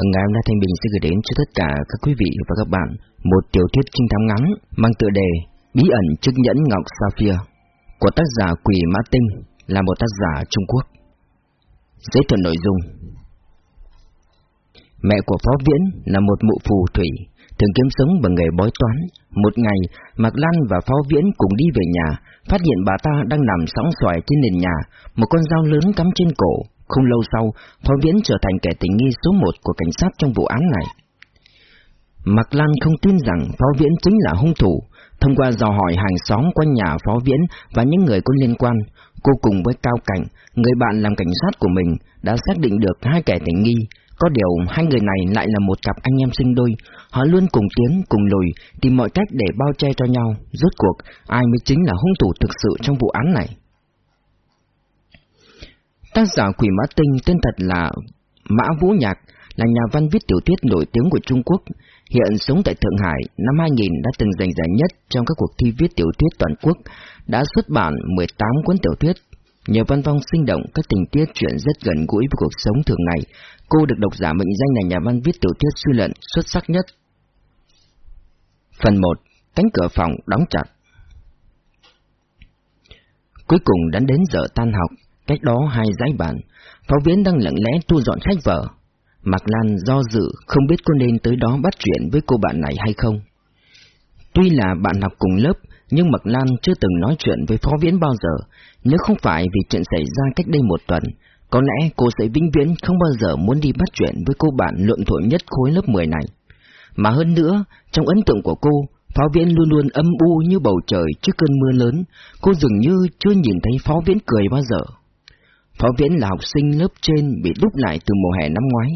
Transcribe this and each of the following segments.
Vâng, ngày hôm nay Thanh Bình sẽ gửi đến cho tất cả các quý vị và các bạn một tiểu thuyết trinh thám ngắn mang tựa đề Bí ẩn chiếc nhẫn ngọc Sapphire của tác giả Quỷ Mã Tinh là một tác giả Trung Quốc. Giới thiệu nội dung Mẹ của Phó Viễn là một mụ phù thủy, thường kiếm sống bằng nghề bói toán. Một ngày, Mạc Lan và Phó Viễn cùng đi về nhà, phát hiện bà ta đang nằm sóng xoài trên nền nhà, một con dao lớn cắm trên cổ, không lâu sau, Phó Viễn trở thành kẻ tình nghi số một của cảnh sát trong vụ án này. Mạc Lan không tin rằng Phó Viễn chính là hung thủ. Thông qua dò hỏi hàng xóm quanh nhà Phó Viễn và những người có liên quan, cô cùng với Cao Cảnh, người bạn làm cảnh sát của mình, đã xác định được hai kẻ tình nghi. Có điều hai người này lại là một cặp anh em sinh đôi, họ luôn cùng tiến cùng lùi, tìm mọi cách để bao che cho nhau. Rốt cuộc, ai mới chính là hung thủ thực sự trong vụ án này? Tác giả Quỷ Mã Tinh tên thật là Mã Vũ Nhạc, là nhà văn viết tiểu thuyết nổi tiếng của Trung Quốc. Hiện sống tại Thượng Hải, năm 2000 đã từng giành giải nhất trong các cuộc thi viết tiểu thuyết toàn quốc, đã xuất bản 18 cuốn tiểu thuyết. Nhờ văn phong sinh động, các tình tiết chuyện rất gần gũi với cuộc sống thường ngày, cô được độc giả mệnh danh là nhà văn viết tiểu thuyết suy luận xuất sắc nhất. Phần 1. Cánh cửa phòng đóng chặt Cuối cùng đã đến giờ tan học, cách đó hai dãy bàn, phó viễn đang lặng lẽ thu dọn sách vở. Mạc Lan do dự không biết có nên tới đó bắt chuyện với cô bạn này hay không. Tuy là bạn học cùng lớp, nhưng Mạc Lan chưa từng nói chuyện với phó viễn bao giờ, nếu không phải vì chuyện xảy ra cách đây một tuần, có lẽ cô sẽ vĩnh viễn không bao giờ muốn đi bắt chuyện với cô bạn luận thổi nhất khối lớp 10 này. Mà hơn nữa, trong ấn tượng của cô, Phó Viễn luôn luôn âm u như bầu trời trước cơn mưa lớn, cô dường như chưa nhìn thấy Phó Viễn cười bao giờ. Phó Viễn là học sinh lớp trên bị đúc lại từ mùa hè năm ngoái.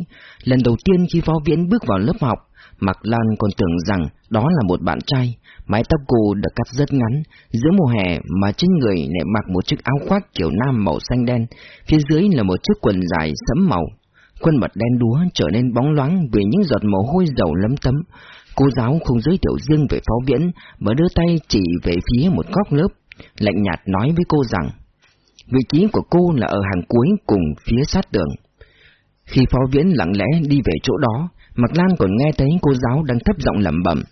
Lần đầu tiên khi Phó Viễn bước vào lớp học, Mạc Lan còn tưởng rằng đó là một bạn trai. Mái tóc cô được cắt rất ngắn, giữa mùa hè mà trên người lại mặc một chiếc áo khoác kiểu nam màu xanh đen, phía dưới là một chiếc quần dài sẫm màu. Khuôn mặt đen đúa trở nên bóng loáng vì những giọt mồ hôi dầu lấm tấm. Cô giáo không giới thiệu riêng về Phó Viễn mà đưa tay chỉ về phía một góc lớp, lạnh nhạt nói với cô rằng Vị trí của cô là ở hàng cuối cùng phía sát tường. Khi phó viễn lặng lẽ đi về chỗ đó, Mạc Lan còn nghe thấy cô giáo đang thấp giọng lẩm bẩm.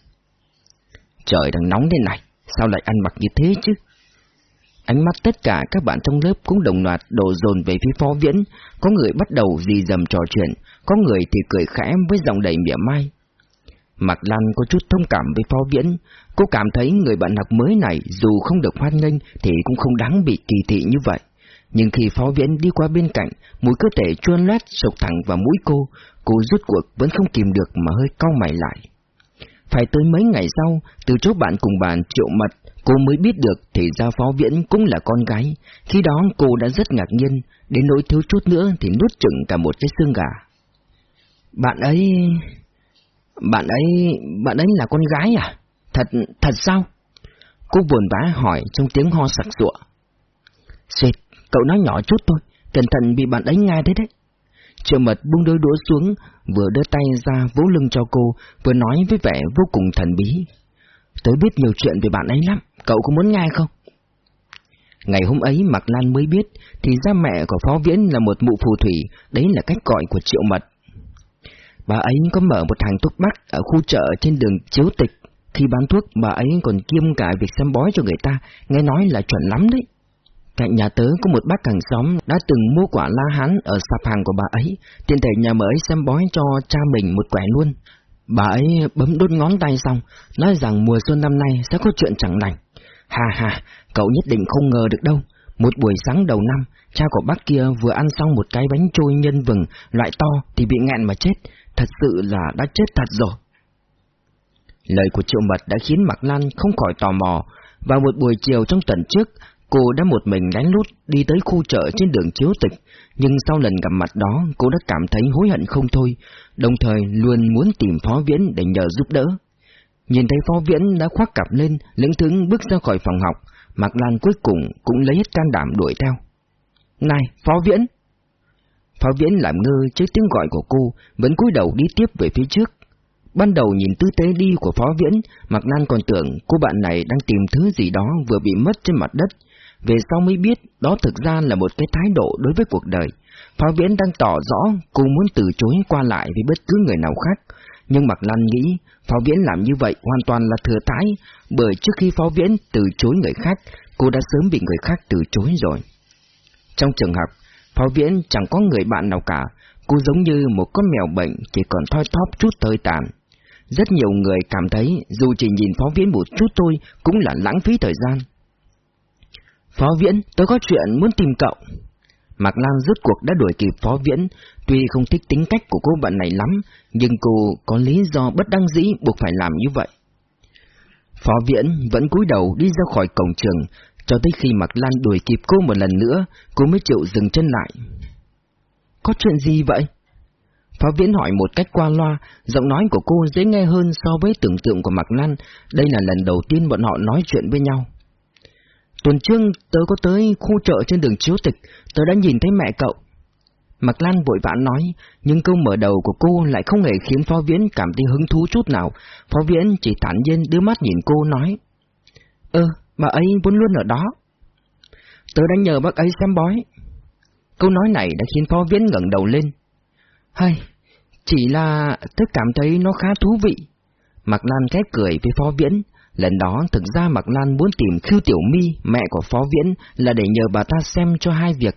Trời đang nóng thế này, sao lại ăn mặc như thế chứ? Ánh mắt tất cả các bạn trong lớp cũng đồng loạt đổ dồn về phía phó viễn, có người bắt đầu dì dầm trò chuyện, có người thì cười khẽ với giọng đầy mỉa mai. Mạc Lan có chút thông cảm với phó viễn, cô cảm thấy người bạn học mới này dù không được hoan nghênh thì cũng không đáng bị kỳ thị như vậy. Nhưng khi phó viễn đi qua bên cạnh, mũi cơ thể chuôn loét sộc thẳng vào mũi cô, cô rút cuộc vẫn không kìm được mà hơi cau mày lại. Phải tới mấy ngày sau, từ chỗ bạn cùng bạn triệu mật, cô mới biết được thì ra phó viễn cũng là con gái. Khi đó cô đã rất ngạc nhiên, đến nỗi thiếu chút nữa thì nuốt chừng cả một cái xương gà. Bạn ấy... Bạn ấy... bạn ấy là con gái à? Thật... thật sao? Cô buồn bã hỏi trong tiếng ho sặc sụa. Xuyệt, cậu nói nhỏ chút thôi, cẩn thận bị bạn ấy nghe thế đấy. Triệu mật buông đôi đũa xuống, vừa đưa tay ra vỗ lưng cho cô, vừa nói với vẻ vô cùng thần bí. Tớ biết nhiều chuyện về bạn ấy lắm, cậu có muốn nghe không? Ngày hôm ấy Mạc Lan mới biết, thì ra mẹ của Phó Viễn là một mụ phù thủy, đấy là cách gọi của Triệu Mật. Bà ấy có mở một hàng thuốc bắc ở khu chợ trên đường Chiếu Tịch. Khi bán thuốc, bà ấy còn kiêm cả việc xem bói cho người ta, nghe nói là chuẩn lắm đấy. Cạnh nhà tớ có một bác hàng xóm đã từng mua quả la hán ở sạp hàng của bà ấy, tiền thể nhà mới xem bói cho cha mình một quẻ luôn. Bà ấy bấm đốt ngón tay xong, nói rằng mùa xuân năm nay sẽ có chuyện chẳng lành. Hà hà, cậu nhất định không ngờ được đâu. Một buổi sáng đầu năm, cha của bác kia vừa ăn xong một cái bánh trôi nhân vừng loại to thì bị nghẹn mà chết. Thật sự là đã chết thật rồi. Lời của Triệu Mật đã khiến Mạc Lan không khỏi tò mò. Vào một buổi chiều trong tuần trước, cô đã một mình lén lút đi tới khu chợ trên đường Chiếu Tịch, nhưng sau lần gặp mặt đó cô đã cảm thấy hối hận không thôi, đồng thời luôn muốn tìm Phó Viễn để nhờ giúp đỡ. Nhìn thấy Phó Viễn đã khoác cặp lên, lững thững bước ra khỏi phòng học, Mạc Lan cuối cùng cũng lấy hết can đảm đuổi theo. Này, Phó Viễn! Phó Viễn làm ngơ trước tiếng gọi của cô, vẫn cúi đầu đi tiếp về phía trước. Ban đầu nhìn tư thế đi của Phó Viễn, Mạc Lan còn tưởng cô bạn này đang tìm thứ gì đó vừa bị mất trên mặt đất. Về sau mới biết đó thực ra là một cái thái độ đối với cuộc đời. Phó Viễn đang tỏ rõ cô muốn từ chối qua lại với bất cứ người nào khác, nhưng Mạc Lan nghĩ Phó Viễn làm như vậy hoàn toàn là thừa thái, bởi trước khi Phó Viễn từ chối người khác, cô đã sớm bị người khác từ chối rồi. Trong trường học, Phó Viễn chẳng có người bạn nào cả, cô giống như một con mèo bệnh chỉ còn thoi thóp chút thời tàn. Rất nhiều người cảm thấy dù chỉ nhìn Phó Viễn một chút thôi cũng là lãng phí thời gian. Phó Viễn, tôi có chuyện muốn tìm cậu. Mạc Lan rốt cuộc đã đuổi kịp Phó Viễn, tuy không thích tính cách của cô bạn này lắm, nhưng cô có lý do bất đăng dĩ buộc phải làm như vậy. Phó Viễn vẫn cúi đầu đi ra khỏi cổng trường, cho tới khi Mạc Lan đuổi kịp cô một lần nữa, cô mới chịu dừng chân lại. Có chuyện gì vậy? Phó Viễn hỏi một cách qua loa, giọng nói của cô dễ nghe hơn so với tưởng tượng của Mạc Lan, đây là lần đầu tiên bọn họ nói chuyện với nhau. Tuần trước tớ có tới khu chợ trên đường Chiếu Tịch, tớ đã nhìn thấy mẹ cậu. Mạc Lan vội vã nói, nhưng câu mở đầu của cô lại không hề khiến Phó Viễn cảm thấy hứng thú chút nào. Phó Viễn chỉ thản nhiên đưa mắt nhìn cô nói. Ơ, bà ấy vẫn luôn ở đó. Tớ đã nhờ bác ấy xem bói. Câu nói này đã khiến Phó Viễn ngẩng đầu lên. Hay, chỉ là tớ cảm thấy nó khá thú vị. Mạc Lan khét cười với Phó Viễn, Lần đó thực ra Mạc Lan muốn tìm Khưu Tiểu Mi mẹ của Phó Viễn, là để nhờ bà ta xem cho hai việc.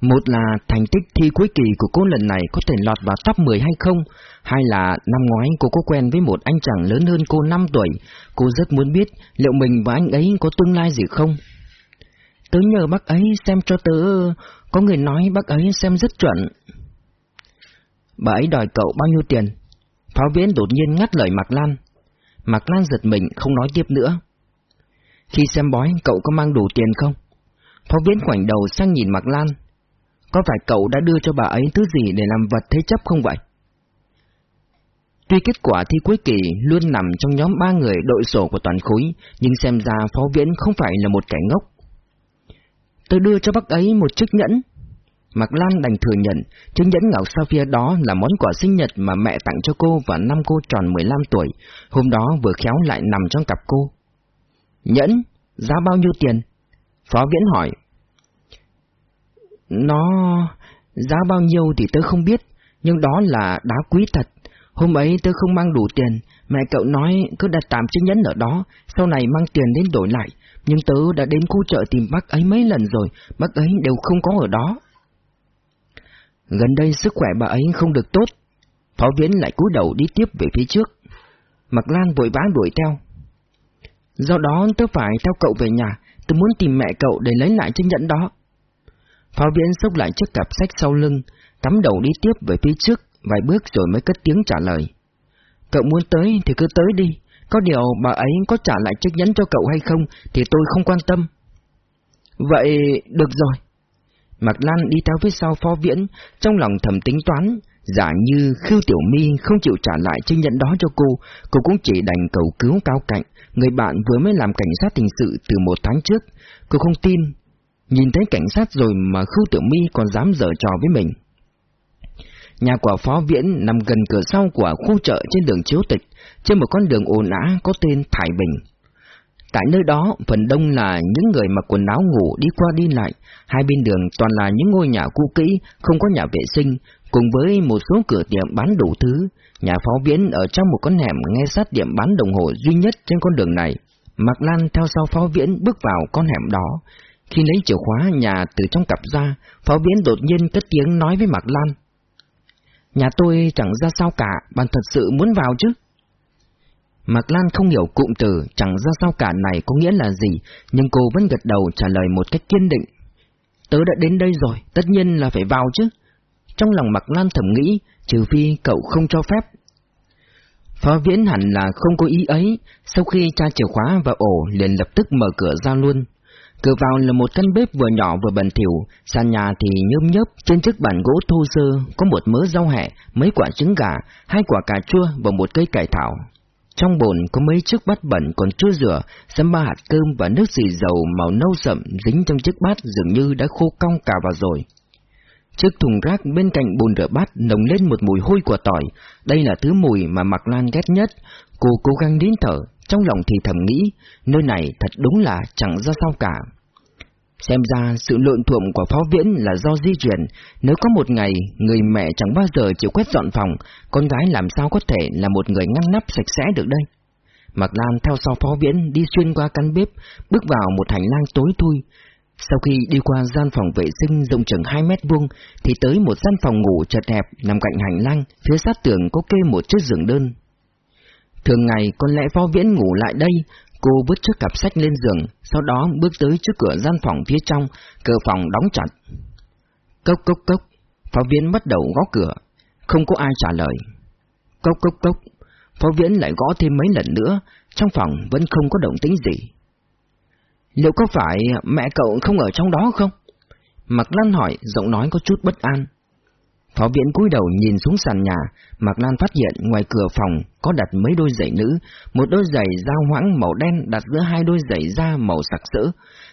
Một là thành tích thi cuối kỳ của cô lần này có thể lọt vào top 10 hay không, hai là năm ngoái cô có quen với một anh chàng lớn hơn cô 5 tuổi, cô rất muốn biết liệu mình và anh ấy có tương lai gì không. Tớ nhờ bác ấy xem cho tớ, có người nói bác ấy xem rất chuẩn. Bà ấy đòi cậu bao nhiêu tiền? Pháo Viễn đột nhiên ngắt lời Mạc Lan. Mạc Lan giật mình không nói tiếp nữa. Khi xem bói, cậu có mang đủ tiền không? Pháo Viễn khoảnh đầu sang nhìn Mạc Lan. Có phải cậu đã đưa cho bà ấy thứ gì để làm vật thế chấp không vậy? Tuy kết quả thi cuối kỳ luôn nằm trong nhóm ba người đội sổ của toàn khối, nhưng xem ra Phó Viễn không phải là một kẻ ngốc. Tôi đưa cho bác ấy một chiếc nhẫn, Mạc Lan đành thừa nhận, chiếc nhẫn ngọc sapphire đó là món quà sinh nhật mà mẹ tặng cho cô vào năm cô tròn 15 tuổi, hôm đó vừa khéo lại nằm trong cặp cô. Nhẫn, giá bao nhiêu tiền? Phó Viễn hỏi. Nó... giá bao nhiêu thì tớ không biết, nhưng đó là đá quý thật. Hôm ấy tớ không mang đủ tiền, mẹ cậu nói cứ đặt tạm chiếc nhẫn ở đó, sau này mang tiền đến đổi lại, nhưng tớ đã đến khu chợ tìm bác ấy mấy lần rồi, bác ấy đều không có ở đó. Gần đây sức khỏe bà ấy không được tốt. Phó Viễn lại cúi đầu đi tiếp về phía trước. Mạc Lan vội vã đuổi theo. Do đó tớ phải theo cậu về nhà, tớ muốn tìm mẹ cậu để lấy lại chiếc nhẫn đó. Phó Viễn xốc lại chiếc cặp sách sau lưng, cắm đầu đi tiếp về phía trước, vài bước rồi mới cất tiếng trả lời. Cậu muốn tới thì cứ tới đi, có điều bà ấy có trả lại chiếc nhẫn cho cậu hay không thì tôi không quan tâm. Vậy, được rồi. Mạc Lan đi theo phía sau phó viễn, trong lòng thầm tính toán, giả như Khưu Tiểu My không chịu trả lại chứng nhận đó cho cô, cô cũng chỉ đành cầu cứu cao cạnh, người bạn vừa mới làm cảnh sát hình sự từ một tháng trước, cô không tin. Nhìn thấy cảnh sát rồi mà Khưu Tiểu My còn dám dở trò với mình. Nhà của phó viễn nằm gần cửa sau của khu chợ trên đường Chiếu Tịch, trên một con đường ồn ả có tên Thải Bình. Tại nơi đó, phần đông là những người mặc quần áo ngủ đi qua đi lại, hai bên đường toàn là những ngôi nhà cũ kỹ, không có nhà vệ sinh, cùng với một số cửa tiệm bán đủ thứ. Nhà phó viễn ở trong một con hẻm nghe sát tiệm bán đồng hồ duy nhất trên con đường này. Mạc Lan theo sau phó viễn bước vào con hẻm đó. Khi lấy chìa khóa nhà từ trong cặp ra, phó viễn đột nhiên cất tiếng nói với Mạc Lan. Nhà tôi chẳng ra sao cả, bạn thật sự muốn vào chứ? Mạc Lan không hiểu cụm từ chẳng ra sao cả này có nghĩa là gì, nhưng cô vẫn gật đầu trả lời một cách kiên định. Tớ đã đến đây rồi, tất nhiên là phải vào chứ. Trong lòng Mạc Lan thầm nghĩ, trừ phi cậu không cho phép. Phó Viễn hẳn là không có ý ấy, sau khi tra chìa khóa và ổ liền lập tức mở cửa ra luôn. Cửa vào là một căn bếp vừa nhỏ vừa bẩn thỉu, sàn nhà thì nhớm nhớp, trên chiếc bàn gỗ thô sơ có một mớ rau hẹ, mấy quả trứng gà, hai quả cà chua và một cây cải thảo. Trong bồn có mấy chiếc bát bẩn còn chưa rửa, xem ba hạt cơm và nước xì dầu màu nâu sậm dính trong chiếc bát dường như đã khô cong cả vào rồi. Chiếc thùng rác bên cạnh bồn rửa bát nồng lên một mùi hôi của tỏi, đây là thứ mùi mà Mạc Lan ghét nhất. Cô cố gắng nín thở, trong lòng thì thầm nghĩ, nơi này thật đúng là chẳng ra sao cả. Xem ra sự lộn thuộm của phó viễn là do di chuyển, nếu có một ngày người mẹ chẳng bao giờ chịu quét dọn phòng, con gái làm sao có thể là một người ngăn nắp sạch sẽ được đây. Mạc Lan theo sau phó viễn đi xuyên qua căn bếp, bước vào một hành lang tối thui. Sau khi đi qua gian phòng vệ sinh rộng chừng 2 mét vuông, thì tới một gian phòng ngủ chật hẹp nằm cạnh hành lang, phía sát tường có kê một chiếc giường đơn. Thường ngày có lẽ phó viễn ngủ lại đây, cô vứt chiếc cặp sách lên giường, sau đó bước tới trước cửa gian phòng phía trong, cửa phòng đóng chặt. Cốc cốc cốc, phó viễn bắt đầu gõ cửa, không có ai trả lời. Cốc cốc cốc, phó viễn lại gõ thêm mấy lần nữa, trong phòng vẫn không có động tĩnh gì. Liệu có phải mẹ cậu không ở trong đó không? Mặc Lan hỏi, giọng nói có chút bất an. Phó viện cúi đầu nhìn xuống sàn nhà, Mạc Lan phát hiện ngoài cửa phòng có đặt mấy đôi giày nữ, một đôi giày da hoãng màu đen đặt giữa hai đôi giày da màu sặc sỡ.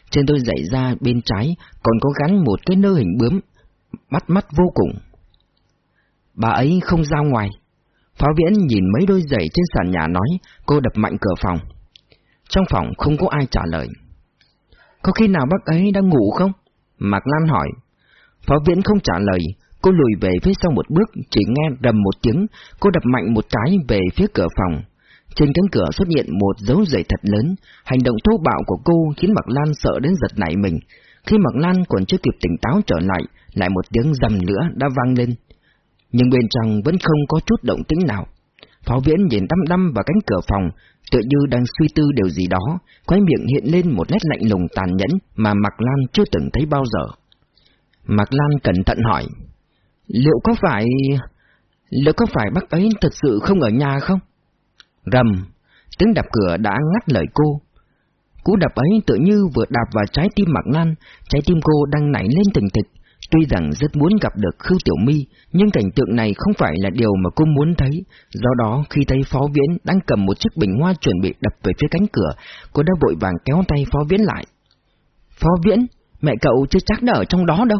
Trên đôi giày da bên trái còn có gắn một cái nơ hình bướm, mắt mắt vô cùng. Bà ấy không ra ngoài. Phó viễn nhìn mấy đôi giày trên sàn nhà nói, cô đập mạnh cửa phòng. Trong phòng không có ai trả lời. Có khi nào bác ấy đang ngủ không? Mạc Lan hỏi. Phó viễn không trả lời, Cô lùi về phía sau một bước, chỉ nghe rầm một tiếng, cô đập mạnh một cái về phía cửa phòng. Trên cánh cửa xuất hiện một dấu giày thật lớn, hành động thô bạo của cô khiến Mạc Lan sợ đến giật nảy mình. Khi Mạc Lan còn chưa kịp tỉnh táo trở lại, lại một tiếng rầm nữa đã vang lên. Nhưng bên trong vẫn không có chút động tĩnh nào. Phó Viễn nhìn đăm đăm vào cánh cửa phòng, tựa như đang suy tư điều gì đó, quay miệng hiện lên một nét lạnh lùng tàn nhẫn mà Mạc Lan chưa từng thấy bao giờ. Mạc Lan cẩn thận hỏi, Liệu có phải... Liệu có phải bác ấy thật sự không ở nhà không? Rầm, tiếng đập cửa đã ngắt lời cô. Cú đập ấy tự như vừa đạp vào trái tim Mạc Lan, trái tim cô đang nảy lên tình thịch. Tuy rằng rất muốn gặp được Khưu Tiểu My, nhưng cảnh tượng này không phải là điều mà cô muốn thấy. Do đó, khi thấy Phó Viễn đang cầm một chiếc bình hoa chuẩn bị đập về phía cánh cửa, cô đã vội vàng kéo tay Phó Viễn lại. Phó Viễn, mẹ cậu chưa chắc đã ở trong đó đâu.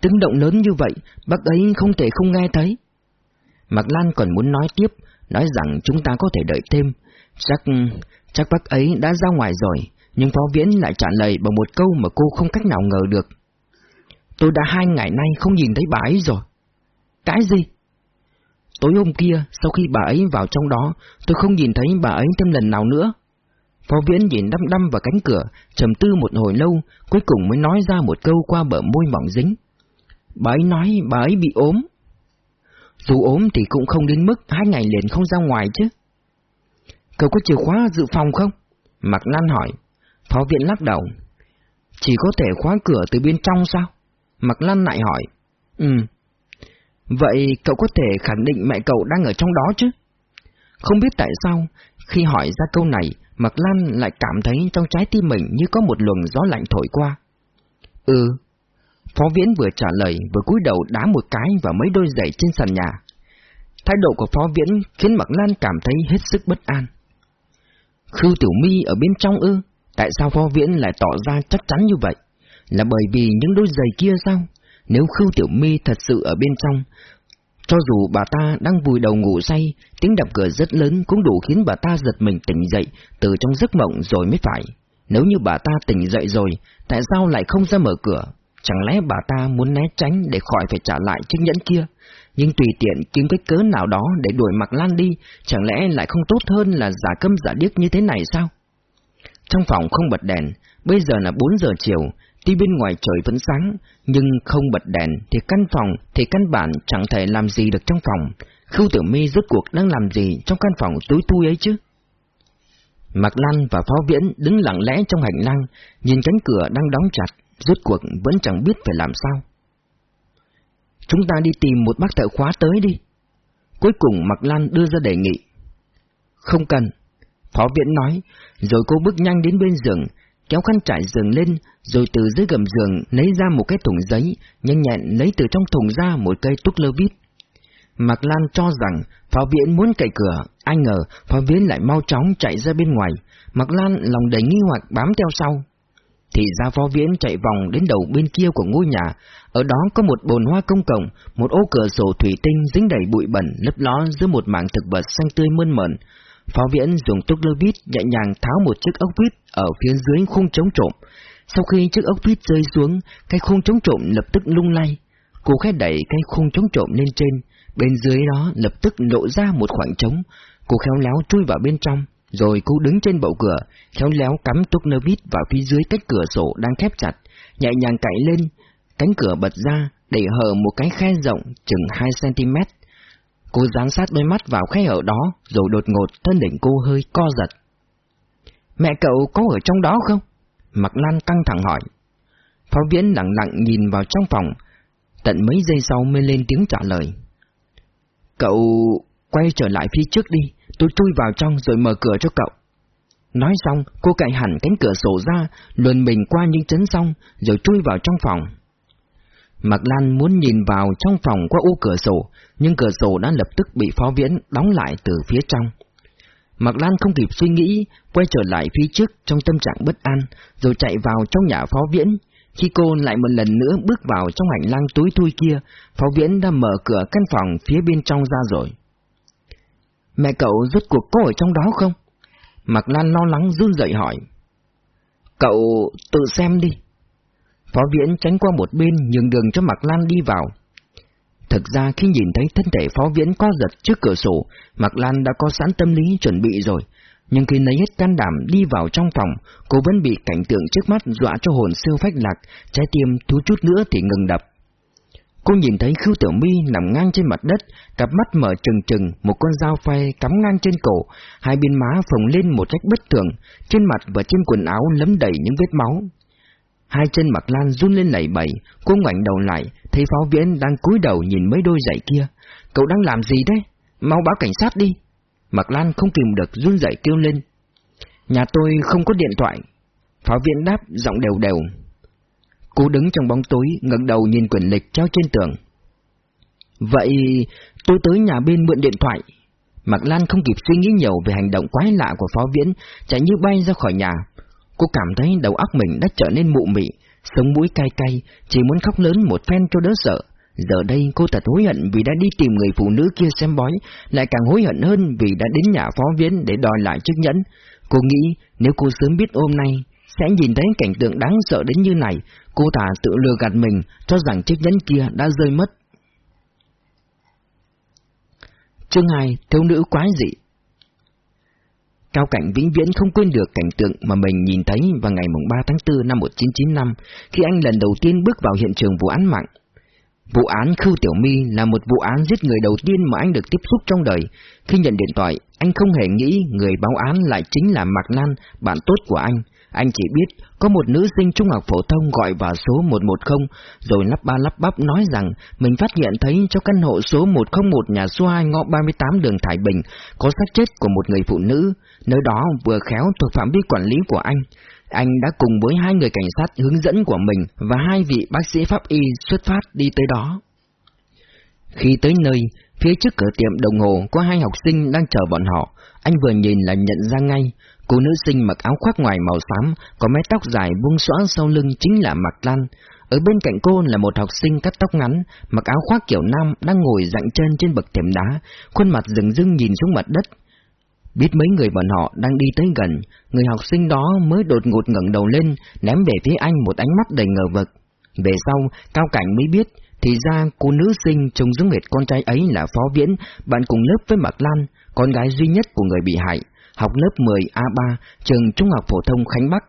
Tiếng động lớn như vậy, bác ấy không thể không nghe thấy. Mạc Lan còn muốn nói tiếp, nói rằng chúng ta có thể đợi thêm. Chắc, chắc bác ấy đã ra ngoài rồi, nhưng Phó Viễn lại trả lời bằng một câu mà cô không cách nào ngờ được. Tôi đã hai ngày nay không nhìn thấy bà ấy rồi. Cái gì? Tối hôm kia, sau khi bà ấy vào trong đó, tôi không nhìn thấy bà ấy thêm lần nào nữa. Phó Viễn nhìn đăm đăm vào cánh cửa, trầm tư một hồi lâu, cuối cùng mới nói ra một câu qua bờ môi mỏng dính. Bà ấy nói bà ấy bị ốm. Dù ốm thì cũng không đến mức hai ngày liền không ra ngoài chứ. Cậu có chìa khóa dự phòng không? Mạc Lan hỏi. Phó viện lắc đầu. Chỉ có thể khóa cửa từ bên trong sao? Mạc Lan lại hỏi. Ừ. Vậy cậu có thể khẳng định mẹ cậu đang ở trong đó chứ? Không biết tại sao, khi hỏi ra câu này, Mạc Lan lại cảm thấy trong trái tim mình như có một luồng gió lạnh thổi qua. Ừ, Phó Viễn vừa trả lời vừa cúi đầu đá một cái vào mấy đôi giày trên sàn nhà. Thái độ của Phó Viễn khiến Mạc Lan cảm thấy hết sức bất an. Khưu Tiểu Mi ở bên trong ư? Tại sao Phó Viễn lại tỏ ra chắc chắn như vậy? Là bởi vì những đôi giày kia sao? Nếu Khưu Tiểu Mi thật sự ở bên trong, cho dù bà ta đang vùi đầu ngủ say, tiếng đập cửa rất lớn cũng đủ khiến bà ta giật mình tỉnh dậy từ trong giấc mộng rồi mới phải. Nếu như bà ta tỉnh dậy rồi, tại sao lại không ra mở cửa? Chẳng lẽ bà ta muốn né tránh để khỏi phải trả lại chiếc nhẫn kia? Nhưng tùy tiện kiếm cái cớ nào đó để đuổi mặc Lan đi, chẳng lẽ lại không tốt hơn là giả câm giả điếc như thế này sao? Trong phòng không bật đèn, bây giờ là 4 giờ chiều, tuy bên ngoài trời vẫn sáng, nhưng không bật đèn thì căn phòng thì căn bản chẳng thể làm gì được trong phòng. Khưu Tử Mi rốt cuộc đang làm gì trong căn phòng tối tui ấy chứ? Mạc Lan và Phó Viễn đứng lặng lẽ trong hành lang, nhìn cánh cửa đang đóng chặt, rốt cuộc vẫn chẳng biết phải làm sao. Chúng ta đi tìm một bác thợ khóa tới đi. Cuối cùng Mạc Lan đưa ra đề nghị. Không cần. Phó viện nói, rồi cô bước nhanh đến bên giường, kéo khăn trải giường lên, rồi từ dưới gầm giường lấy ra một cái thùng giấy, nhanh nhẹn lấy từ trong thùng ra một cây túc lơ vít. Mạc Lan cho rằng phó viện muốn cậy cửa, ai ngờ phó viện lại mau chóng chạy ra bên ngoài. Mạc Lan lòng đầy nghi hoặc bám theo sau. Thì ra phó viễn chạy vòng đến đầu bên kia của ngôi nhà, ở đó có một bồn hoa công cộng, một ô cửa sổ thủy tinh dính đầy bụi bẩn lấp ló giữa một mảng thực vật xanh tươi mơn mởn. Phó viễn dùng túc lơ vít nhẹ nhàng tháo một chiếc ốc vít ở phía dưới khung chống trộm. Sau khi chiếc ốc vít rơi xuống, cái khung chống trộm lập tức lung lay. Cô khẽ đẩy cái khung chống trộm lên trên, bên dưới đó lập tức lộ ra một khoảng trống. Cô khéo léo chui vào bên trong, rồi cô đứng trên bậu cửa, khéo léo cắm túc nơ vít vào phía dưới cách cửa sổ đang khép chặt, nhẹ nhàng cạy lên, cánh cửa bật ra để hở một cái khe rộng chừng 2cm. Cô dán sát đôi mắt vào khe hở đó, rồi đột ngột thân đỉnh cô hơi co giật. Mẹ cậu có ở trong đó không? Mặc Lan căng thẳng hỏi. Phó Viễn lặng lặng nhìn vào trong phòng, tận mấy giây sau mới lên tiếng trả lời. Cậu quay trở lại phía trước đi, tôi chui vào trong rồi mở cửa cho cậu. Nói xong, cô cạy hẳn cánh cửa sổ ra, luồn mình qua những chấn xong, rồi chui vào trong phòng. Mạc Lan muốn nhìn vào trong phòng qua ô cửa sổ, nhưng cửa sổ đã lập tức bị Phó Viễn đóng lại từ phía trong. Mạc Lan không kịp suy nghĩ, quay trở lại phía trước trong tâm trạng bất an, rồi chạy vào trong nhà Phó Viễn. Khi cô lại một lần nữa bước vào trong hành lang tối thui kia, Phó Viễn đã mở cửa căn phòng phía bên trong ra rồi. Mẹ cậu rốt cuộc có ở trong đó không? Mạc Lan lo lắng run rẩy hỏi. Cậu tự xem đi. Phó Viễn tránh qua một bên nhường đường cho Mạc Lan đi vào. Thực ra khi nhìn thấy thân thể Phó Viễn co giật trước cửa sổ, Mạc Lan đã có sẵn tâm lý chuẩn bị rồi. Nhưng khi lấy hết can đảm đi vào trong phòng, cô vẫn bị cảnh tượng trước mắt dọa cho hồn siêu phách lạc, trái tim thú chút nữa thì ngừng đập. Cô nhìn thấy Khưu Tiểu Mi nằm ngang trên mặt đất, cặp mắt mở trừng trừng, một con dao phay cắm ngang trên cổ, hai bên má phồng lên một cách bất thường, trên mặt và trên quần áo lấm đầy những vết máu. Hai chân Mạc Lan run lên lẩy bẩy, cô ngoảnh đầu lại, thấy phó viễn đang cúi đầu nhìn mấy đôi giày kia. Cậu đang làm gì đấy? Mau báo cảnh sát đi. Mạc Lan không kìm được run rẩy kêu lên. Nhà tôi không có điện thoại. Phó viễn đáp giọng đều đều. Cô đứng trong bóng tối, ngẩng đầu nhìn quyển lịch treo trên tường. Vậy tôi tới nhà bên mượn điện thoại. Mạc Lan không kịp suy nghĩ nhiều về hành động quái lạ của Phó Viễn, chạy như bay ra khỏi nhà. Cô cảm thấy đầu óc mình đã trở nên mụ mị, sống mũi cay cay, chỉ muốn khóc lớn một phen cho đỡ sợ. Giờ đây cô thật hối hận vì đã đi tìm người phụ nữ kia xem bói, lại càng hối hận hơn vì đã đến nhà phó viễn để đòi lại chiếc nhẫn. Cô nghĩ nếu cô sớm biết hôm nay, sẽ nhìn thấy cảnh tượng đáng sợ đến như này, cô ta tự lừa gạt mình cho rằng chiếc nhẫn kia đã rơi mất. Chương 2 Thiếu nữ quái dị Cao Cảnh vĩnh viễn không quên được cảnh tượng mà mình nhìn thấy vào ngày 3 tháng 4 năm 1995 khi anh lần đầu tiên bước vào hiện trường vụ án mạng. Vụ án Khưu Tiểu My là một vụ án giết người đầu tiên mà anh được tiếp xúc trong đời. Khi nhận điện thoại, anh không hề nghĩ người báo án lại chính là Mạc Lan, bạn tốt của anh. Anh chỉ biết có một nữ sinh trung học phổ thông gọi vào số 110 rồi lắp ba lắp bắp nói rằng mình phát hiện thấy trong căn hộ số 101 nhà số 2 ngõ 38 đường Thái Bình có xác chết của một người phụ nữ, nơi đó vừa khéo thuộc phạm vi quản lý của anh. Anh đã cùng với hai người cảnh sát hướng dẫn của mình và hai vị bác sĩ pháp y xuất phát đi tới đó. Khi tới nơi, phía trước cửa tiệm đồng hồ có hai học sinh đang chờ bọn họ. Anh vừa nhìn là nhận ra ngay, cô nữ sinh mặc áo khoác ngoài màu xám, có mái tóc dài buông xõa sau lưng chính là Mạc Lan. Ở bên cạnh cô là một học sinh cắt tóc ngắn, mặc áo khoác kiểu nam đang ngồi dạng chân trên bậc thềm đá, khuôn mặt rừng rưng nhìn xuống mặt đất. Biết mấy người bọn họ đang đi tới gần, người học sinh đó mới đột ngột ngẩng đầu lên, ném về phía anh một ánh mắt đầy ngờ vực. Về sau, Cao Cảnh mới biết, thì ra cô nữ sinh trông giống hệt con trai ấy là Phó Viễn, bạn cùng lớp với Mạc Lan, con gái duy nhất của người bị hại, học lớp 10A3, trường Trung học phổ thông Khánh Bắc.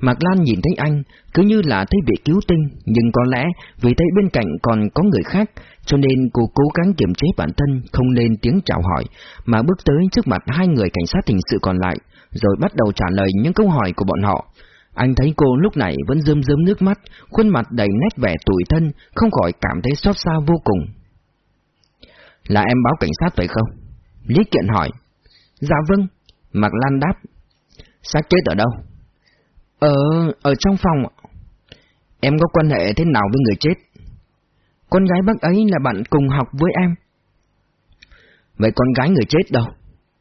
Mạc Lan nhìn thấy anh, cứ như là thấy bị cứu tinh, nhưng có lẽ vì thấy bên cạnh còn có người khác, cho nên cô cố gắng kiềm chế bản thân, không lên tiếng chào hỏi, mà bước tới trước mặt hai người cảnh sát hình sự còn lại, rồi bắt đầu trả lời những câu hỏi của bọn họ. Anh thấy cô lúc này vẫn rơm rớm nước mắt, khuôn mặt đầy nét vẻ tủi thân, không khỏi cảm thấy xót xa vô cùng. Là em báo cảnh sát phải không? Lý Kiện hỏi. Dạ vâng. Mạc Lan đáp. Xác chết ở đâu? Ở... ở trong phòng Em có quan hệ thế nào với người chết? Con gái bác ấy là bạn cùng học với em. Vậy con gái người chết đâu?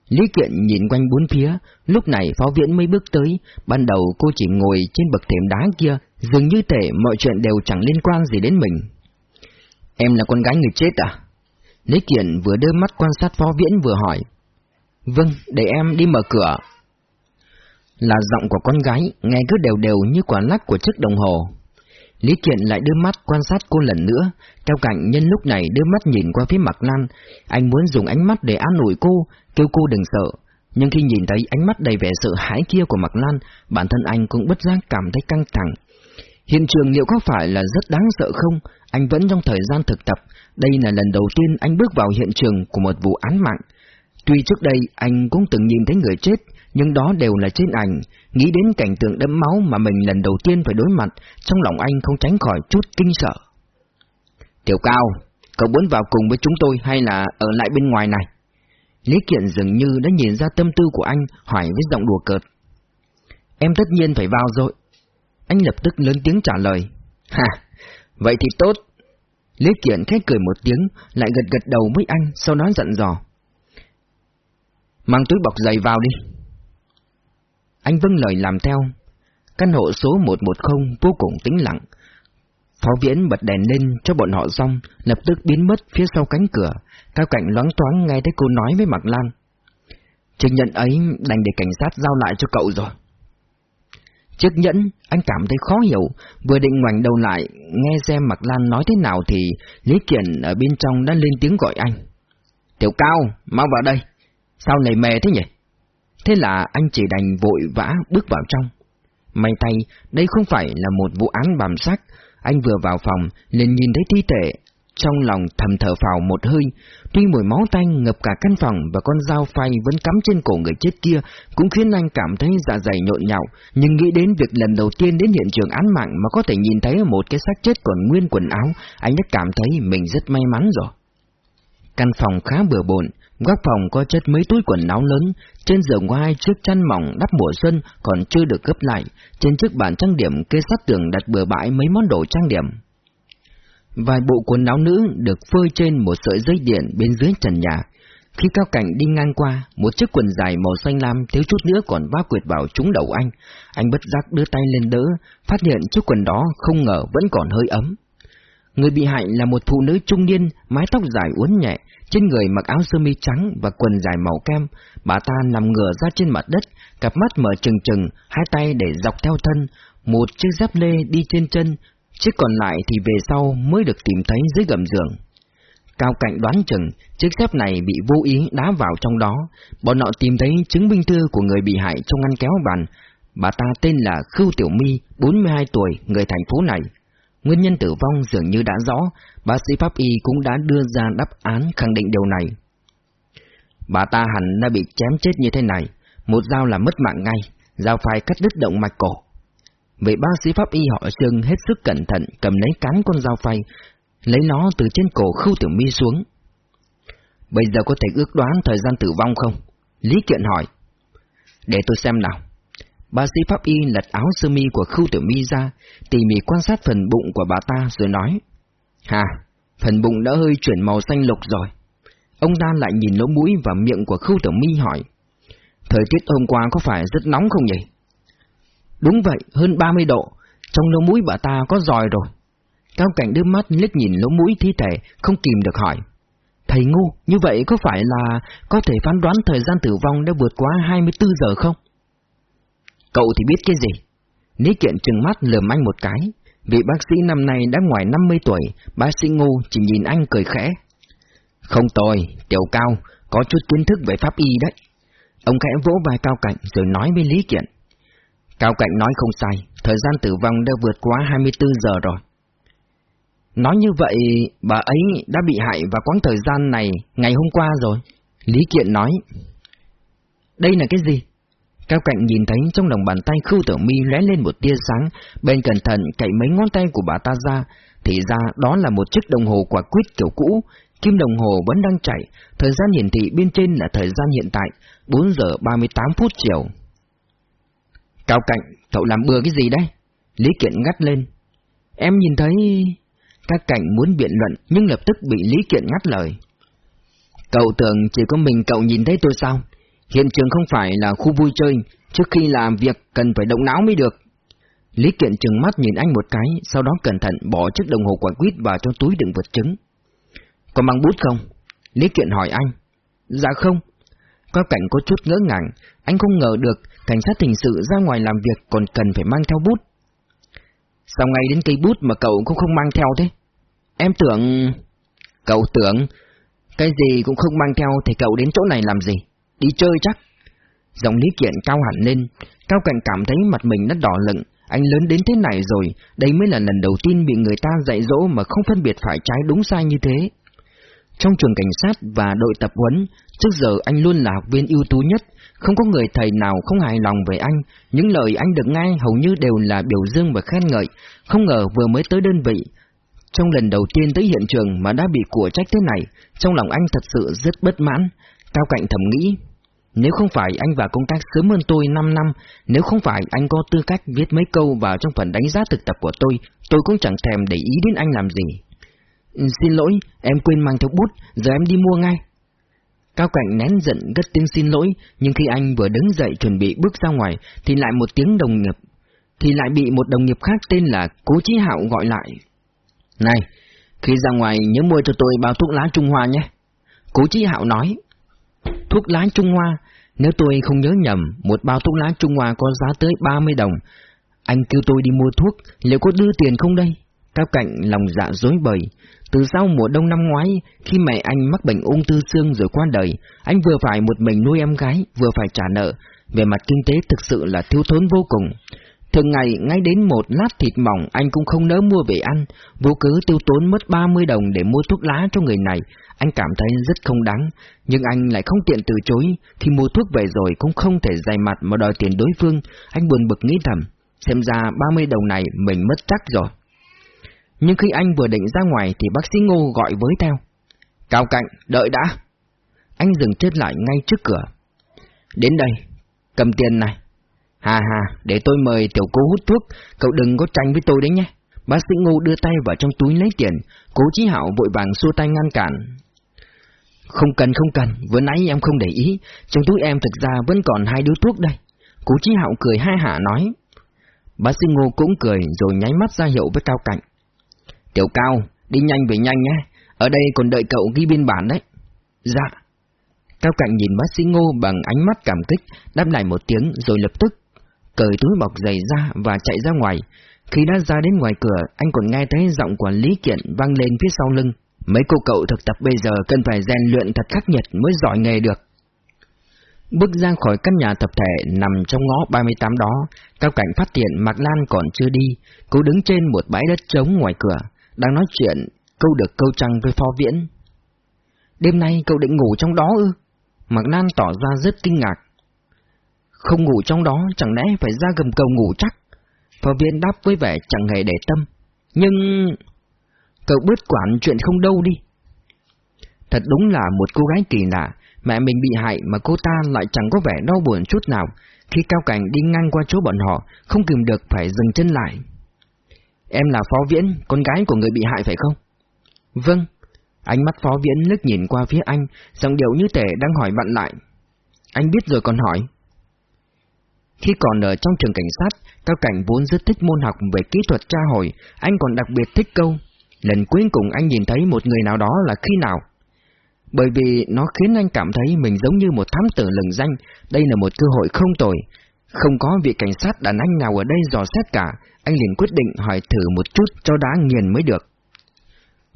Lý Kiện nhìn quanh bốn phía, lúc này phó viễn mới bước tới, ban đầu cô chỉ ngồi trên bậc thềm đá kia, dường như thể mọi chuyện đều chẳng liên quan gì đến mình. Em là con gái người chết à? Lý Kiện vừa đưa mắt quan sát phó viễn vừa hỏi. Vâng, để em đi mở cửa. Là giọng của con gái, nghe cứ đều đều như quả lắc của chiếc đồng hồ. Lý Kiện lại đưa mắt quan sát cô lần nữa, theo cảnh nhân lúc này đưa mắt nhìn qua phía mặt Lan, anh muốn dùng ánh mắt để an ủi cô, kêu cô đừng sợ. Nhưng khi nhìn thấy ánh mắt đầy vẻ sợ hãi kia của Mạc Lan, bản thân anh cũng bất giác cảm thấy căng thẳng. Hiện trường liệu có phải là rất đáng sợ không? Anh vẫn trong thời gian thực tập, đây là lần đầu tiên anh bước vào hiện trường của một vụ án mạng. Tuy trước đây anh cũng từng nhìn thấy người chết, nhưng đó đều là trên ảnh, nghĩ đến cảnh tượng đẫm máu mà mình lần đầu tiên phải đối mặt, trong lòng anh không tránh khỏi chút kinh sợ. Tiểu Cao, cậu muốn vào cùng với chúng tôi hay là ở lại bên ngoài này? Lý Kiện dường như đã nhìn ra tâm tư của anh, hỏi với giọng đùa cợt. Em tất nhiên phải vào rồi. Anh lập tức lớn tiếng trả lời. Hà, vậy thì tốt. Lý Kiện khẽ cười một tiếng, lại gật gật đầu với anh, sau đó dặn dò. Mang túi bọc giày vào đi. Anh vâng lời làm theo. Căn hộ số 110 vô cùng tĩnh lặng. Phó viễn bật đèn lên cho bọn họ xong, lập tức biến mất phía sau cánh cửa. Cao cảnh loáng toáng nghe thấy cô nói với Mạc Lan. Chứng nhận ấy đành để cảnh sát giao lại cho cậu rồi. Chiếc nhẫn, anh cảm thấy khó hiểu, vừa định ngoảnh đầu lại, nghe xem Mạc Lan nói thế nào thì Lý Kiện ở bên trong đã lên tiếng gọi anh. Tiểu Cao, mau vào đây. Sao này mè thế nhỉ? Thế là anh chỉ đành vội vã bước vào trong. May tay, đây không phải là một vụ án bàm sắc. Anh vừa vào phòng, liền nhìn thấy thi thể. Trong lòng thầm thở phào một hơi, tuy mùi máu tanh ngập cả căn phòng và con dao phay vẫn cắm trên cổ người chết kia cũng khiến anh cảm thấy dạ dày nhộn nhạo, nhưng nghĩ đến việc lần đầu tiên đến hiện trường án mạng mà có thể nhìn thấy một cái xác chết còn nguyên quần áo, anh đã cảm thấy mình rất may mắn rồi. Căn phòng khá bừa bộn, Góc phòng có chất mấy túi quần áo lớn, trên giường có hai chiếc chăn mỏng đắp mùa xuân còn chưa được gấp lại, trên chiếc bàn trang điểm kê sát tường đặt bừa bãi mấy món đồ trang điểm. Vài bộ quần áo nữ được phơi trên một sợi dây điện bên dưới trần nhà. Khi cao cảnh đi ngang qua, một chiếc quần dài màu xanh lam thiếu chút nữa còn va quyệt vào trúng đầu anh. Anh bất giác đưa tay lên đỡ, phát hiện chiếc quần đó không ngờ vẫn còn hơi ấm. Người bị hại là một phụ nữ trung niên, mái tóc dài uốn nhẹ, trên người mặc áo sơ mi trắng và quần dài màu kem, bà ta nằm ngửa ra trên mặt đất, cặp mắt mở trừng trừng, hai tay để dọc theo thân, một chiếc dép lê đi trên chân, chiếc còn lại thì về sau mới được tìm thấy dưới gầm giường. Cao cạnh đoán chừng, chiếc dép này bị vô ý đá vào trong đó, bọn họ tìm thấy chứng minh thư của người bị hại trong ngăn kéo bàn. Bà ta tên là Khưu Tiểu My, 42 tuổi, người thành phố này. Nguyên nhân tử vong dường như đã rõ, bác sĩ pháp y cũng đã đưa ra đáp án khẳng định điều này. Bà ta hẳn đã bị chém chết như thế này, một dao là mất mạng ngay, dao phải cắt đứt động mạch cổ. Vậy bác sĩ pháp y họ Trương hết sức cẩn thận cầm lấy cán con dao phay, lấy nó từ trên cổ khưu tiểu mi xuống. Bây giờ có thể ước đoán thời gian tử vong không? Lý Kiện hỏi. Để tôi xem nào. Bác sĩ pháp y lật áo sơ mi của Khưu Tiểu Mi ra, tỉ mỉ quan sát phần bụng của bà ta rồi nói. Hà, phần bụng đã hơi chuyển màu xanh lục rồi. Ông ta lại nhìn lỗ mũi và miệng của Khưu Tiểu Mi hỏi. Thời tiết hôm qua có phải rất nóng không nhỉ? Đúng vậy, hơn 30 độ, trong lỗ mũi bà ta có giòi rồi. Cao cảnh đưa mắt liếc nhìn lỗ mũi thi thể, không kìm được hỏi. Thầy ngu, như vậy có phải là có thể phán đoán thời gian tử vong đã vượt quá 24 giờ không? Cậu thì biết cái gì? Lý Kiện trừng mắt lườm anh một cái. Vị bác sĩ năm nay đã ngoài 50 tuổi, bác sĩ ngu chỉ nhìn anh cười khẽ. Không tồi, tiểu cao, có chút kiến thức về pháp y đấy. Ông khẽ vỗ vai Cao Cạnh rồi nói với Lý Kiện. Cao Cạnh nói không sai, thời gian tử vong đã vượt quá 24 giờ rồi. Nói như vậy, bà ấy đã bị hại vào quãng thời gian này ngày hôm qua rồi. Lý Kiện nói. Đây là cái gì? Cao Cạnh nhìn thấy trong lòng bàn tay Khưu Tử Mi lóe lên một tia sáng, bên cẩn thận cậy mấy ngón tay của bà ta ra, thì ra đó là một chiếc đồng hồ quả quýt kiểu cũ, kim đồng hồ vẫn đang chạy, thời gian hiển thị bên trên là thời gian hiện tại, 4 giờ 38 phút chiều. Cao Cạnh, cậu làm bừa cái gì đấy? Lý Kiện ngắt lên. Em nhìn thấy... Các cảnh muốn biện luận nhưng lập tức bị Lý Kiện ngắt lời. Cậu tưởng chỉ có mình cậu nhìn thấy tôi sao? Hiện trường không phải là khu vui chơi, trước khi làm việc cần phải động não mới được. Lý Kiện trừng mắt nhìn anh một cái, sau đó cẩn thận bỏ chiếc đồng hồ quả quýt vào trong túi đựng vật chứng. Có mang bút không? Lý Kiện hỏi anh. Dạ không. Có cảnh có chút ngỡ ngàng, anh không ngờ được cảnh sát hình sự ra ngoài làm việc còn cần phải mang theo bút. Sao ngay đến cây bút mà cậu cũng không mang theo thế? Em tưởng... Cậu tưởng... Cái gì cũng không mang theo thì cậu đến chỗ này làm gì? Đi chơi chắc. Giọng Lý Kiện cao hẳn lên, Cao Cảnh cảm thấy mặt mình đã đỏ lựng, anh lớn đến thế này rồi, đây mới là lần đầu tiên bị người ta dạy dỗ mà không phân biệt phải trái đúng sai như thế. Trong trường cảnh sát và đội tập huấn, trước giờ anh luôn là học viên ưu tú nhất, không có người thầy nào không hài lòng về anh, những lời anh được nghe hầu như đều là biểu dương và khen ngợi, không ngờ vừa mới tới đơn vị. Trong lần đầu tiên tới hiện trường mà đã bị của trách thế này, trong lòng anh thật sự rất bất mãn, Cao Cạnh thầm nghĩ, nếu không phải anh vào công tác sớm hơn tôi 5 năm, nếu không phải anh có tư cách viết mấy câu vào trong phần đánh giá thực tập của tôi, tôi cũng chẳng thèm để ý đến anh làm gì. Xin lỗi, em quên mang theo bút, giờ em đi mua ngay. Cao Cảnh nén giận gất tiếng xin lỗi, nhưng khi anh vừa đứng dậy chuẩn bị bước ra ngoài, thì lại một tiếng đồng nghiệp, thì lại bị một đồng nghiệp khác tên là Cố Chí Hạo gọi lại. Này, khi ra ngoài nhớ mua cho tôi bao thuốc lá Trung Hoa nhé. Cố Chí Hạo nói. Thuốc lá Trung Hoa, nếu tôi không nhớ nhầm, một bao thuốc lá Trung Hoa có giá tới 30 đồng. Anh kêu tôi đi mua thuốc, liệu có đưa tiền không đây? Cao Cạnh lòng dạ dối bời. Từ sau mùa đông năm ngoái, khi mẹ anh mắc bệnh ung thư xương rồi qua đời, anh vừa phải một mình nuôi em gái, vừa phải trả nợ. Về mặt kinh tế thực sự là thiếu thốn vô cùng. Thường ngày, ngay đến một lát thịt mỏng anh cũng không nỡ mua về ăn, vô cớ tiêu tốn mất 30 đồng để mua thuốc lá cho người này, anh cảm thấy rất không đáng, nhưng anh lại không tiện từ chối, khi mua thuốc về rồi cũng không thể dày mặt mà đòi tiền đối phương, anh buồn bực nghĩ thầm, xem ra 30 đồng này mình mất chắc rồi. Nhưng khi anh vừa định ra ngoài thì bác sĩ Ngô gọi với theo. Cao cạnh, đợi đã. Anh dừng chết lại ngay trước cửa. Đến đây, cầm tiền này. Hà hà, để tôi mời tiểu cô hút thuốc, cậu đừng có tranh với tôi đấy nhé. Bác sĩ Ngô đưa tay vào trong túi lấy tiền, cố chí hạo vội vàng xua tay ngăn cản. Không cần không cần, vừa nãy em không để ý, trong túi em thực ra vẫn còn hai đứa thuốc đây. Cố chí hạo cười hai hạ nói. Bác sĩ Ngô cũng cười rồi nháy mắt ra hiệu với Cao Cạnh. Tiểu Cao, đi nhanh về nhanh nhé, ở đây còn đợi cậu ghi biên bản đấy. Dạ. Cao Cạnh nhìn bác sĩ Ngô bằng ánh mắt cảm kích, đáp lại một tiếng rồi lập tức cởi túi bọc giày ra và chạy ra ngoài. Khi đã ra đến ngoài cửa, anh còn nghe thấy giọng của Lý Kiện vang lên phía sau lưng. Mấy cô cậu thực tập bây giờ cần phải rèn luyện thật khắc nghiệt mới giỏi nghề được. Bước ra khỏi căn nhà tập thể nằm trong ngõ 38 đó, Cao Cảnh phát hiện Mạc Lan còn chưa đi, cô đứng trên một bãi đất trống ngoài cửa, đang nói chuyện, câu được câu trăng với phó viễn. Đêm nay cậu định ngủ trong đó ư? Mạc Lan tỏ ra rất kinh ngạc. Không ngủ trong đó chẳng lẽ phải ra gầm cầu ngủ chắc? Phó viễn đáp với vẻ chẳng hề để tâm. Nhưng... Cậu bớt quản chuyện không đâu đi. Thật đúng là một cô gái kỳ lạ, mẹ mình bị hại mà cô ta lại chẳng có vẻ đau buồn chút nào. Khi Cao Cảnh đi ngang qua chỗ bọn họ, không kìm được phải dừng chân lại. Em là Phó Viễn, con gái của người bị hại phải không? Vâng. Ánh mắt Phó Viễn lướt nhìn qua phía anh, giọng điệu như thể đang hỏi bạn lại. Anh biết rồi còn hỏi. Khi còn ở trong trường cảnh sát, Cao Cảnh vốn rất thích môn học về kỹ thuật tra hỏi, anh còn đặc biệt thích câu. Lần cuối cùng anh nhìn thấy một người nào đó là khi nào? Bởi vì nó khiến anh cảm thấy mình giống như một thám tử lừng danh, đây là một cơ hội không tồi. Không có vị cảnh sát đàn anh nào ở đây dò xét cả, anh liền quyết định hỏi thử một chút cho đã nghiền mới được.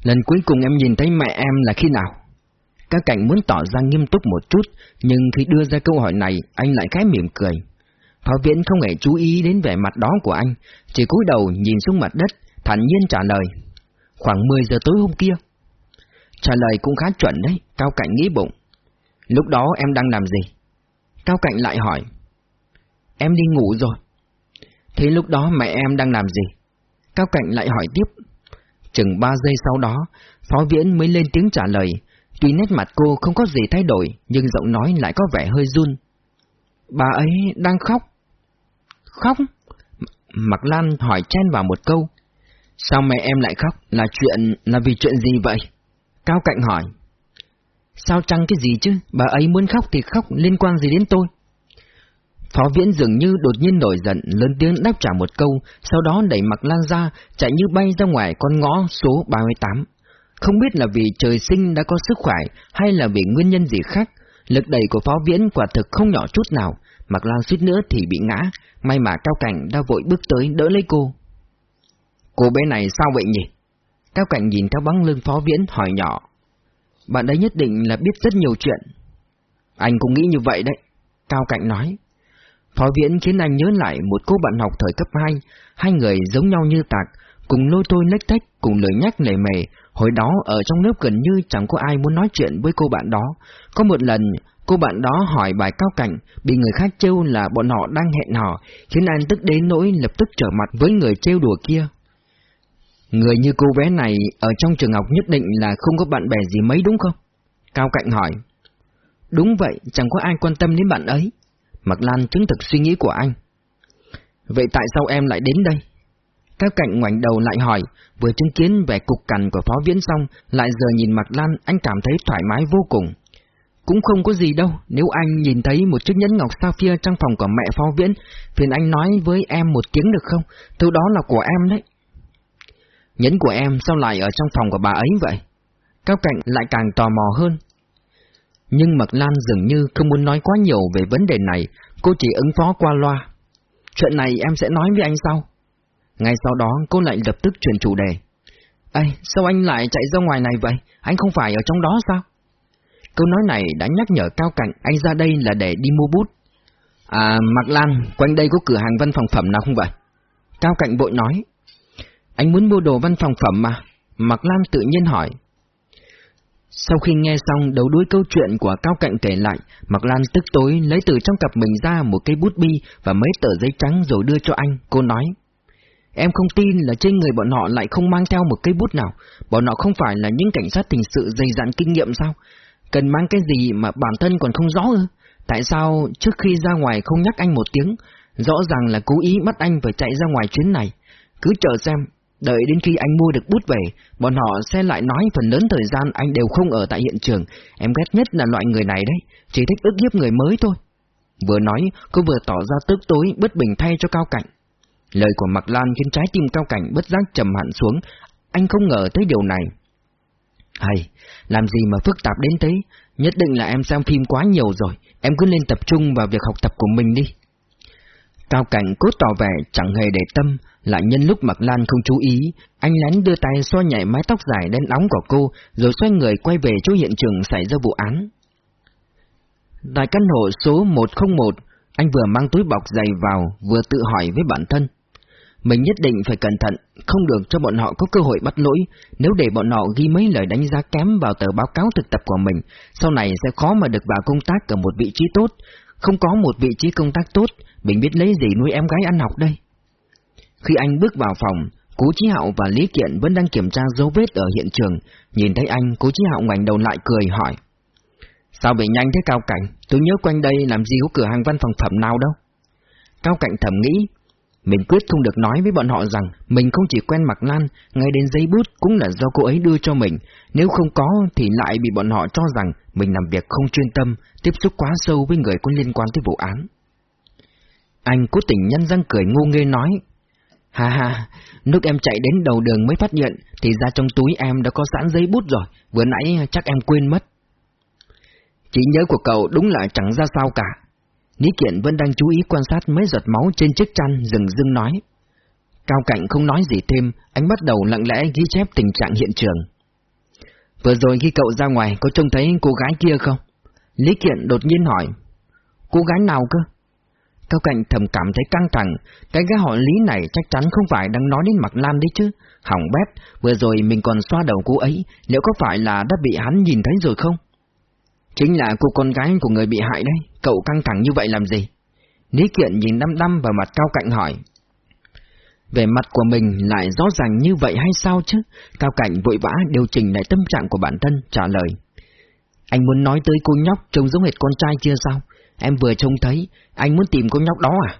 Lần cuối cùng em nhìn thấy mẹ em là khi nào? Các cảnh muốn tỏ ra nghiêm túc một chút, nhưng khi đưa ra câu hỏi này, anh lại khẽ mỉm cười. Phó viễn không hề chú ý đến vẻ mặt đó của anh, chỉ cúi đầu nhìn xuống mặt đất, thản nhiên trả lời. Khoảng 10 giờ tối hôm kia. Trả lời cũng khá chuẩn đấy, Cao Cảnh nghĩ bụng. Lúc đó em đang làm gì? Cao Cảnh lại hỏi. Em đi ngủ rồi. Thế lúc đó mẹ em đang làm gì? Cao Cảnh lại hỏi tiếp. Chừng ba giây sau đó, Phó Viễn mới lên tiếng trả lời. Tuy nét mặt cô không có gì thay đổi, nhưng giọng nói lại có vẻ hơi run. Bà ấy đang khóc. Khóc? Mạc Lan hỏi chen vào một câu. Sao mẹ em lại khóc? Là chuyện... là vì chuyện gì vậy? Cao Cạnh hỏi. Sao chăng cái gì chứ? Bà ấy muốn khóc thì khóc, liên quan gì đến tôi? Phó Viễn dường như đột nhiên nổi giận, lớn tiếng đáp trả một câu, sau đó đẩy mặc Lan ra, chạy như bay ra ngoài con ngõ số 38. Không biết là vì trời sinh đã có sức khỏe hay là vì nguyên nhân gì khác, lực đẩy của Phó Viễn quả thực không nhỏ chút nào, mặc Lan suýt nữa thì bị ngã, may mà Cao Cảnh đã vội bước tới đỡ lấy cô. Cô bé này sao vậy nhỉ? Cao Cảnh nhìn theo bóng lưng phó viễn hỏi nhỏ. Bạn ấy nhất định là biết rất nhiều chuyện. Anh cũng nghĩ như vậy đấy. Cao Cảnh nói. Phó viễn khiến anh nhớ lại một cô bạn học thời cấp 2, hai người giống nhau như tạc, cùng lôi tôi lách tách, cùng lời nhắc lề mề. Hồi đó ở trong lớp gần như chẳng có ai muốn nói chuyện với cô bạn đó. Có một lần, cô bạn đó hỏi bài cao cảnh, bị người khác trêu là bọn họ đang hẹn hò, khiến anh tức đến nỗi lập tức trở mặt với người trêu đùa kia. Người như cô bé này ở trong trường học nhất định là không có bạn bè gì mấy đúng không? Cao Cạnh hỏi. Đúng vậy, chẳng có ai quan tâm đến bạn ấy. Mạc Lan chứng thực suy nghĩ của anh. Vậy tại sao em lại đến đây? Cao Cạnh ngoảnh đầu lại hỏi, vừa chứng kiến vẻ cục cằn của Phó Viễn xong, lại giờ nhìn Mạc Lan, anh cảm thấy thoải mái vô cùng. Cũng không có gì đâu, nếu anh nhìn thấy một chiếc nhẫn ngọc sapphire trong phòng của mẹ Phó Viễn, phiền anh nói với em một tiếng được không? Thứ đó là của em đấy. Nhẫn của em sao lại ở trong phòng của bà ấy vậy? Cao Cạnh lại càng tò mò hơn. Nhưng Mạc Lan dường như không muốn nói quá nhiều về vấn đề này, cô chỉ ứng phó qua loa. Chuyện này em sẽ nói với anh sau. Ngay sau đó cô lại lập tức chuyển chủ đề. Ê, sao anh lại chạy ra ngoài này vậy? Anh không phải ở trong đó sao? Câu nói này đã nhắc nhở Cao Cạnh anh ra đây là để đi mua bút. À, Mạc Lan, quanh đây có cửa hàng văn phòng phẩm nào không vậy? Cao Cạnh vội nói. Anh muốn mua đồ văn phòng phẩm mà? Mạc Lan tự nhiên hỏi. Sau khi nghe xong đầu đuôi câu chuyện của Cao Cạnh kể lại, Mạc Lan tức tối lấy từ trong cặp mình ra một cây bút bi và mấy tờ giấy trắng rồi đưa cho anh. Cô nói, em không tin là trên người bọn họ lại không mang theo một cây bút nào. Bọn họ không phải là những cảnh sát hình sự dày dặn kinh nghiệm sao? Cần mang cái gì mà bản thân còn không rõ ư? Tại sao trước khi ra ngoài không nhắc anh một tiếng? Rõ ràng là cố ý bắt anh phải chạy ra ngoài chuyến này. Cứ chờ xem, Đợi đến khi anh mua được bút về, bọn họ sẽ lại nói phần lớn thời gian anh đều không ở tại hiện trường. Em ghét nhất là loại người này đấy, chỉ thích ức hiếp người mới thôi. Vừa nói, cô vừa tỏ ra tức tối, bất bình thay cho Cao Cảnh. Lời của Mạc Lan khiến trái tim Cao Cảnh bất giác trầm hẳn xuống, anh không ngờ tới điều này. Hay, làm gì mà phức tạp đến thế, nhất định là em xem phim quá nhiều rồi, em cứ lên tập trung vào việc học tập của mình đi. Cao Cảnh cố tỏ vẻ chẳng hề để tâm, lại nhân lúc Mạc Lan không chú ý, anh lén đưa tay xoa nhảy mái tóc dài đen óng của cô, rồi xoay người quay về chỗ hiện trường xảy ra vụ án. Tại căn hộ số 101, anh vừa mang túi bọc giày vào, vừa tự hỏi với bản thân. Mình nhất định phải cẩn thận, không được cho bọn họ có cơ hội bắt lỗi, nếu để bọn họ ghi mấy lời đánh giá kém vào tờ báo cáo thực tập của mình, sau này sẽ khó mà được vào công tác ở một vị trí tốt, không có một vị trí công tác tốt, mình biết lấy gì nuôi em gái ăn học đây. Khi anh bước vào phòng, Cố Chí Hạo và Lý Kiện vẫn đang kiểm tra dấu vết ở hiện trường. Nhìn thấy anh, Cố Chí Hạo ngoảnh đầu lại cười hỏi. Sao bị nhanh thế Cao Cảnh? Tôi nhớ quanh đây làm gì có cửa hàng văn phòng phẩm nào đâu. Cao Cảnh thầm nghĩ, mình quyết không được nói với bọn họ rằng mình không chỉ quen Mạc Lan, ngay đến giấy bút cũng là do cô ấy đưa cho mình. Nếu không có thì lại bị bọn họ cho rằng mình làm việc không chuyên tâm, tiếp xúc quá sâu với người có liên quan tới vụ án. Anh cố tình nhân răng cười ngu nghê nói, Ha ha, lúc em chạy đến đầu đường mới phát hiện, thì ra trong túi em đã có sẵn giấy bút rồi, vừa nãy chắc em quên mất. Chỉ nhớ của cậu đúng là chẳng ra sao cả. Lý Kiện vẫn đang chú ý quan sát mấy giọt máu trên chiếc chăn rừng rưng nói. Cao Cảnh không nói gì thêm, anh bắt đầu lặng lẽ ghi chép tình trạng hiện trường. Vừa rồi khi cậu ra ngoài có trông thấy cô gái kia không? Lý Kiện đột nhiên hỏi. Cô gái nào cơ? Cao Cạnh thầm cảm thấy căng thẳng, cái gã họ Lý này chắc chắn không phải đang nói đến Mạc Lan đấy chứ. Hỏng bét, vừa rồi mình còn xoa đầu cô ấy, liệu có phải là đã bị hắn nhìn thấy rồi không? Chính là cô con gái của người bị hại đấy, cậu căng thẳng như vậy làm gì? Lý Kiện nhìn đăm đăm vào mặt Cao Cạnh hỏi. Về mặt của mình lại rõ ràng như vậy hay sao chứ? Cao Cảnh vội vã điều chỉnh lại tâm trạng của bản thân, trả lời. Anh muốn nói tới cô nhóc trông giống hệt con trai kia sao? Em vừa trông thấy, anh muốn tìm cô nhóc đó à?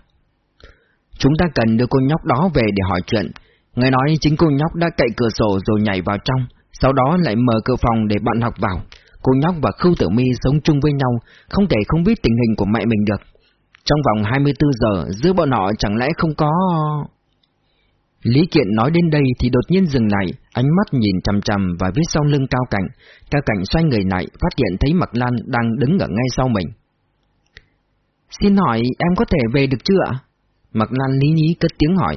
Chúng ta cần đưa cô nhóc đó về để hỏi chuyện. Người nói chính cô nhóc đã cậy cửa sổ rồi nhảy vào trong, sau đó lại mở cửa phòng để bạn học vào. Cô nhóc và Khưu Tử Mi sống chung với nhau, không thể không biết tình hình của mẹ mình được. Trong vòng 24 giờ, giữa bọn họ chẳng lẽ không có... Lý Kiện nói đến đây thì đột nhiên dừng lại, ánh mắt nhìn chằm chằm và viết sau lưng Cao Cảnh. Cao Cảnh xoay người lại, phát hiện thấy Mạc Lan đang đứng ở ngay sau mình. Xin hỏi em có thể về được chưa ạ? Mạc Lan lý nhí cất tiếng hỏi.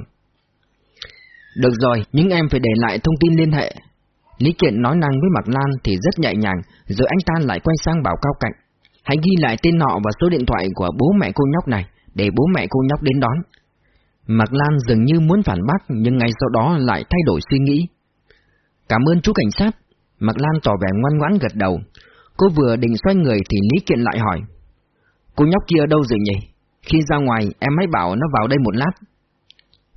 Được rồi, nhưng em phải để lại thông tin liên hệ. Lý Kiện nói năng với Mạc Lan thì rất nhẹ nhàng, rồi anh ta lại quay sang bảo Cao Cạnh. Hãy ghi lại tên họ và số điện thoại của bố mẹ cô nhóc này, để bố mẹ cô nhóc đến đón. Mạc Lan dường như muốn phản bác, nhưng ngay sau đó lại thay đổi suy nghĩ. Cảm ơn chú cảnh sát. Mạc Lan tỏ vẻ ngoan ngoãn gật đầu. Cô vừa định xoay người thì Lý Kiện lại hỏi. Cô nhóc kia đâu rồi nhỉ? Khi ra ngoài em hãy bảo nó vào đây một lát.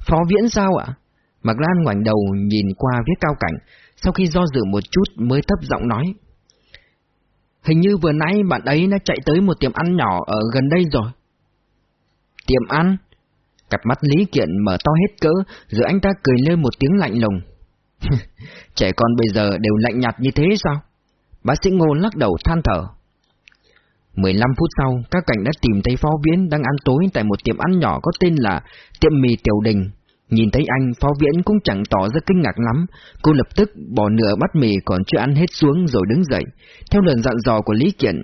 Phó Viễn sao ạ? Mạc Lan ngoảnh đầu nhìn qua phía cao cảnh, sau khi do dự một chút mới thấp giọng nói. Hình như vừa nãy bạn ấy đã chạy tới một tiệm ăn nhỏ ở gần đây rồi. Tiệm ăn? Cặp mắt Lý Kiện mở to hết cỡ, rồi anh ta cười lên một tiếng lạnh lùng. Trẻ con bây giờ đều lạnh nhạt như thế sao? Bác sĩ Ngô lắc đầu than thở. 15 phút sau, các cảnh đã tìm thấy phó viễn đang ăn tối tại một tiệm ăn nhỏ có tên là tiệm mì Tiểu Đình. Nhìn thấy anh, phó viễn cũng chẳng tỏ ra kinh ngạc lắm. Cô lập tức bỏ nửa bát mì còn chưa ăn hết xuống rồi đứng dậy. Theo lời dặn dò của Lý Kiện,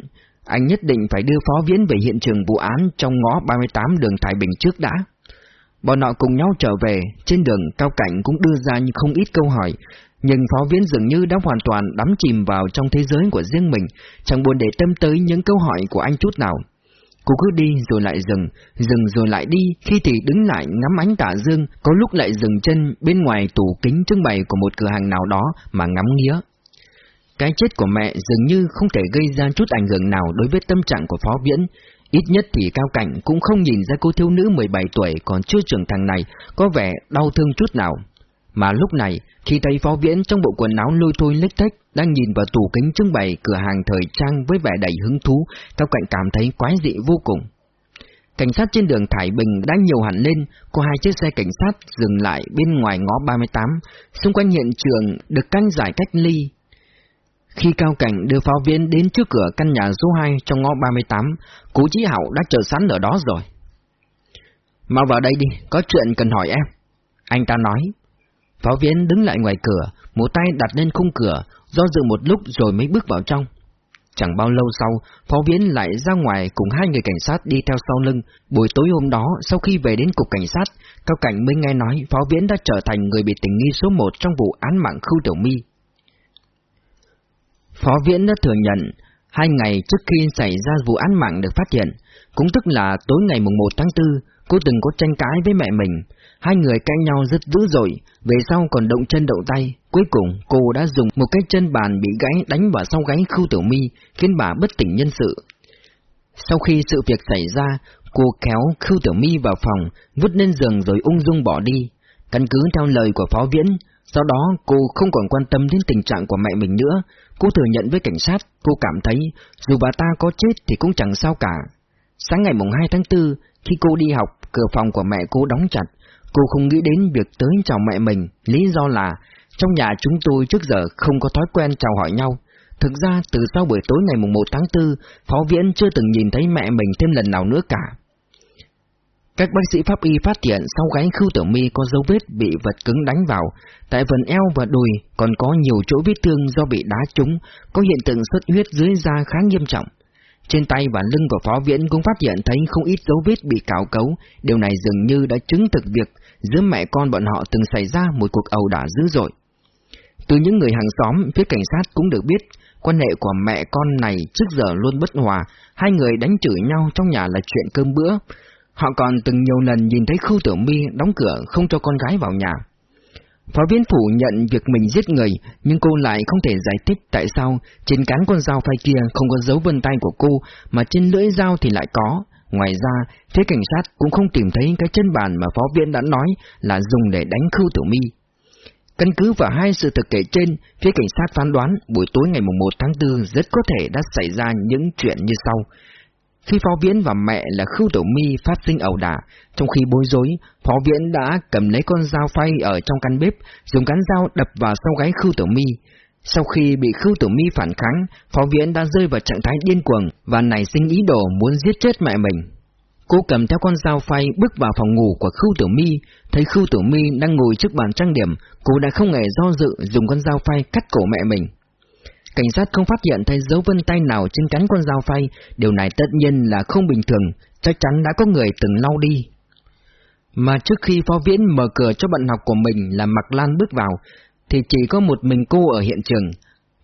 anh nhất định phải đưa phó viễn về hiện trường vụ án trong ngõ 38 đường Thái Bình trước đã. Bọn họ cùng nhau trở về, trên đường Cao Cảnh cũng đưa ra không ít câu hỏi, nhưng phó viễn dường như đã hoàn toàn đắm chìm vào trong thế giới của riêng mình, chẳng buồn để tâm tới những câu hỏi của anh chút nào. Cô cứ đi rồi lại dừng, dừng rồi lại đi, khi thì đứng lại ngắm ánh tả dương, có lúc lại dừng chân bên ngoài tủ kính trưng bày của một cửa hàng nào đó mà ngắm nghía. Cái chết của mẹ dường như không thể gây ra chút ảnh hưởng nào đối với tâm trạng của Phó Viễn, ít nhất thì Cao Cảnh cũng không nhìn ra cô thiếu nữ 17 tuổi còn chưa trưởng thành này có vẻ đau thương chút nào. Mà lúc này, khi thấy phó viễn trong bộ quần áo lôi thôi lếch tách, đang nhìn vào tủ kính trưng bày cửa hàng thời trang với vẻ đầy hứng thú, Cao Cạnh cảm thấy quái dị vô cùng. Cảnh sát trên đường Thải Bình đã nhiều hẳn lên, có hai chiếc xe cảnh sát dừng lại bên ngoài ngõ 38, xung quanh hiện trường được canh giải cách ly. Khi Cao Cảnh đưa pháo viên đến trước cửa căn nhà số 2 trong ngõ 38, Cố Chí Hảo đã chờ sẵn ở đó rồi. Mau vào đây đi, có chuyện cần hỏi em. Anh ta nói, Pháo viễn đứng lại ngoài cửa, một tay đặt lên khung cửa, do dự một lúc rồi mới bước vào trong. Chẳng bao lâu sau, phó viễn lại ra ngoài cùng hai người cảnh sát đi theo sau lưng. Buổi tối hôm đó, sau khi về đến cục cảnh sát, Cao Cảnh mới nghe nói phó viễn đã trở thành người bị tình nghi số một trong vụ án mạng Khưu Tiểu My. Phó viễn đã thừa nhận, hai ngày trước khi xảy ra vụ án mạng được phát hiện, cũng tức là tối ngày mùng 1 tháng 4, cô từng có tranh cãi với mẹ mình. Hai người cãi nhau rất dữ dội, về sau còn động chân động tay. Cuối cùng, cô đã dùng một cái chân bàn bị gãy đánh vào sau gáy Khưu Tiểu Mi, khiến bà bất tỉnh nhân sự. Sau khi sự việc xảy ra, cô kéo Khưu Tiểu Mi vào phòng, vứt lên giường rồi ung dung bỏ đi. Căn cứ theo lời của Phó Viễn, sau đó cô không còn quan tâm đến tình trạng của mẹ mình nữa. Cô thừa nhận với cảnh sát, cô cảm thấy dù bà ta có chết thì cũng chẳng sao cả. Sáng ngày mùng 2 tháng 4, khi cô đi học, cửa phòng của mẹ cô đóng chặt. Cô không nghĩ đến việc tới chào mẹ mình, lý do là trong nhà chúng tôi trước giờ không có thói quen chào hỏi nhau. Thực ra từ sau buổi tối ngày mùng 1 tháng 4, Phó Viễn chưa từng nhìn thấy mẹ mình thêm lần nào nữa cả. Các bác sĩ pháp y phát hiện sau gáy Khưu Tiểu Mi có dấu vết bị vật cứng đánh vào, tại phần eo và đùi còn có nhiều chỗ vết thương do bị đá trúng, có hiện tượng xuất huyết dưới da khá nghiêm trọng. Trên tay và lưng của phó viễn cũng phát hiện thấy không ít dấu vết bị cào cấu, điều này dường như đã chứng thực việc giữa mẹ con bọn họ từng xảy ra một cuộc ẩu đả dữ dội. Từ những người hàng xóm, phía cảnh sát cũng được biết, quan hệ của mẹ con này trước giờ luôn bất hòa, hai người đánh chửi nhau trong nhà là chuyện cơm bữa. Họ còn từng nhiều lần nhìn thấy Khưu Tiểu Mi đóng cửa không cho con gái vào nhà. Phó viên phủ nhận việc mình giết người, nhưng cô lại không thể giải thích tại sao trên cán con dao phai kia không có dấu vân tay của cô, mà trên lưỡi dao thì lại có. Ngoài ra, phía cảnh sát cũng không tìm thấy cái chân bàn mà phó viên đã nói là dùng để đánh Khưu Tiểu Mi. Căn cứ vào hai sự thực kể trên, phía cảnh sát phán đoán buổi tối ngày 1 tháng 4 rất có thể đã xảy ra những chuyện như sau. Khi Phó Viễn và mẹ là Khưu Tiểu Mi phát sinh ẩu đả, trong khi bối rối, Phó Viễn đã cầm lấy con dao phay ở trong căn bếp, dùng cán dao đập vào sau gáy Khưu Tiểu Mi. Sau khi bị Khưu Tiểu Mi phản kháng, Phó Viễn đã rơi vào trạng thái điên cuồng và nảy sinh ý đồ muốn giết chết mẹ mình. Cô cầm theo con dao phay bước vào phòng ngủ của Khưu Tiểu Mi, thấy Khưu Tiểu Mi đang ngồi trước bàn trang điểm, cô đã không hề do dự dùng con dao phay cắt cổ mẹ mình cảnh sát không phát hiện thấy dấu vân tay nào trên cánh con dao phay, điều này tất nhiên là không bình thường, chắc chắn đã có người từng lau đi. Mà trước khi phó viễn mở cửa cho bạn học của mình là Mạc Lan bước vào, thì chỉ có một mình cô ở hiện trường.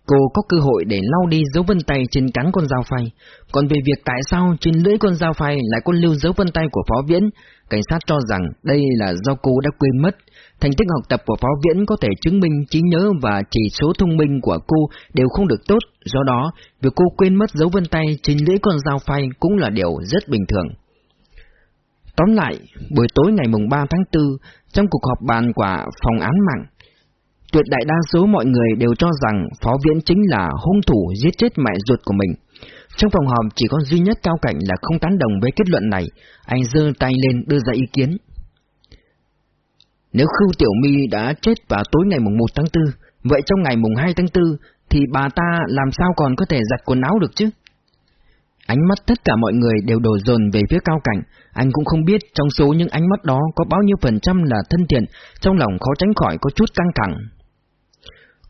Cô có cơ hội để lau đi dấu vân tay trên cắn con dao phay. Còn về việc tại sao trên lưỡi con dao phay lại có lưu dấu vân tay của phó viễn, cảnh sát cho rằng đây là do cô đã quên mất. Thành tích học tập của phó viễn có thể chứng minh trí nhớ và chỉ số thông minh của cô đều không được tốt, do đó việc cô quên mất dấu vân tay trên lưỡi con dao phay cũng là điều rất bình thường. Tóm lại, buổi tối ngày mùng 3 tháng 4, trong cuộc họp bàn của phòng án mạng, tuyệt đại đa số mọi người đều cho rằng Phó Viễn chính là hung thủ giết chết mẹ ruột của mình. Trong phòng họp chỉ có duy nhất Cao Cảnh là không tán đồng với kết luận này, anh giơ tay lên đưa ra ý kiến. Nếu Khưu Tiểu My đã chết vào tối ngày mùng 1 tháng 4, vậy trong ngày mùng 2 tháng 4 thì bà ta làm sao còn có thể giặt quần áo được chứ? Ánh mắt tất cả mọi người đều đổ dồn về phía Cao Cảnh, anh cũng không biết trong số những ánh mắt đó có bao nhiêu phần trăm là thân thiện, trong lòng khó tránh khỏi có chút căng thẳng.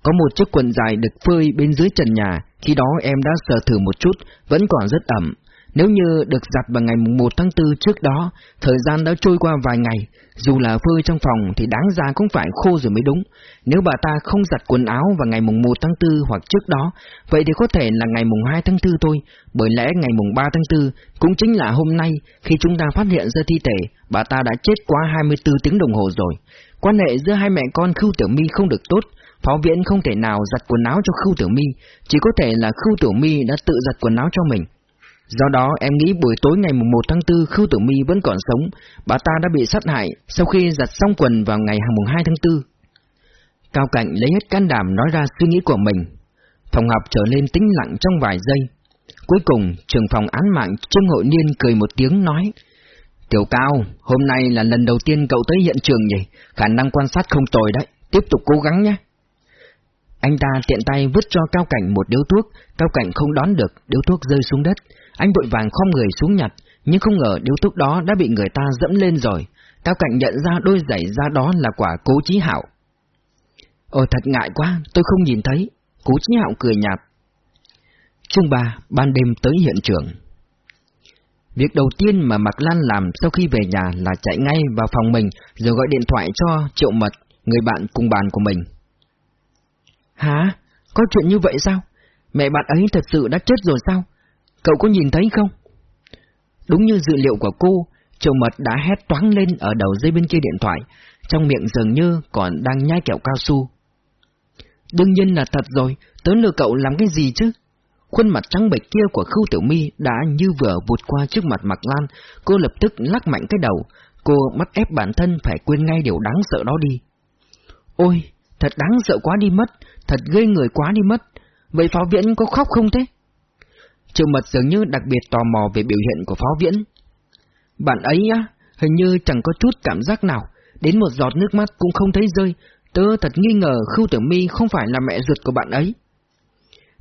Có một chiếc quần dài được phơi bên dưới trần nhà, khi đó em đã sờ thử một chút, vẫn còn rất ẩm. Nếu như được giặt vào ngày 1 tháng 4 trước đó, thời gian đã trôi qua vài ngày, dù là phơi trong phòng thì đáng ra cũng phải khô rồi mới đúng. Nếu bà ta không giặt quần áo vào ngày 1 tháng 4 hoặc trước đó, vậy thì có thể là ngày 2 tháng 4 thôi, bởi lẽ ngày 3 tháng 4 cũng chính là hôm nay khi chúng ta phát hiện ra thi thể, bà ta đã chết quá 24 tiếng đồng hồ rồi. Quan hệ giữa hai mẹ con Khưu Tiểu My không được tốt, Phó Viễn không thể nào giặt quần áo cho Khưu Tiểu My, chỉ có thể là Khưu Tiểu My đã tự giặt quần áo cho mình. Do đó em nghĩ buổi tối ngày 1 tháng 4 Khưu Tử Mi vẫn còn sống, bà ta đã bị sát hại sau khi giặt xong quần vào ngày 2 tháng 4. Cao Cạnh lấy hết can đảm nói ra suy nghĩ của mình. Phòng học trở nên tĩnh lặng trong vài giây. Cuối cùng, trưởng phòng án mạng Trương Hội Niên cười một tiếng nói Tiểu Cao, hôm nay là lần đầu tiên cậu tới hiện trường nhỉ, khả năng quan sát không tồi đấy, tiếp tục cố gắng nhé. Anh ta tiện tay vứt cho Cao Cảnh một điếu thuốc, Cao Cảnh không đón được, điếu thuốc rơi xuống đất. Anh vội vàng khom người xuống nhặt, nhưng không ngờ điếu thuốc đó đã bị người ta dẫm lên rồi. Cao Cảnh nhận ra đôi giày da đó là quả cố chí hạo. Ôi thật ngại quá, tôi không nhìn thấy. Cố chí hạo cười nhạt. Chương 3, ban đêm tới hiện trường. Việc đầu tiên mà Mạc Lan làm sau khi về nhà là chạy ngay vào phòng mình rồi gọi điện thoại cho Triệu Mật, người bạn cùng bàn của mình. Hả? Có chuyện như vậy sao? Mẹ bạn ấy thật sự đã chết rồi sao? Cậu có nhìn thấy không? Đúng như dự liệu của cô, Triệu Mật đã hét toáng lên ở đầu dây bên kia điện thoại, trong miệng dường như còn đang nhai kẹo cao su. Đương nhiên là thật rồi, tớ lừa cậu làm cái gì chứ? Khuôn mặt trắng bệch kia của Khưu Tiểu My đã như vừa vụt qua trước mặt Mạc Lan, cô lập tức lắc mạnh cái đầu, cô bắt ép bản thân phải quên ngay điều đáng sợ đó đi. Ôi, thật đáng sợ quá đi mất, thật gây người quá đi mất, vậy Pháo Viễn có khóc không thế? Triệu mật dường như đặc biệt tò mò về biểu hiện của phó viễn. Bạn ấy á, hình như chẳng có chút cảm giác nào, đến một giọt nước mắt cũng không thấy rơi, tớ thật nghi ngờ Khưu Tử Mi không phải là mẹ ruột của bạn ấy.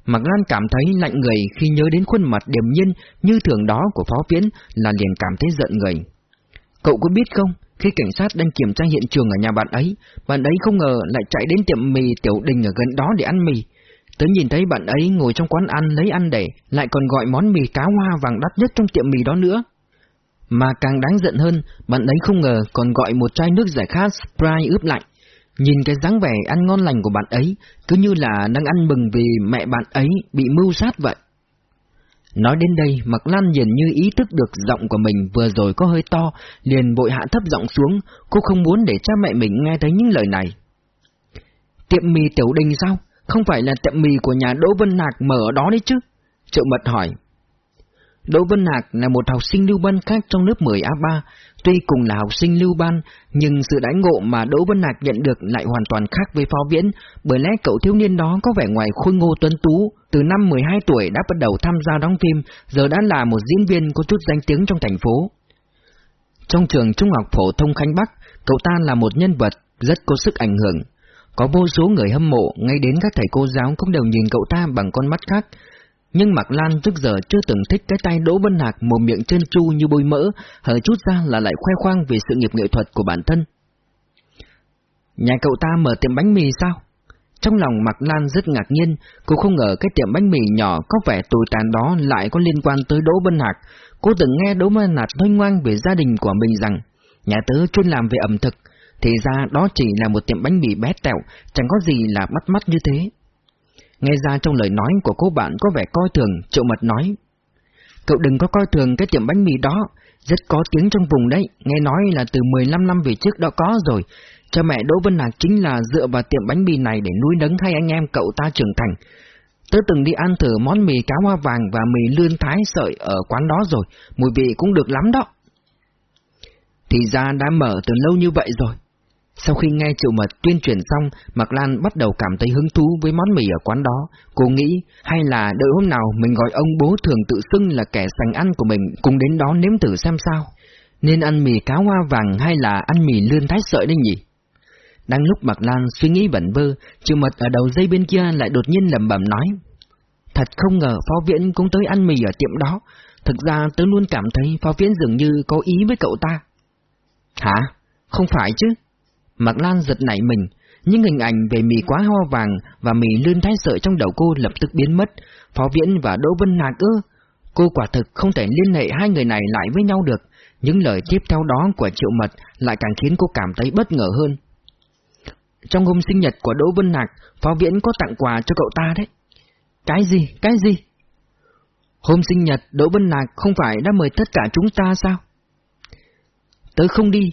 Mạc Lan cảm thấy lạnh người khi nhớ đến khuôn mặt điềm nhiên như thường đó của phó viễn là liền cảm thấy giận người. Cậu có biết không, khi cảnh sát đang kiểm tra hiện trường ở nhà bạn ấy, bạn ấy không ngờ lại chạy đến tiệm mì Tiểu Đình ở gần đó để ăn mì, Tớ nhìn thấy bạn ấy ngồi trong quán ăn lấy ăn để, lại còn gọi món mì cá hoa vàng đắt nhất trong tiệm mì đó nữa. Mà càng đáng giận hơn, bạn ấy không ngờ còn gọi một chai nước giải khát Sprite ướp lạnh. Nhìn cái dáng vẻ ăn ngon lành của bạn ấy, cứ như là đang ăn mừng vì mẹ bạn ấy bị mưu sát vậy. Nói đến đây, Mạc Lan dường như ý thức được giọng của mình vừa rồi có hơi to, liền vội hạ thấp giọng xuống, cô không muốn để cha mẹ mình nghe thấy những lời này. Tiệm mì tiểu đình sao? Không phải là tiệm mì của nhà Đỗ Vân Hạc mở ở đó đấy chứ? Triệu Mật hỏi. Đỗ Vân Hạc là một học sinh lưu ban khác trong lớp 10A3, tuy cùng là học sinh lưu ban, nhưng sự đãi ngộ mà Đỗ Vân Nạc nhận được lại hoàn toàn khác với Phó Viễn, bởi lẽ cậu thiếu niên đó có vẻ ngoài khôi ngô tuấn tú, từ năm 12 tuổi đã bắt đầu tham gia đóng phim, giờ đã là một diễn viên có chút danh tiếng trong thành phố. Trong trường Trung học phổ thông Khánh Bắc, cậu ta là một nhân vật rất có sức ảnh hưởng. Có vô số người hâm mộ, ngay đến các thầy cô giáo cũng đều nhìn cậu ta bằng con mắt khác. Nhưng Mạc Lan trước giờ chưa từng thích cái tay Đỗ Bân Hạc mồm miệng chân chu như bôi mỡ, hở chút ra là lại khoe khoang về sự nghiệp nghệ thuật của bản thân. Nhà cậu ta mở tiệm bánh mì sao? Trong lòng Mạc Lan rất ngạc nhiên, cô không ngờ cái tiệm bánh mì nhỏ có vẻ tồi tàn đó lại có liên quan tới Đỗ Bân Hạc. Cô từng nghe Đỗ Bân Hạc nói ngoan về gia đình của mình rằng, nhà tớ chuyên làm về ẩm thực, thì ra đó chỉ là một tiệm bánh mì bé tẹo, chẳng có gì là bắt mắt như thế. Nghe ra trong lời nói của cô bạn có vẻ coi thường, Triệu Mật nói. Cậu đừng có coi thường cái tiệm bánh mì đó, rất có tiếng trong vùng đấy, nghe nói là từ 15 năm về trước đã có rồi. Cha mẹ Đỗ Vân Lạc chính là dựa vào tiệm bánh mì này để nuôi nấng hai anh em cậu ta trưởng thành. Tớ từng đi ăn thử món mì cá hoa vàng và mì lươn thái sợi ở quán đó rồi, mùi vị cũng được lắm đó. Thì ra đã mở từ lâu như vậy rồi. Sau khi nghe Triệu Mật tuyên truyền xong, Mạc Lan bắt đầu cảm thấy hứng thú với món mì ở quán đó. Cô nghĩ, hay là đợi hôm nào mình gọi ông bố thường tự xưng là kẻ sành ăn của mình cùng đến đó nếm thử xem sao. Nên ăn mì cá hoa vàng hay là ăn mì lươn thái sợi đấy nhỉ? Đang lúc Mạc Lan suy nghĩ bẩn vơ, Triệu Mật ở đầu dây bên kia lại đột nhiên lẩm bẩm nói. Thật không ngờ Phó Viễn cũng tới ăn mì ở tiệm đó. Thực ra tớ luôn cảm thấy Phó Viễn dường như có ý với cậu ta. Hả? Không phải chứ? Mạc Lan giật nảy mình, những hình ảnh về mì quá hoa vàng và mì lươn thái sợi trong đầu cô lập tức biến mất. Phó Viễn và Đỗ Vân Hạc ư? Cô quả thực không thể liên hệ hai người này lại với nhau được. Những lời tiếp theo đó của Triệu Mật lại càng khiến cô cảm thấy bất ngờ hơn. Trong hôm sinh nhật của Đỗ Vân Hạc, Phó Viễn có tặng quà cho cậu ta đấy. Cái gì? Cái gì? Hôm sinh nhật Đỗ Vân Hạc không phải đã mời tất cả chúng ta sao? Tớ không đi,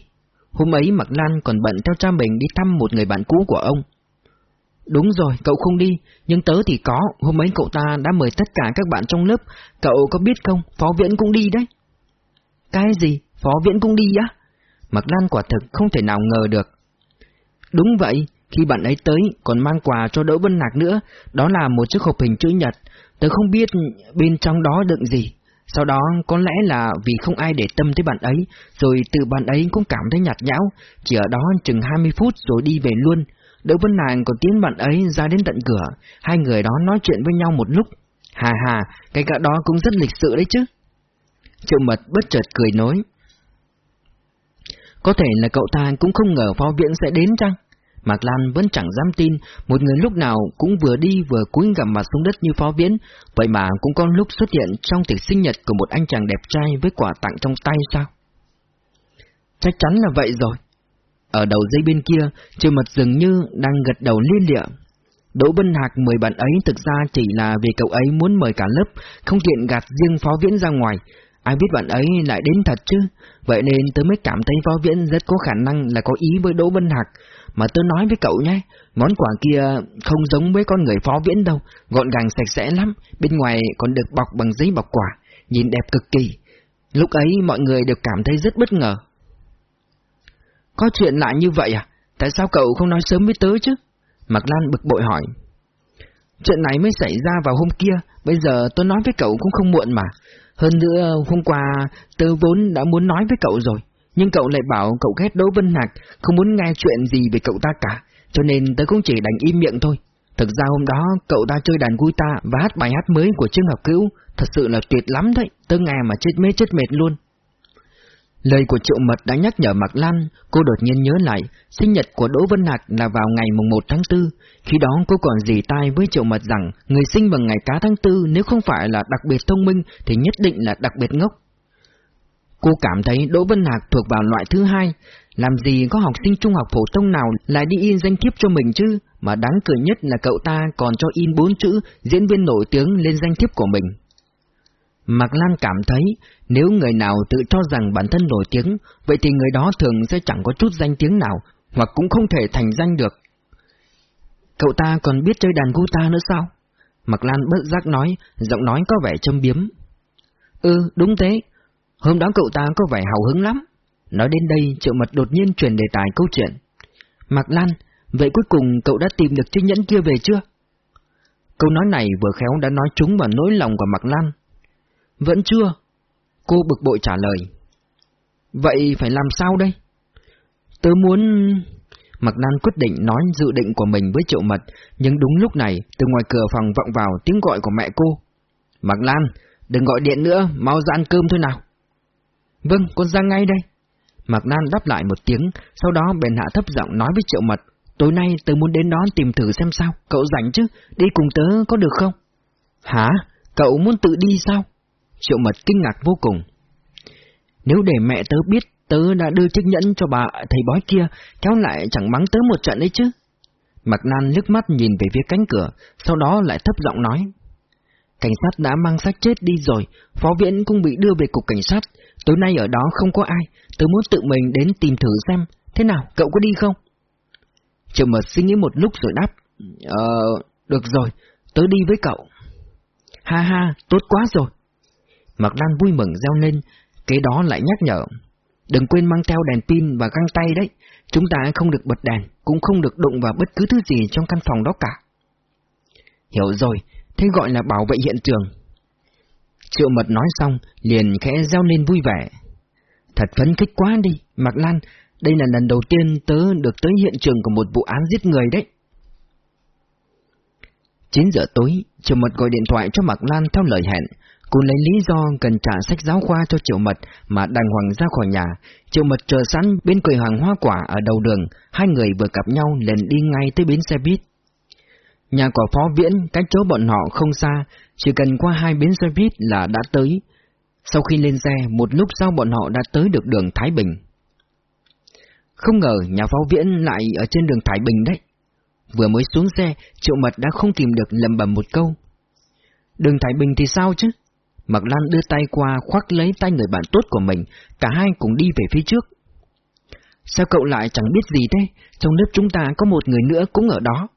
Hôm ấy Mạc Lan còn bận theo cha mình đi thăm một người bạn cũ của ông. Đúng rồi, cậu không đi, nhưng tớ thì có, hôm ấy cậu ta đã mời tất cả các bạn trong lớp, cậu có biết không, Phó Viễn cũng đi đấy. Cái gì, Phó Viễn cũng đi á? Mạc Lan quả thực không thể nào ngờ được. Đúng vậy, khi bạn ấy tới còn mang quà cho Đỗ Vân Nạc nữa, đó là một chiếc hộp hình chữ nhật, tớ không biết bên trong đó đựng gì. Sau đó có lẽ là vì không ai để tâm tới bạn ấy, rồi từ bạn ấy cũng cảm thấy nhạt nhão, chỉ ở đó chừng 20 phút rồi đi về luôn. Đỗ Vân Nàng còn tiến bạn ấy ra đến tận cửa, hai người đó nói chuyện với nhau một lúc. Hà hà, cái gã đó cũng rất lịch sự đấy chứ. Triệu mật bất chợt cười nói. Có thể là cậu ta cũng không ngờ phó viện sẽ đến chăng? Mạc Lan vẫn chẳng dám tin, một người lúc nào cũng vừa đi vừa cúi gằm mặt xuống đất như phó viễn, vậy mà cũng có lúc xuất hiện trong tiệc sinh nhật của một anh chàng đẹp trai với quả tặng trong tay sao? Chắc chắn là vậy rồi. Ở đầu dây bên kia, trời mặt dường như đang gật đầu liên địa. Đỗ Bân Hạc mời bạn ấy thực ra chỉ là vì cậu ấy muốn mời cả lớp, không tiện gạt riêng phó viễn ra ngoài. Ai biết bạn ấy lại đến thật chứ, vậy nên tôi mới cảm thấy phó viễn rất có khả năng là có ý với Đỗ Bân Hạc, mà tôi nói với cậu nhé, món quà kia không giống với con người phó viễn đâu, gọn gàng sạch sẽ lắm, bên ngoài còn được bọc bằng giấy bọc quà, nhìn đẹp cực kỳ. Lúc ấy mọi người đều cảm thấy rất bất ngờ. Có chuyện lạ như vậy à? Tại sao cậu không nói sớm với tớ chứ? Mạc Lan bực bội hỏi. Chuyện này mới xảy ra vào hôm kia, bây giờ tôi nói với cậu cũng không muộn mà. Hơn nữa, hôm qua tớ vốn đã muốn nói với cậu rồi. Nhưng cậu lại bảo cậu ghét Đỗ Vân Hạc, không muốn nghe chuyện gì về cậu ta cả, cho nên tớ cũng chỉ đành im miệng thôi. Thực ra hôm đó cậu ta chơi đàn guitar và hát bài hát mới của Trương Học Cữu, thật sự là tuyệt lắm đấy, tớ nghe mà chết mê chết mệt luôn. Lời của Triệu Mật đã nhắc nhở Mạc Lan, cô đột nhiên nhớ lại, sinh nhật của Đỗ Vân Hạc là vào ngày mùng 1 tháng 4, khi đó cô còn dì tai với Triệu Mật rằng người sinh vào ngày cá tháng 4 nếu không phải là đặc biệt thông minh thì nhất định là đặc biệt ngốc. Cô cảm thấy Đỗ Vân Hạc thuộc vào loại thứ hai, làm gì có học sinh trung học phổ thông nào lại đi in danh thiếp cho mình chứ, mà đáng cười nhất là cậu ta còn cho in bốn chữ diễn viên nổi tiếng lên danh thiếp của mình. Mạc Lan cảm thấy nếu người nào tự cho rằng bản thân nổi tiếng, vậy thì người đó thường sẽ chẳng có chút danh tiếng nào, hoặc cũng không thể thành danh được. Cậu ta còn biết chơi đàn guitar nữa sao? Mạc Lan bất giác nói, giọng nói có vẻ châm biếm. Ừ, đúng thế, Hôm đó cậu ta có vẻ hào hứng lắm. Nói đến đây, triệu mật đột nhiên chuyển đề tài câu chuyện. Mạc Lan, vậy cuối cùng cậu đã tìm được chiếc nhẫn kia về chưa? Câu nói này vừa khéo đã nói trúng vào nỗi lòng của Mạc Lan. Vẫn chưa. Cô bực bội trả lời. Vậy phải làm sao đây? Tớ muốn... Mạc Lan quyết định nói dự định của mình với triệu mật, nhưng đúng lúc này, từ ngoài cửa phòng vọng vào tiếng gọi của mẹ cô. Mạc Lan, đừng gọi điện nữa, mau ra ăn cơm thôi nào. Vâng, con ra ngay đây. Mạc Nan đáp lại một tiếng, sau đó bèn hạ thấp giọng nói với Triệu Mật, tối nay tớ muốn đến đó tìm thử xem sao, cậu rảnh chứ, đi cùng tớ có được không? Hả? Cậu muốn tự đi sao? Triệu mật kinh ngạc vô cùng. Nếu để mẹ tớ biết tớ đã đưa chiếc nhẫn cho bà thầy bói kia, kéo lại chẳng mắng tớ một trận ấy chứ. Mạc nan liếc mắt nhìn về phía cánh cửa, sau đó lại thấp giọng nói. Cảnh sát đã mang xác chết đi rồi, phó viện cũng bị đưa về cục cảnh sát, tối nay ở đó không có ai, tớ muốn tự mình đến tìm thử xem, thế nào, cậu có đi không? Triệu mật suy nghĩ một lúc rồi đáp, Ờ, được rồi, tớ đi với cậu. Ha ha, tốt quá rồi. Mạc Lan vui mừng reo lên, kế đó lại nhắc nhở. Đừng quên mang theo đèn pin và găng tay đấy, chúng ta không được bật đèn, cũng không được đụng vào bất cứ thứ gì trong căn phòng đó cả. Hiểu rồi, thế gọi là bảo vệ hiện trường. Triệu mật nói xong, liền khẽ reo lên vui vẻ. Thật phấn khích quá đi, Mạc Lan, đây là lần đầu tiên tớ được tới hiện trường của một vụ án giết người đấy. 9 giờ tối, Triệu Mật gọi điện thoại cho Mạc Lan theo lời hẹn. Cô lấy lý do cần trả sách giáo khoa cho Triệu Mật mà đàng hoàng ra khỏi nhà. Triệu Mật chờ sẵn bên quầy hàng hoa quả ở đầu đường, hai người vừa gặp nhau liền đi ngay tới bến xe buýt. Nhà của Phó Viễn cách chỗ bọn họ không xa, chỉ cần qua hai bến xe buýt là đã tới. Sau khi lên xe, một lúc sau bọn họ đã tới được đường Thái Bình. Không ngờ nhà Phó Viễn lại ở trên đường Thái Bình đấy. Vừa mới xuống xe, Triệu Mật đã không tìm được lầm bầm một câu. Đường Thái Bình thì sao chứ? Mạc Lan đưa tay qua khoác lấy tay người bạn tốt của mình, cả hai cùng đi về phía trước. Sao cậu lại chẳng biết gì thế? Trong lớp chúng ta có một người nữa cũng ở đó.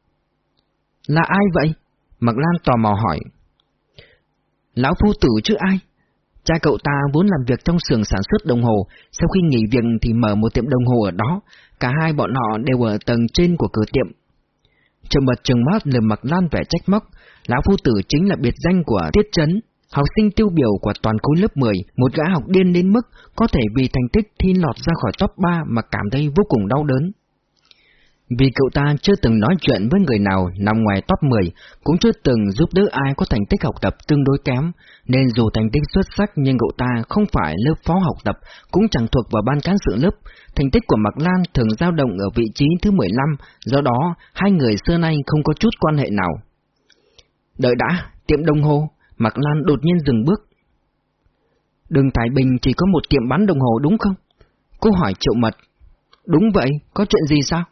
Là ai vậy? Mạc Lan tò mò hỏi. Lão phu tử chứ ai? Cha cậu ta vốn làm việc trong xưởng sản xuất đồng hồ, sau khi nghỉ việc thì mở một tiệm đồng hồ ở đó, cả hai bọn họ đều ở tầng trên của cửa tiệm. Trầm mật trừng mắt lườm Mạc Lan vẻ trách móc, lão phu tử chính là biệt danh của Tiết Trấn, học sinh tiêu biểu của toàn khối lớp 10, một gã học điên đến mức có thể vì thành tích thi lọt ra khỏi top 3 mà cảm thấy vô cùng đau đớn. Vì cậu ta chưa từng nói chuyện với người nào nằm ngoài top 10, cũng chưa từng giúp đỡ ai có thành tích học tập tương đối kém, nên dù thành tích xuất sắc nhưng cậu ta không phải lớp phó học tập, cũng chẳng thuộc vào ban cán sự lớp. Thành tích của Mạc Lan thường dao động ở vị trí thứ 15, do đó hai người xưa nay không có chút quan hệ nào. Đợi đã, tiệm đồng hồ, Mạc Lan đột nhiên dừng bước. Đường Thái Bình chỉ có một tiệm bán đồng hồ đúng không? Cô hỏi triệu mật. Đúng vậy, có chuyện gì sao?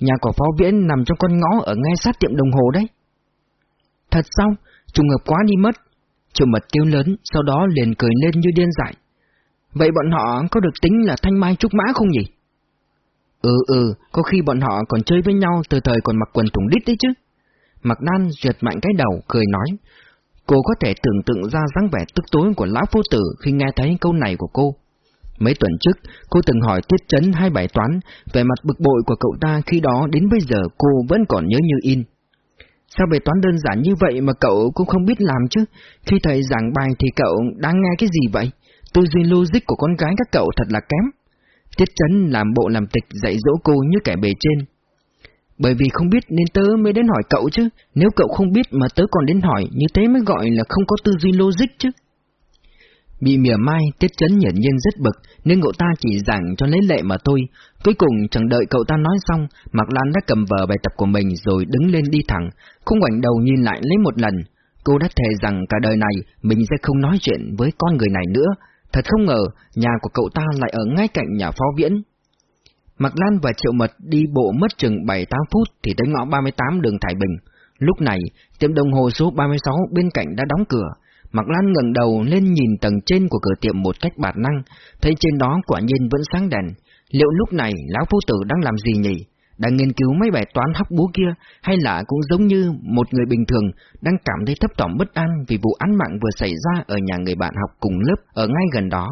Nhà của phó viễn nằm trong con ngõ ở ngay sát tiệm đồng hồ đấy. Thật sao? Trùng hợp quá đi mất. Triệu mật kêu lớn, sau đó liền cười lên như điên dại. Vậy bọn họ có được tính là thanh mai trúc mã không nhỉ? Ừ ừ, có khi bọn họ còn chơi với nhau từ thời còn mặc quần thủng đít đấy chứ. Mặc Nan duyệt mạnh cái đầu, cười nói. Cô có thể tưởng tượng ra dáng vẻ tức tối của lão phu tử khi nghe thấy câu này của cô. Mấy tuần trước, cô từng hỏi Tiết Chấn hai bài toán, về mặt bực bội của cậu ta khi đó đến bây giờ cô vẫn còn nhớ như in. Sao bài toán đơn giản như vậy mà cậu cũng không biết làm chứ? Khi thầy giảng bài thì cậu đang nghe cái gì vậy? Tư duy logic của con gái các cậu thật là kém. Tiết Chấn làm bộ làm tịch dạy dỗ cô như kẻ bề trên. Bởi vì không biết nên tớ mới đến hỏi cậu chứ, nếu cậu không biết mà tớ còn đến hỏi, như thế mới gọi là không có tư duy logic chứ. Bị mỉa mai, Tiết Chấn hiển nhiên rất bực, nên cậu ta chỉ giảng cho lấy lệ mà thôi. Cuối cùng chẳng đợi cậu ta nói xong, Mạc Lan đã cầm vở bài tập của mình rồi đứng lên đi thẳng, không ngoảnh đầu nhìn lại lấy một lần. Cô đã thề rằng cả đời này mình sẽ không nói chuyện với con người này nữa. Thật không ngờ, nhà của cậu ta lại ở ngay cạnh nhà phó viễn. Mạc Lan và Triệu Mật đi bộ mất chừng 7-8 phút thì tới ngõ 38 đường Thái Bình. Lúc này, tiệm đồng hồ số 36 bên cạnh đã đóng cửa. Mạc Lan ngẩng đầu lên nhìn tầng trên của cửa tiệm một cách bản năng, thấy trên đó quả nhiên vẫn sáng đèn. Liệu lúc này lão phu tử đang làm gì nhỉ? Đang nghiên cứu mấy bài toán hóc búa kia, hay là cũng giống như một người bình thường đang cảm thấy thấp thỏm bất an vì vụ án mạng vừa xảy ra ở nhà người bạn học cùng lớp ở ngay gần đó.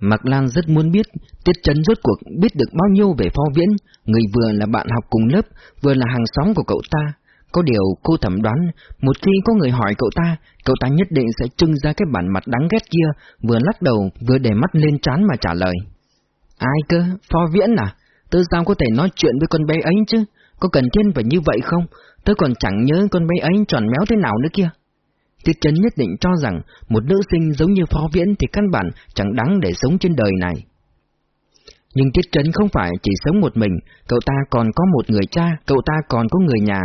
Mạc Lan rất muốn biết Tiết Trấn rốt cuộc biết được bao nhiêu về Phó Viễn, người vừa là bạn học cùng lớp, vừa là hàng xóm của cậu ta. Có điều cô thẩm đoán, một khi có người hỏi cậu ta, cậu ta nhất định sẽ trưng ra cái bản mặt đáng ghét kia, vừa lắc đầu vừa để mắt lên trán mà trả lời. Ai cơ, Phó Viễn à? Tớ sao có thể nói chuyện với con bé ấy chứ? Có cần thiên phải như vậy không? Tớ còn chẳng nhớ con bé ấy tròn méo thế nào nữa kia. Tiết Trấn nhất định cho rằng một nữ sinh giống như phó viễn thì căn bản chẳng đáng để sống trên đời này. Nhưng Tiết Trấn không phải chỉ sống một mình, cậu ta còn có một người cha, cậu ta còn có người nhà.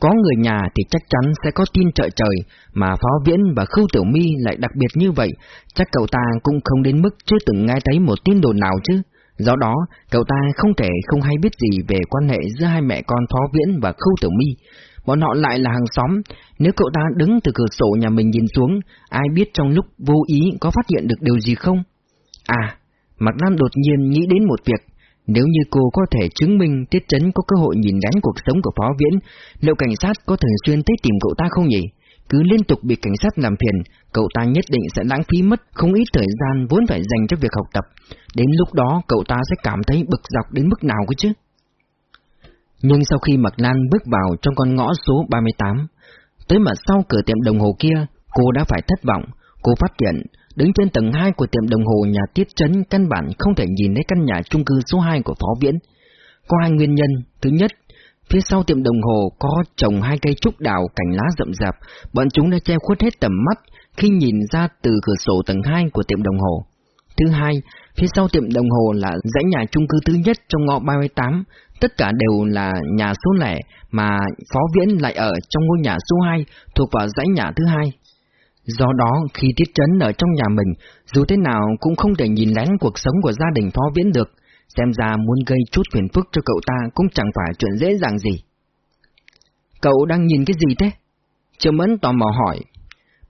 Có người nhà thì chắc chắn sẽ có tin trợ trời, mà Phó Viễn và Khưu Tiểu My lại đặc biệt như vậy, chắc cậu ta cũng không đến mức chưa từng nghe thấy một tin đồn nào chứ. Do đó, cậu ta không thể không hay biết gì về quan hệ giữa hai mẹ con Phó Viễn và Khưu Tiểu My. Bọn họ lại là hàng xóm, nếu cậu ta đứng từ cửa sổ nhà mình nhìn xuống, ai biết trong lúc vô ý có phát hiện được điều gì không? À, Mạc Nam đột nhiên nghĩ đến một việc, nếu như cô có thể chứng minh Tiết Trấn có cơ hội nhìn đánh cuộc sống của Phó Viễn, liệu cảnh sát có thường xuyên tới tìm cậu ta không nhỉ? Cứ liên tục bị cảnh sát làm phiền, cậu ta nhất định sẽ lãng phí mất không ít thời gian vốn phải dành cho việc học tập. Đến lúc đó cậu ta sẽ cảm thấy bực dọc đến mức nào cơ chứ? Nhưng sau khi Mạc Lan bước vào trong con ngõ số 38, tới mặt sau cửa tiệm đồng hồ kia, cô đã phải thất vọng. Cô phát hiện, đứng trên tầng 2 của tiệm đồng hồ nhà Tiết Trấn căn bản không thể nhìn thấy căn nhà chung cư số 2 của Phó Viễn. Có hai nguyên nhân. Thứ nhất, phía sau tiệm đồng hồ có trồng hai cây trúc đào cành lá rậm rạp, bọn chúng đã che khuất hết tầm mắt khi nhìn ra từ cửa sổ tầng 2 của tiệm đồng hồ. Thứ hai, phía sau tiệm đồng hồ là dãy nhà chung cư thứ nhất trong ngõ 38, tất cả đều là nhà số lẻ mà Phó Viễn lại ở trong ngôi nhà số 2 thuộc vào dãy nhà thứ hai. Do đó, khi Tiết Trấn ở trong nhà mình, dù thế nào cũng không thể nhìn lén cuộc sống của gia đình Phó Viễn được, xem ra muốn gây chút phiền phức cho cậu ta cũng chẳng phải chuyện dễ dàng gì. Cậu đang nhìn cái gì thế? Triệu Mẫn tò mò hỏi.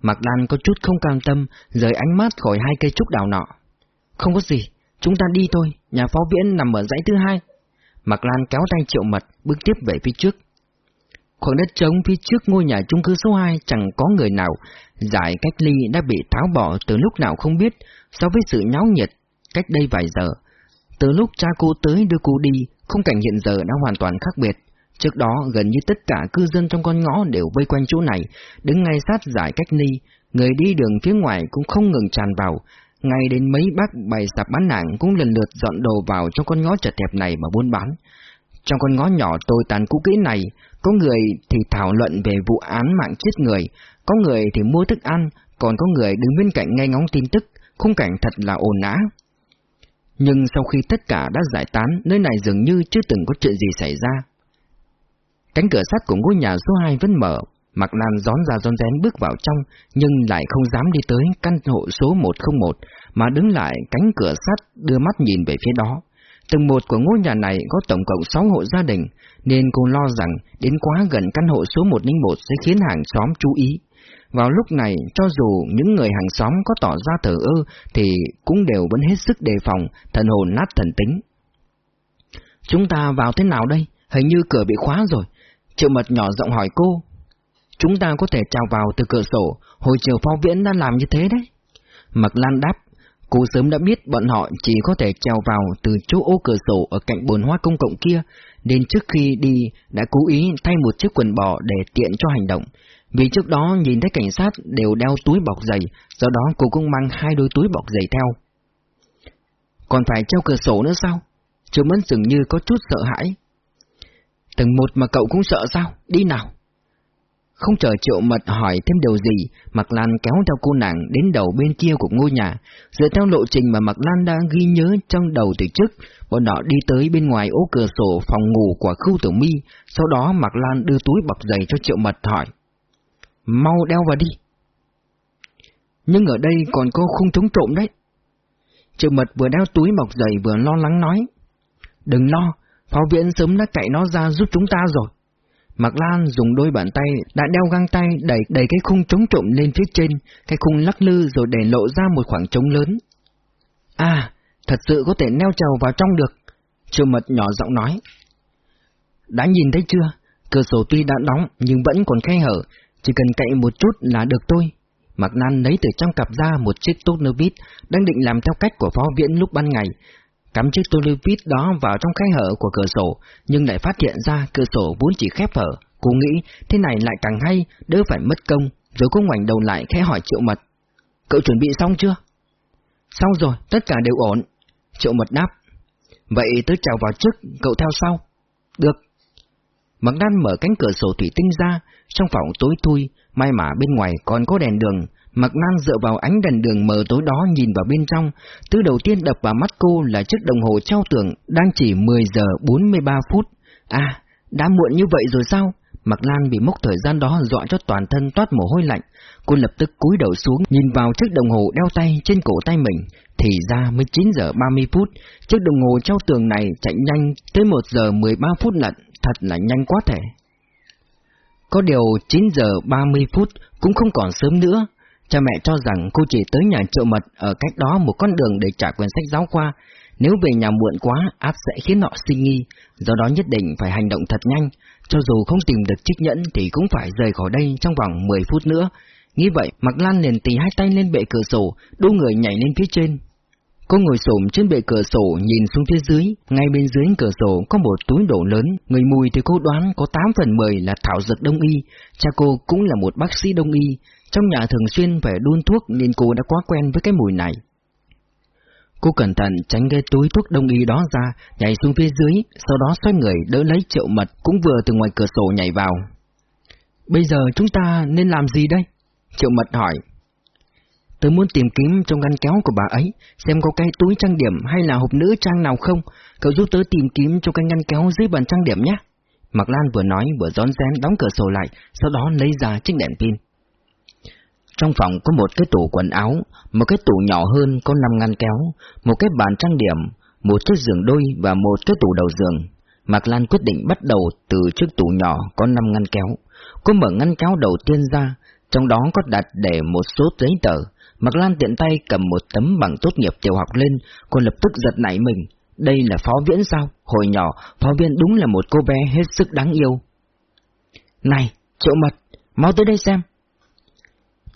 Mạc Lan có chút không cam tâm, rời ánh mắt khỏi hai cây trúc đào nọ. Không có gì, chúng ta đi thôi, nhà phó viễn nằm ở dãy thứ hai. Mạc Lan kéo tay triệu mật, bước tiếp về phía trước. Khoảng đất trống phía trước ngôi nhà chung cư số 2 chẳng có người nào, giải cách ly đã bị tháo bỏ từ lúc nào không biết, so với sự nháo nhiệt cách đây vài giờ. Từ lúc cha cô tới đưa cô đi, khung cảnh hiện giờ đã hoàn toàn khác biệt. Trước đó, gần như tất cả cư dân trong con ngõ đều vây quanh chỗ này, đứng ngay sát giải cách ly, người đi đường phía ngoài cũng không ngừng tràn vào, ngay đến mấy bác bày sạp bán hàng cũng lần lượt dọn đồ vào trong con ngõ chật hẹp này mà buôn bán. Trong con ngõ nhỏ tồi tàn cũ kỹ này, có người thì thảo luận về vụ án mạng chết người, có người thì mua thức ăn, còn có người đứng bên cạnh nghe ngóng tin tức, khung cảnh thật là ồn ào. Nhưng sau khi tất cả đã giải tán, nơi này dường như chưa từng có chuyện gì xảy ra. Cánh cửa sắt của ngôi nhà số 2 vẫn mở, Mạc Lan gión ra gión rén bước vào trong, nhưng lại không dám đi tới căn hộ số 101, mà đứng lại cánh cửa sắt đưa mắt nhìn về phía đó. Tầng một của ngôi nhà này có tổng cộng 6 hộ gia đình, nên cô lo rằng đến quá gần căn hộ số 101 sẽ khiến hàng xóm chú ý. Vào lúc này, cho dù những người hàng xóm có tỏ ra thờ ơ, thì cũng đều vẫn hết sức đề phòng, thần hồn nát thần tính. Chúng ta vào thế nào đây? Hình như cửa bị khóa rồi. Triệu mật nhỏ giọng hỏi cô, Chúng ta có thể trào vào từ cửa sổ, hồi chiều phó viễn đã làm như thế đấy. Mạc Lan đáp, cô sớm đã biết bọn họ chỉ có thể trèo vào từ chỗ ô cửa sổ ở cạnh bồn hoa công cộng kia, nên trước khi đi đã cố ý thay một chiếc quần bò để tiện cho hành động. Vì trước đó nhìn thấy cảnh sát đều đeo túi bọc giày, do đó cô cũng mang hai đôi túi bọc giày theo. Còn phải treo cửa sổ nữa sao? Chưa Mẫn dường như có chút sợ hãi. Tầng một mà cậu cũng sợ sao? Đi nào! Không chờ triệu mật hỏi thêm điều gì, Mạc Lan kéo theo cô nàng đến đầu bên kia của ngôi nhà. Dựa theo lộ trình mà Mạc Lan đã ghi nhớ trong đầu từ trước, bọn họ đi tới bên ngoài ô cửa sổ phòng ngủ của khu tử mi, sau đó Mạc Lan đưa túi bọc giày cho triệu mật hỏi. Mau đeo vào đi. Nhưng ở đây còn có khung chống trộm đấy. Triệu mật vừa đeo túi mọc dày vừa lo lắng nói. Đừng lo, pháo viện sớm đã cậy nó ra giúp chúng ta rồi. Mạc Lan dùng đôi bàn tay đã đeo găng tay đẩy đẩy cái khung chống trộm lên phía trên, cái khung lắc lư rồi để lộ ra một khoảng trống lớn. À, thật sự có thể neo trầu vào trong được. Triệu mật nhỏ giọng nói. Đã nhìn thấy chưa? Cửa sổ tuy đã đóng nhưng vẫn còn khe hở, chỉ cần cậy một chút là được thôi. Mạc nan lấy từ trong cặp ra một chiếc tốt nơ vít, đang định làm theo cách của phó viễn lúc ban ngày, cắm chiếc tô vít đó vào trong khe hở của cửa sổ, nhưng lại phát hiện ra cửa sổ vốn chỉ khép hở. Cô nghĩ thế này lại càng hay, đỡ phải mất công, rồi cô ngoảnh đầu lại khẽ hỏi Triệu Mật. Cậu chuẩn bị xong chưa? Xong rồi, tất cả đều ổn. Triệu Mật đáp. Vậy tớ chào vào trước, cậu theo sau. Được. Mặc đan mở cánh cửa sổ thủy tinh ra, trong phòng tối thui, may mà bên ngoài còn có đèn đường, Mạc Lan dựa vào ánh đèn đường mờ tối đó nhìn vào bên trong, thứ đầu tiên đập vào mắt cô là chiếc đồng hồ treo tường đang chỉ 10 giờ 43 phút. À, đã muộn như vậy rồi sao? Mạc Lan bị mốc thời gian đó dọa cho toàn thân toát mồ hôi lạnh. Cô lập tức cúi đầu xuống nhìn vào chiếc đồng hồ đeo tay trên cổ tay mình. Thì ra mới 9 giờ 30 phút, chiếc đồng hồ treo tường này chạy nhanh tới 1 giờ 13 phút lận, thật là nhanh quá thể. Có điều 9 giờ 30 phút cũng không còn sớm nữa. Cha mẹ cho rằng cô chỉ tới nhà triệu mật ở cách đó một con đường để trả quyển sách giáo khoa. Nếu về nhà muộn quá, át sẽ khiến họ sinh nghi, do đó nhất định phải hành động thật nhanh. Cho dù không tìm được chiếc nhẫn thì cũng phải rời khỏi đây trong vòng 10 phút nữa. Nghĩ vậy, Mạc Lan liền tì hai tay lên bệ cửa sổ, đu người nhảy lên phía trên. Cô ngồi xổm trên bệ cửa sổ nhìn xuống phía dưới, ngay bên dưới cửa sổ có một túi đổ lớn, người mùi thì cô đoán có 8 phần 10 là thảo dược đông y, cha cô cũng là một bác sĩ đông y, trong nhà thường xuyên phải đun thuốc nên cô đã quá quen với cái mùi này. Cô cẩn thận tránh cái túi thuốc đông y đó ra, nhảy xuống phía dưới, sau đó xoay người đỡ lấy triệu mật cũng vừa từ ngoài cửa sổ nhảy vào. Bây giờ chúng ta nên làm gì đây? Triệu mật hỏi. Tớ muốn tìm kiếm trong ngăn kéo của bà ấy, xem có cái túi trang điểm hay là hộp nữ trang nào không. Cậu giúp tớ tìm kiếm trong cái ngăn kéo dưới bàn trang điểm nhé. Mạc Lan vừa nói vừa rón rén đóng cửa sổ lại, sau đó lấy ra chiếc đèn pin. Trong phòng có một cái tủ quần áo, một cái tủ nhỏ hơn có 5 ngăn kéo, một cái bàn trang điểm, một chiếc giường đôi và một cái tủ đầu giường. Mạc Lan quyết định bắt đầu từ chiếc tủ nhỏ có 5 ngăn kéo. Cô mở ngăn kéo đầu tiên ra, trong đó có đặt để một số giấy tờ. Mạc Lan tiện tay cầm một tấm bằng tốt nghiệp tiểu học lên, cô lập tức giật nảy mình. Đây là Phó Viễn sao? Hồi nhỏ, Phó Viễn đúng là một cô bé hết sức đáng yêu. Này, Triệu Mật, mau tới đây xem.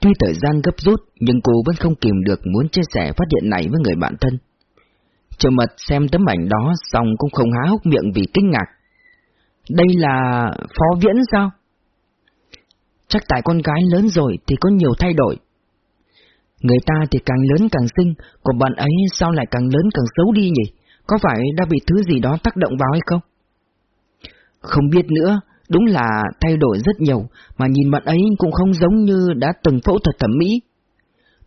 Tuy thời gian gấp rút, nhưng cô vẫn không kìm được muốn chia sẻ phát hiện này với người bạn thân. Triệu Mật xem tấm ảnh đó xong cũng không há hốc miệng vì kinh ngạc. Đây là Phó Viễn sao? Chắc tại con gái lớn rồi thì có nhiều thay đổi. Người ta thì càng lớn càng xinh, còn bạn ấy sao lại càng lớn càng xấu đi nhỉ? Có phải đã bị thứ gì đó tác động vào hay không? Không biết nữa, đúng là thay đổi rất nhiều, mà nhìn bạn ấy cũng không giống như đã từng phẫu thuật thẩm mỹ.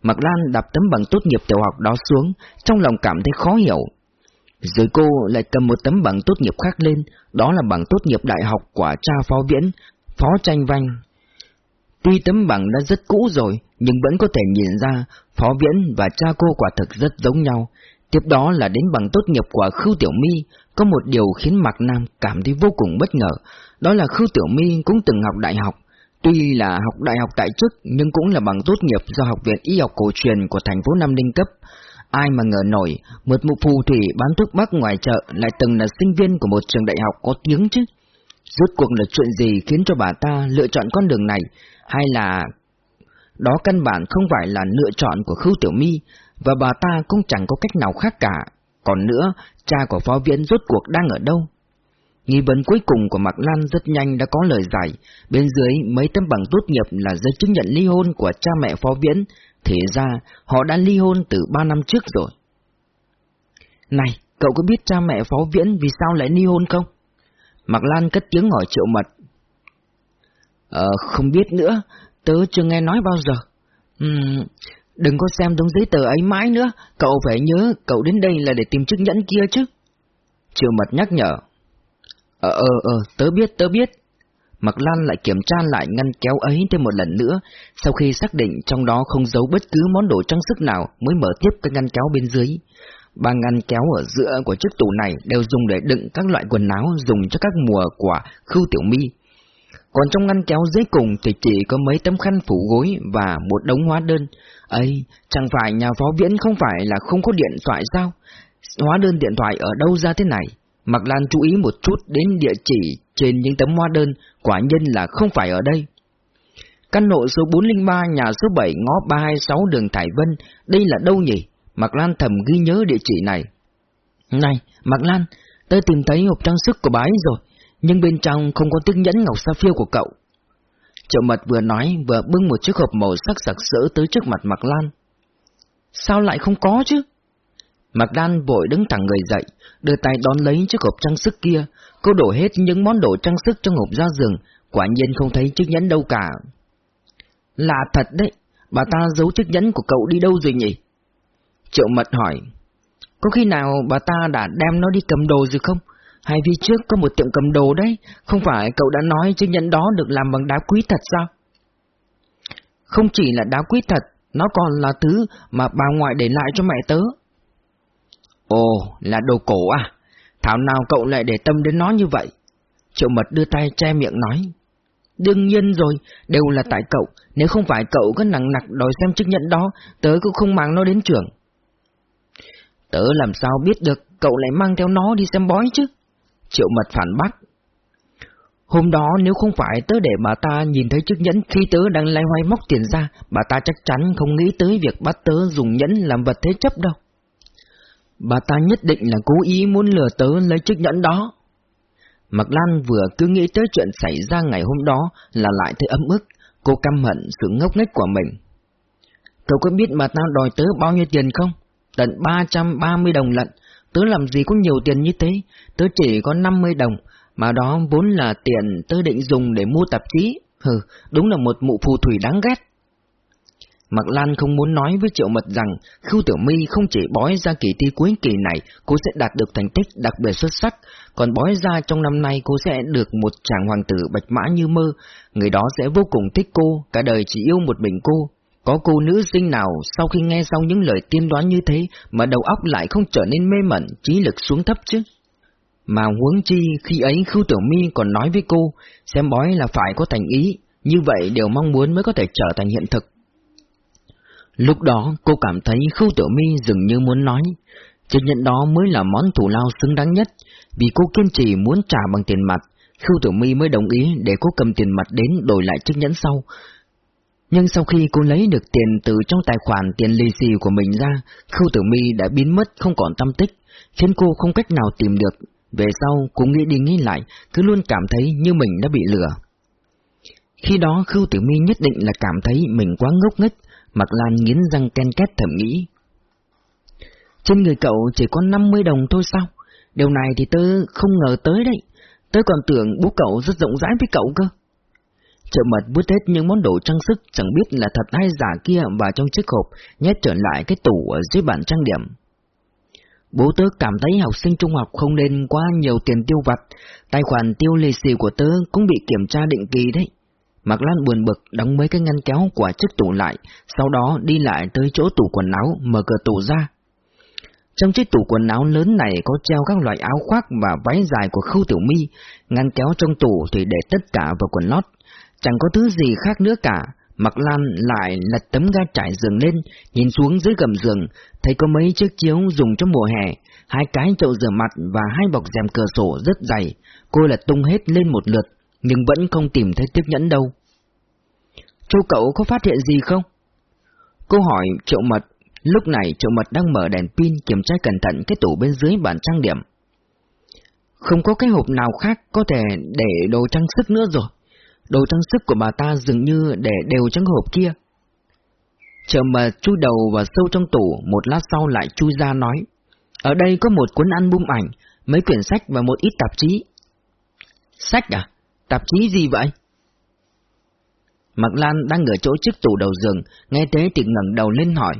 Mạc Lan đập tấm bằng tốt nghiệp tiểu học đó xuống, trong lòng cảm thấy khó hiểu. Rồi cô lại cầm một tấm bằng tốt nghiệp khác lên, đó là bằng tốt nghiệp đại học của cha phó viễn, phó tranh vanh. Tuy tấm bằng đã rất cũ rồi, nhưng vẫn có thể nhìn ra phó viễn và cha cô quả thực rất giống nhau. Tiếp đó là đến bằng tốt nghiệp của Khưu Tiểu My, có một điều khiến Mạc Nam cảm thấy vô cùng bất ngờ, đó là Khưu Tiểu My cũng từng học đại học. Tuy là học đại học tại chức nhưng cũng là bằng tốt nghiệp do Học viện Y học cổ truyền của thành phố Nam Ninh cấp. Ai mà ngờ nổi, một mụ phù thủy bán thuốc bắc ngoài chợ lại từng là sinh viên của một trường đại học có tiếng chứ. Rốt cuộc là chuyện gì khiến cho bà ta lựa chọn con đường này, hay là... Đó căn bản không phải là lựa chọn của Khưu Tiểu Mi và bà ta cũng chẳng có cách nào khác cả. Còn nữa, cha của phó Viễn rốt cuộc đang ở đâu? Nghi vấn cuối cùng của Mạc Lan rất nhanh đã có lời giải, bên dưới mấy tấm bằng tốt nghiệp là giấy chứng nhận ly hôn của cha mẹ phó viễn, thì ra họ đã ly hôn từ ba năm trước rồi. Này, cậu có biết cha mẹ phó viễn vì sao lại ly hôn không? Mạc Lan cất tiếng hỏi triệu mật. Ờ, không biết nữa, tớ chưa nghe nói bao giờ. Uhm, đừng có xem đống giấy tờ ấy mãi nữa, cậu phải nhớ cậu đến đây là để tìm chiếc nhẫn kia chứ. Triệu mật nhắc nhở. Ờ ờ ờ, tớ biết, tớ biết. mặc Lan lại kiểm tra lại ngăn kéo ấy thêm một lần nữa, sau khi xác định trong đó không giấu bất cứ món đồ trang sức nào mới mở tiếp cái ngăn kéo bên dưới. Ba ngăn kéo ở giữa của chiếc tủ này đều dùng để đựng các loại quần áo dùng cho các mùa của khưu tiểu mi. Còn trong ngăn kéo dưới cùng thì chỉ có mấy tấm khăn phủ gối và một đống hóa đơn. ấy chẳng phải nhà phó viễn không phải là không có điện thoại sao? Hóa đơn điện thoại ở đâu ra thế này? Mạc Lan chú ý một chút đến địa chỉ trên những tấm hóa đơn, quả nhân là không phải ở đây. Căn hộ số 403 nhà số 7 ngõ 326 đường Thải Vân, đây là đâu nhỉ? Mạc Lan thầm ghi nhớ địa chỉ này. Này, Mạc Lan, tớ tìm thấy hộp trang sức của bà ấy rồi, nhưng bên trong không có chiếc nhẫn ngọc sapphire của cậu. Triệu mật vừa nói vừa bưng một chiếc hộp màu sắc sặc sỡ tới trước mặt Mạc Lan. Sao lại không có chứ? Mạc Lan vội đứng thẳng người dậy, đưa tay đón lấy chiếc hộp trang sức kia, cô đổ hết những món đồ trang sức trong hộp ra giường, quả nhiên không thấy chiếc nhẫn đâu cả. Là thật đấy, bà ta giấu chiếc nhẫn của cậu đi đâu rồi nhỉ? Triệu mật hỏi, có khi nào bà ta đã đem nó đi cầm đồ rồi không? Hai vi trước có một tiệm cầm đồ đấy, không phải cậu đã nói chứng nhận đó được làm bằng đá quý thật sao? Không chỉ là đá quý thật, nó còn là thứ mà bà ngoại để lại cho mẹ tớ. Ồ, là đồ cổ à? Thảo nào cậu lại để tâm đến nó như vậy? Triệu mật đưa tay che miệng nói. Đương nhiên rồi, đều là tại cậu, nếu không phải cậu có nặng nặc đòi xem chứng nhận đó, tớ cũng không mang nó đến trường. Tớ làm sao biết được cậu lại mang theo nó đi xem bói chứ? Triệu mật phản bác. Hôm đó nếu không phải tớ để bà ta nhìn thấy chiếc nhẫn khi tớ đang lay hoay móc tiền ra, bà ta chắc chắn không nghĩ tới việc bắt tớ dùng nhẫn làm vật thế chấp đâu. Bà ta nhất định là cố ý muốn lừa tớ lấy chiếc nhẫn đó. Mạc Lan vừa cứ nghĩ tới chuyện xảy ra ngày hôm đó là lại thấy ấm ức, cô căm hận sự ngốc nghếch của mình. Cậu có biết bà ta đòi tớ bao nhiêu tiền không? Tận 330 đồng lận, tớ làm gì có nhiều tiền như thế, tớ chỉ có 50 đồng, mà đó vốn là tiền tớ định dùng để mua tạp chí. Hừ, đúng là một mụ phù thủy đáng ghét. Mạc Lan không muốn nói với Triệu Mật rằng Khưu Tiểu My không chỉ bói ra kỳ thi cuối kỳ này cô sẽ đạt được thành tích đặc biệt xuất sắc, còn bói ra trong năm nay cô sẽ được một chàng hoàng tử bạch mã như mơ, người đó sẽ vô cùng thích cô, cả đời chỉ yêu một mình cô. Có cô nữ sinh nào sau khi nghe xong những lời tiên đoán như thế mà đầu óc lại không trở nên mê mẩn, trí lực xuống thấp chứ? Mà huống chi khi ấy Khưu Tiểu Mi còn nói với cô, xem bói là phải có thành ý, như vậy đều mong muốn mới có thể trở thành hiện thực. Lúc đó cô cảm thấy Khưu Tiểu Mi dường như muốn nói, chiếc nhận đó mới là món thủ lao xứng đáng nhất, vì cô kiên trì muốn trả bằng tiền mặt, Khưu Tiểu Mi mới đồng ý để cô cầm tiền mặt đến đổi lại chiếc nhẫn sau. Nhưng sau khi cô lấy được tiền từ trong tài khoản tiền lì xì của mình ra, Khưu Tử Mi đã biến mất không còn tâm tích, khiến cô không cách nào tìm được. Về sau, cô nghĩ đi nghĩ lại, cứ luôn cảm thấy như mình đã bị lừa. Khi đó Khưu Tử Mi nhất định là cảm thấy mình quá ngốc nghếch, Mạc Lan nghiến răng ken két thầm nghĩ. Trên người cậu chỉ có 50 đồng thôi sao? Điều này thì tớ không ngờ tới đấy. Tớ còn tưởng bố cậu rất rộng rãi với cậu cơ. Trợ mật vứt hết những món đồ trang sức chẳng biết là thật hay giả kia vào trong chiếc hộp, nhét trở lại cái tủ ở dưới bàn trang điểm. Bố tớ cảm thấy học sinh trung học không nên quá nhiều tiền tiêu vặt, tài khoản tiêu lì xì của tớ cũng bị kiểm tra định kỳ đấy. Mạc Lan buồn bực đóng mấy cái ngăn kéo của chiếc tủ lại, sau đó đi lại tới chỗ tủ quần áo, mở cửa tủ ra. Trong chiếc tủ quần áo lớn này có treo các loại áo khoác và váy dài của Khâu Tiểu My, ngăn kéo trong tủ thì để tất cả vào quần lót. Chẳng có thứ gì khác nữa cả, Mặc Lan lại lật tấm ga trải giường lên, nhìn xuống dưới gầm giường, thấy có mấy chiếc chiếu dùng trong mùa hè, hai cái chậu rửa mặt và hai bọc rèm cửa sổ rất dày. Cô lật tung hết lên một lượt, nhưng vẫn không tìm thấy tiếp nhẫn đâu. Châu cậu có phát hiện gì không? Cô hỏi triệu mật, lúc này triệu mật đang mở đèn pin kiểm tra cẩn thận cái tủ bên dưới bàn trang điểm. Không có cái hộp nào khác có thể để đồ trang sức nữa rồi. Đồ trang sức của bà ta dường như để đều trong hộp kia. Chờ mà chui đầu vào sâu trong tủ, một lát sau lại chui ra nói. Ở đây có một cuốn album ảnh, mấy quyển sách và một ít tạp chí. Sách à? Tạp chí gì vậy? Mạc Lan đang ở chỗ chiếc tủ đầu giường, nghe thế thì ngẩng đầu lên hỏi.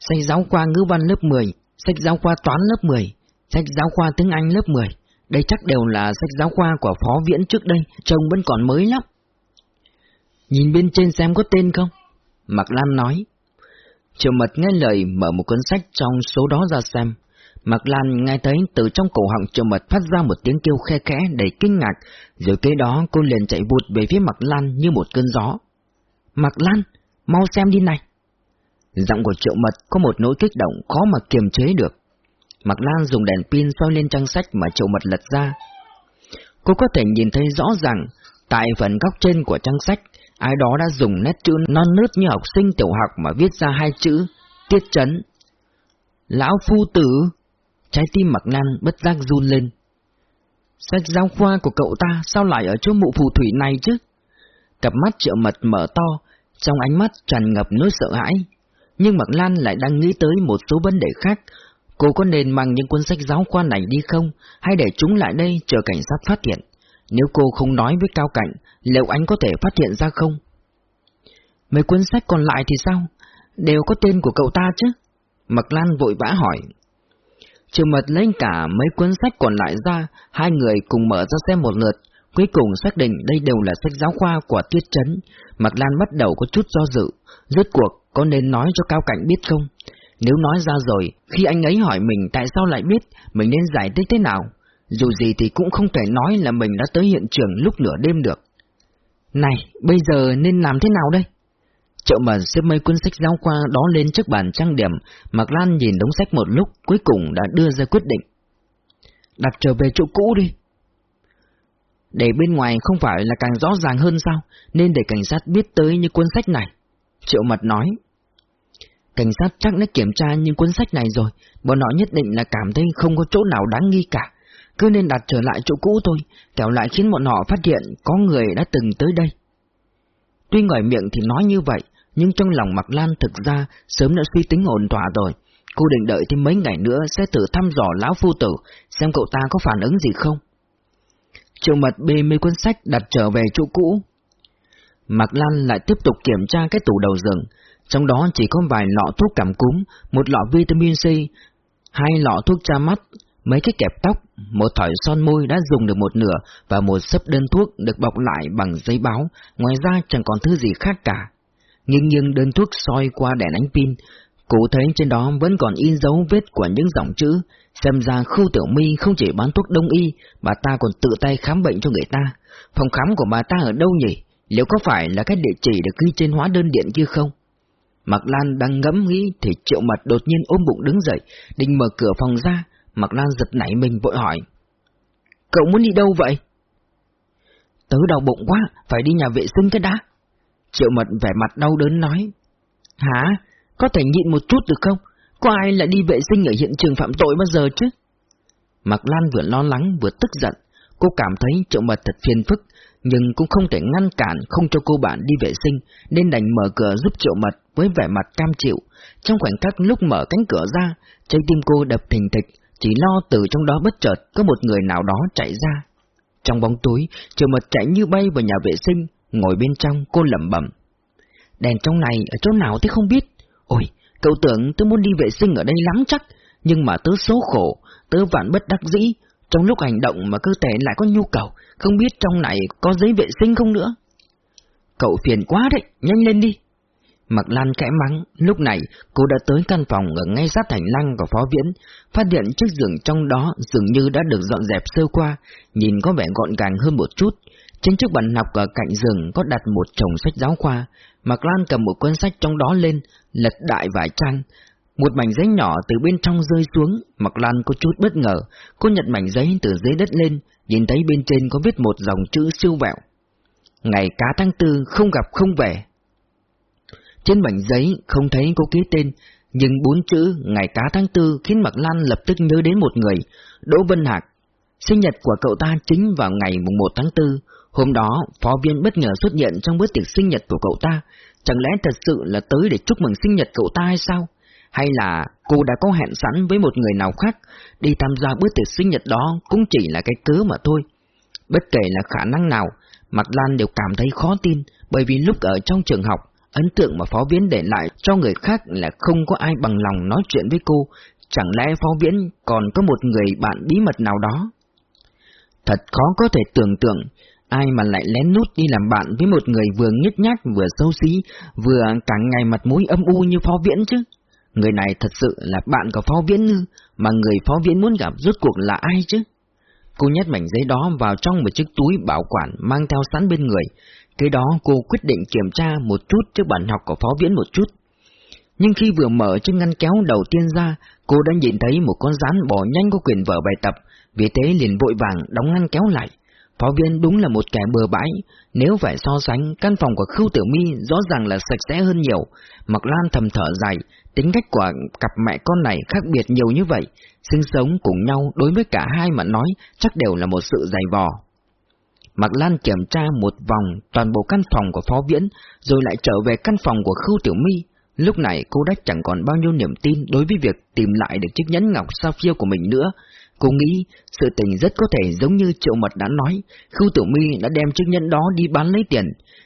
Sách giáo khoa ngữ văn lớp 10, sách giáo khoa toán lớp 10, sách giáo khoa tiếng Anh lớp 10. Đây chắc đều là sách giáo khoa của Phó Viễn trước đây, trông vẫn còn mới lắm. Nhìn bên trên xem có tên không? Mạc Lan nói. Triệu mật nghe lời mở một cuốn sách trong số đó ra xem. Mạc Lan nghe thấy từ trong cổ họng triệu mật phát ra một tiếng kêu khe khẽ đầy kinh ngạc, rồi kế đó cô liền chạy vụt về phía Mạc Lan như một cơn gió. Mạc Lan, mau xem đi này. Giọng của triệu mật có một nỗi kích động khó mà kiềm chế được. Mạc Lan dùng đèn pin soi lên trang sách mà triệu mật lật ra. Cô có thể nhìn thấy rõ ràng, tại phần góc trên của trang sách, ai đó đã dùng nét chữ non nớt như học sinh tiểu học mà viết ra hai chữ, tiết chấn. Lão phu tử! Trái tim Mạc Lan bất giác run lên. Sách giáo khoa của cậu ta sao lại ở chỗ mụ phù thủy này chứ? Cặp mắt triệu mật mở to, trong ánh mắt tràn ngập nỗi sợ hãi. Nhưng Mạc Lan lại đang nghĩ tới một số vấn đề khác. Cô có nên mang những cuốn sách giáo khoa này đi không, hay để chúng lại đây chờ cảnh sát phát hiện? Nếu cô không nói với Cao Cảnh, liệu anh có thể phát hiện ra không? Mấy cuốn sách còn lại thì sao? Đều có tên của cậu ta chứ? Mạc Lan vội vã hỏi. Trường mật lấy cả mấy cuốn sách còn lại ra, hai người cùng mở ra xem một lượt, cuối cùng xác định đây đều là sách giáo khoa của Tiết Trấn. Mạc Lan bắt đầu có chút do dự, rốt cuộc có nên nói cho Cao Cảnh biết không? Nếu nói ra rồi, khi anh ấy hỏi mình tại sao lại biết, mình nên giải thích thế nào? Dù gì thì cũng không thể nói là mình đã tới hiện trường lúc nửa đêm được. Này, bây giờ nên làm thế nào đây? Triệu mật xếp mấy cuốn sách giáo khoa đó lên trước bàn trang điểm, Mạc Lan nhìn đống sách một lúc, cuối cùng đã đưa ra quyết định. Đặt trở về chỗ cũ đi. Để bên ngoài không phải là càng rõ ràng hơn sao, nên để cảnh sát biết tới những cuốn sách này. Triệu mật nói. Cảnh sát chắc đã kiểm tra những cuốn sách này rồi, bọn họ nhất định là cảm thấy không có chỗ nào đáng nghi cả. Cứ nên đặt trở lại chỗ cũ thôi, kẻo lại khiến bọn họ phát hiện có người đã từng tới đây. Tuy ngoài miệng thì nói như vậy, nhưng trong lòng Mạc Lan thực ra sớm đã suy tính ổn thỏa rồi. Cô định đợi thêm mấy ngày nữa sẽ thử thăm dò lão phu tử, xem cậu ta có phản ứng gì không. Triệu mật bê mấy cuốn sách đặt trở về chỗ cũ. Mạc Lan lại tiếp tục kiểm tra cái tủ đầu giường, trong đó chỉ có vài lọ thuốc cảm cúm, một lọ vitamin C, hai lọ thuốc tra mắt, mấy cái kẹp tóc, một thỏi son môi đã dùng được một nửa và một sấp đơn thuốc được bọc lại bằng giấy báo, ngoài ra chẳng còn thứ gì khác cả. Nghiêng nhưng đơn thuốc soi qua đèn ánh pin, cụ thấy trên đó vẫn còn in dấu vết của những dòng chữ, xem ra khu tiểu my không chỉ bán thuốc đông y, bà ta còn tự tay khám bệnh cho người ta. Phòng khám của bà ta ở đâu nhỉ? Liệu có phải là cái địa chỉ được ghi trên hóa đơn điện kia không? Mạc Lan đang ngẫm nghĩ thì triệu mật đột nhiên ôm bụng đứng dậy, định mở cửa phòng ra, Mạc Lan giật nảy mình vội hỏi. Cậu muốn đi đâu vậy? Tớ đau bụng quá, phải đi nhà vệ sinh cái đã. Triệu mật vẻ mặt đau đớn nói. Hả? Có thể nhịn một chút được không? Có ai lại đi vệ sinh ở hiện trường phạm tội bao giờ chứ? Mạc Lan vừa lo lắng vừa tức giận. Cô cảm thấy triệu mật thật phiền phức, nhưng cũng không thể ngăn cản không cho cô bạn đi vệ sinh, nên đành mở cửa giúp triệu mật với vẻ mặt cam chịu. Trong khoảnh khắc lúc mở cánh cửa ra, trái tim cô đập thình thịch, chỉ lo từ trong đó bất chợt có một người nào đó chạy ra. Trong bóng tối, triệu mật chạy như bay vào nhà vệ sinh, ngồi bên trong cô lẩm bẩm. Đèn trong này ở chỗ nào thế không biết. Ôi, cậu tưởng tôi muốn đi vệ sinh ở đây lắm chắc, nhưng mà tớ số khổ, tớ vạn bất đắc dĩ, trong lúc hành động mà cơ thể lại có nhu cầu, không biết trong này có giấy vệ sinh không nữa. Cậu phiền quá đấy, nhanh lên đi. Mặc Lan kẽ mắng, lúc này cô đã tới căn phòng ở ngay sát hành lang của phó viễn, phát hiện chiếc giường trong đó dường như đã được dọn dẹp sơ qua, nhìn có vẻ gọn gàng hơn một chút. Trên chiếc bàn học ở cạnh giường có đặt một chồng sách giáo khoa, Mạc Lan cầm một cuốn sách trong đó lên, lật đại vài trang. Một mảnh giấy nhỏ từ bên trong rơi xuống, Mạc Lan có chút bất ngờ, cô nhận mảnh giấy từ dưới đất lên, nhìn thấy bên trên có viết một dòng chữ siêu vẹo. Ngày cá tháng tư không gặp không về. Trên mảnh giấy không thấy có ký tên, nhưng bốn chữ ngày cá tháng tư khiến Mạc Lan lập tức nhớ đến một người, Đỗ Vân Hạc. Sinh nhật của cậu ta chính vào ngày mùng 1 tháng 4, hôm đó phó viên bất ngờ xuất hiện trong bữa tiệc sinh nhật của cậu ta, chẳng lẽ thật sự là tới để chúc mừng sinh nhật cậu ta hay sao? Hay là cô đã có hẹn sẵn với một người nào khác, đi tham gia bữa tiệc sinh nhật đó cũng chỉ là cái cớ mà thôi. Bất kể là khả năng nào, Mạc Lan đều cảm thấy khó tin, bởi vì lúc ở trong trường học, ấn tượng mà Phó Viễn để lại cho người khác là không có ai bằng lòng nói chuyện với cô, chẳng lẽ Phó Viễn còn có một người bạn bí mật nào đó? Thật khó có thể tưởng tượng, ai mà lại lén nút đi làm bạn với một người vừa nhếch nhác vừa xấu xí, vừa cả ngày mặt mũi âm u như Phó Viễn chứ? Người này thật sự là bạn của Phó Viễn ư, mà người Phó Viễn muốn gặp rốt cuộc là ai chứ? Cô nhét mảnh giấy đó vào trong một chiếc túi bảo quản mang theo sẵn bên người. Cái đó cô quyết định kiểm tra một chút trước bản học của Phó Viễn một chút. Nhưng khi vừa mở chiếc ngăn kéo đầu tiên ra, cô đã nhìn thấy một con rắn bỏ nhanh qua quyển vở bài tập, vì thế liền vội vàng đóng ngăn kéo lại. Phó viên đúng là một kẻ bừa bãi, nếu phải so sánh, căn phòng của Khưu Tiểu Mi rõ ràng là sạch sẽ hơn nhiều. Mặc Lan thầm thở dài, tính cách của cặp mẹ con này khác biệt nhiều như vậy, sinh sống cùng nhau đối với cả hai mà nói chắc đều là một sự dày vò. Mạc Lan kiểm tra một vòng toàn bộ căn phòng của Phó Viễn, rồi lại trở về căn phòng của Khưu Tiểu My. Lúc này cô đã chẳng còn bao nhiêu niềm tin đối với việc tìm lại được chiếc nhẫn ngọc sapphire của mình nữa. Cô nghĩ sự tình rất có thể giống như Triệu Mật đã nói, Khưu Tiểu My đã đem chiếc nhẫn đó đi bán lấy tiền.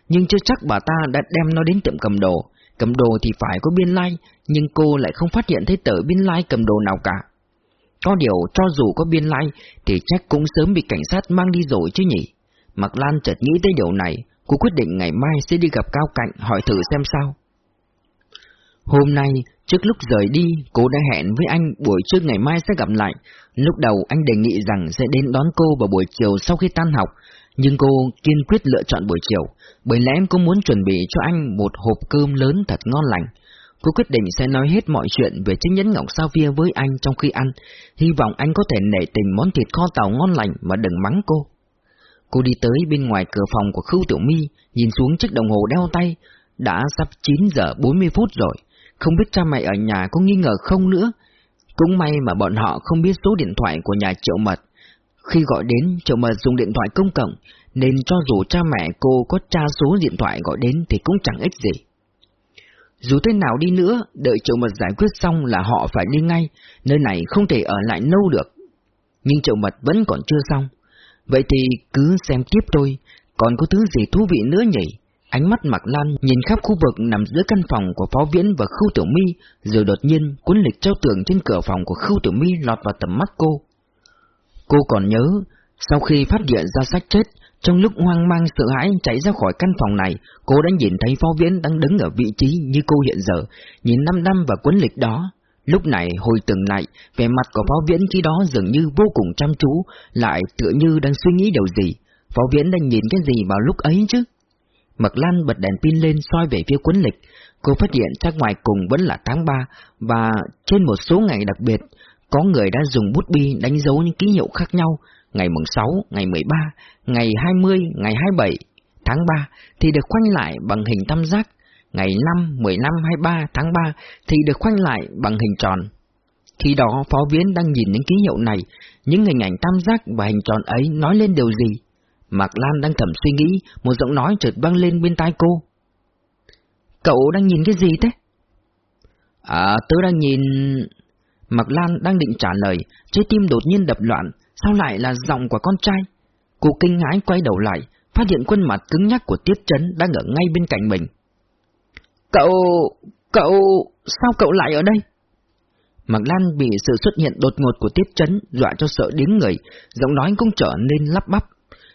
nhưng chưa chắc bà ta đã đem nó đến tiệm cầm đồ. Cầm đồ thì phải có biên lai, nhưng cô lại không phát hiện thấy tờ biên lai cầm đồ nào cả. Có điều cho dù có biên lai thì chắc cũng sớm bị cảnh sát mang đi rồi chứ nhỉ. Mạc Lan chợt nghĩ tới điều này, cô quyết định ngày mai sẽ đi gặp Cao Cạnh hỏi thử xem sao. Hôm nay, trước lúc rời đi, cô đã hẹn với anh buổi trước ngày mai sẽ gặp lại. Lúc đầu anh đề nghị rằng sẽ đến đón cô vào buổi chiều sau khi tan học, nhưng cô kiên quyết lựa chọn buổi chiều, bởi lẽ cô muốn chuẩn bị cho anh một hộp cơm lớn thật ngon lành. Cô quyết định sẽ nói hết mọi chuyện về chiếc nhẫn ngọc sao via với anh trong khi ăn, hy vọng anh có thể nể tình món thịt kho tàu ngon lành mà đừng mắng cô. Cô đi tới bên ngoài cửa phòng của Khưu Tiểu My, nhìn xuống chiếc đồng hồ đeo tay, đã sắp 9 giờ 40 phút rồi, không biết cha mẹ ở nhà có nghi ngờ không nữa. Cũng may mà bọn họ không biết số điện thoại của nhà Triệu Mật. Khi gọi đến, chồng Mật dùng điện thoại công cộng, nên cho dù cha mẹ cô có tra số điện thoại gọi đến thì cũng chẳng ích gì. Dù thế nào đi nữa, đợi chồng Mật giải quyết xong là họ phải đi ngay, nơi này không thể ở lại lâu được. Nhưng chồng Mật vẫn còn chưa xong. Vậy thì cứ xem tiếp thôi, còn có thứ gì thú vị nữa nhỉ? Ánh mắt Mạc Lan nhìn khắp khu vực nằm giữa căn phòng của Phó Viễn và Khưu Tiểu My, rồi đột nhiên cuốn lịch treo tường trên cửa phòng của Khưu Tiểu My lọt vào tầm mắt cô. Cô còn nhớ, sau khi phát hiện ra sách chết, trong lúc hoang mang sợ hãi chạy ra khỏi căn phòng này, cô đã nhìn thấy Phó Viễn đang đứng ở vị trí như cô hiện giờ, nhìn năm năm và cuốn lịch đó. Lúc này hồi tưởng lại, vẻ mặt của Phó Viễn khi đó dường như vô cùng chăm chú, lại tựa như đang suy nghĩ điều gì. Phó Viễn đang nhìn cái gì vào lúc ấy chứ? Mạc Lan bật đèn pin lên soi về phía cuốn lịch, cô phát hiện chắc ngoài cùng vẫn là tháng 3, và trên một số ngày đặc biệt, có người đã dùng bút bi đánh dấu những ký hiệu khác nhau, ngày mùng 6, ngày 13, ngày 20, ngày 27, tháng 3 thì được khoanh lại bằng hình tam giác, ngày 5, 15, 23 tháng 3 thì được khoanh lại bằng hình tròn. Khi đó phó viễn đang nhìn những ký hiệu này, những hình ảnh tam giác và hình tròn ấy nói lên điều gì? Mạc Lan đang thầm suy nghĩ, một giọng nói chợt vang lên bên tai cô. Cậu đang nhìn cái gì thế? À, tớ đang nhìn... Mạc Lan đang định trả lời, trái tim đột nhiên đập loạn, sao lại là giọng của con trai? Cô kinh hãi quay đầu lại, phát hiện khuôn mặt cứng nhắc của Tiết Trấn đang ở ngay bên cạnh mình. Cậu... cậu... sao cậu lại ở đây? Mạc Lan bị sự xuất hiện đột ngột của Tiết Trấn dọa cho sợ đến người, giọng nói cũng trở nên lắp bắp.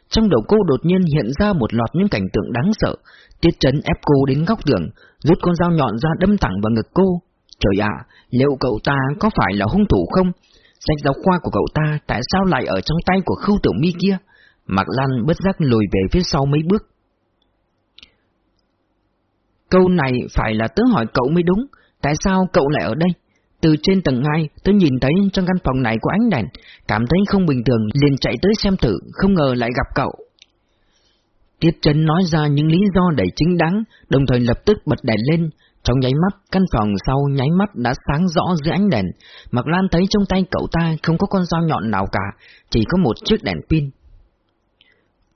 Trong đầu cô đột nhiên hiện ra một loạt những cảnh tượng đáng sợ. Tiết chấn ép cô đến góc tường, rút con dao nhọn ra đâm thẳng vào ngực cô. Trời ạ, liệu cậu ta có phải là hung thủ không? Sách giáo khoa của cậu ta tại sao lại ở trong tay của khưu tiểu mi kia? Mạc Lan bất giác lùi về phía sau mấy bước. Câu này phải là tớ hỏi cậu mới đúng, tại sao cậu lại ở đây? Từ trên tầng 2, tớ nhìn thấy trong căn phòng này có ánh đèn, cảm thấy không bình thường, liền chạy tới xem thử, không ngờ lại gặp cậu. Tiết Trấn nói ra những lý do đầy chính đáng, đồng thời lập tức bật đèn lên. Trong nháy mắt, căn phòng sau nháy mắt đã sáng rõ dưới ánh đèn. Mạc Lan thấy trong tay cậu ta không có con dao nhọn nào cả, chỉ có một chiếc đèn pin.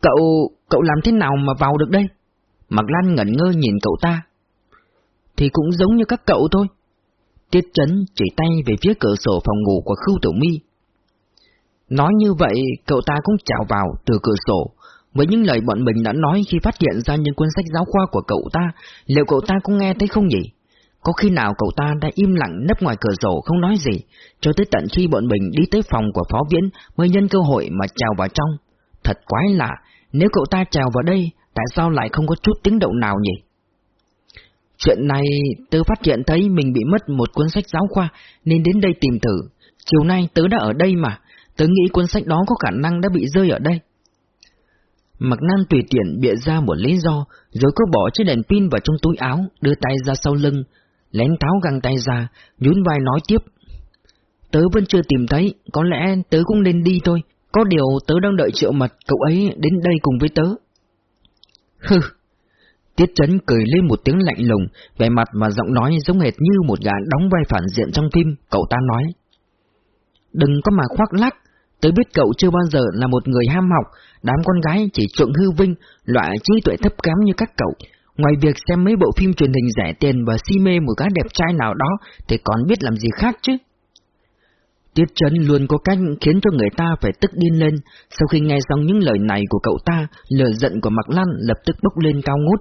Cậu... cậu làm thế nào mà vào được đây? Mạc Lan ngẩn ngơ nhìn cậu ta. Thì cũng giống như các cậu thôi. Tiết chấn chỉ tay về phía cửa sổ phòng ngủ của Khưu Tiểu My. Nói như vậy, cậu ta cũng chào vào từ cửa sổ. Với những lời bọn mình đã nói khi phát hiện ra những cuốn sách giáo khoa của cậu ta, liệu cậu ta có nghe thấy không nhỉ? Có khi nào cậu ta đã im lặng nấp ngoài cửa sổ không nói gì, cho tới tận khi bọn mình đi tới phòng của Phó Viễn mới nhân cơ hội mà chào vào trong. Thật quái lạ, nếu cậu ta chào vào đây, tại sao lại không có chút tiếng động nào nhỉ? Chuyện này tớ phát hiện thấy mình bị mất một cuốn sách giáo khoa nên đến đây tìm thử. Chiều nay tớ đã ở đây mà, tớ nghĩ cuốn sách đó có khả năng đã bị rơi ở đây. Mặc Nan tùy tiện bịa ra một lý do, rồi cô bỏ chiếc đèn pin vào trong túi áo, đưa tay ra sau lưng, lén tháo găng tay ra, nhún vai nói tiếp. Tớ vẫn chưa tìm thấy, có lẽ tớ cũng nên đi thôi, có điều tớ đang đợi triệu mật cậu ấy đến đây cùng với tớ. Hừ, Tiết chấn cười lên một tiếng lạnh lùng, vẻ mặt và giọng nói giống hệt như một gã đóng vai phản diện trong phim, cậu ta nói. Đừng có mà khoác lác, tớ biết cậu chưa bao giờ là một người ham học, đám con gái chỉ chuộng hư vinh, loại trí tuệ thấp kém như các cậu. Ngoài việc xem mấy bộ phim truyền hình rẻ tiền và si mê một gái đẹp trai nào đó, thì còn biết làm gì khác chứ. Tiết Trấn luôn có cách khiến cho người ta phải tức điên lên, sau khi nghe xong những lời này của cậu ta, lửa giận của Mạc Lan lập tức bốc lên cao ngút.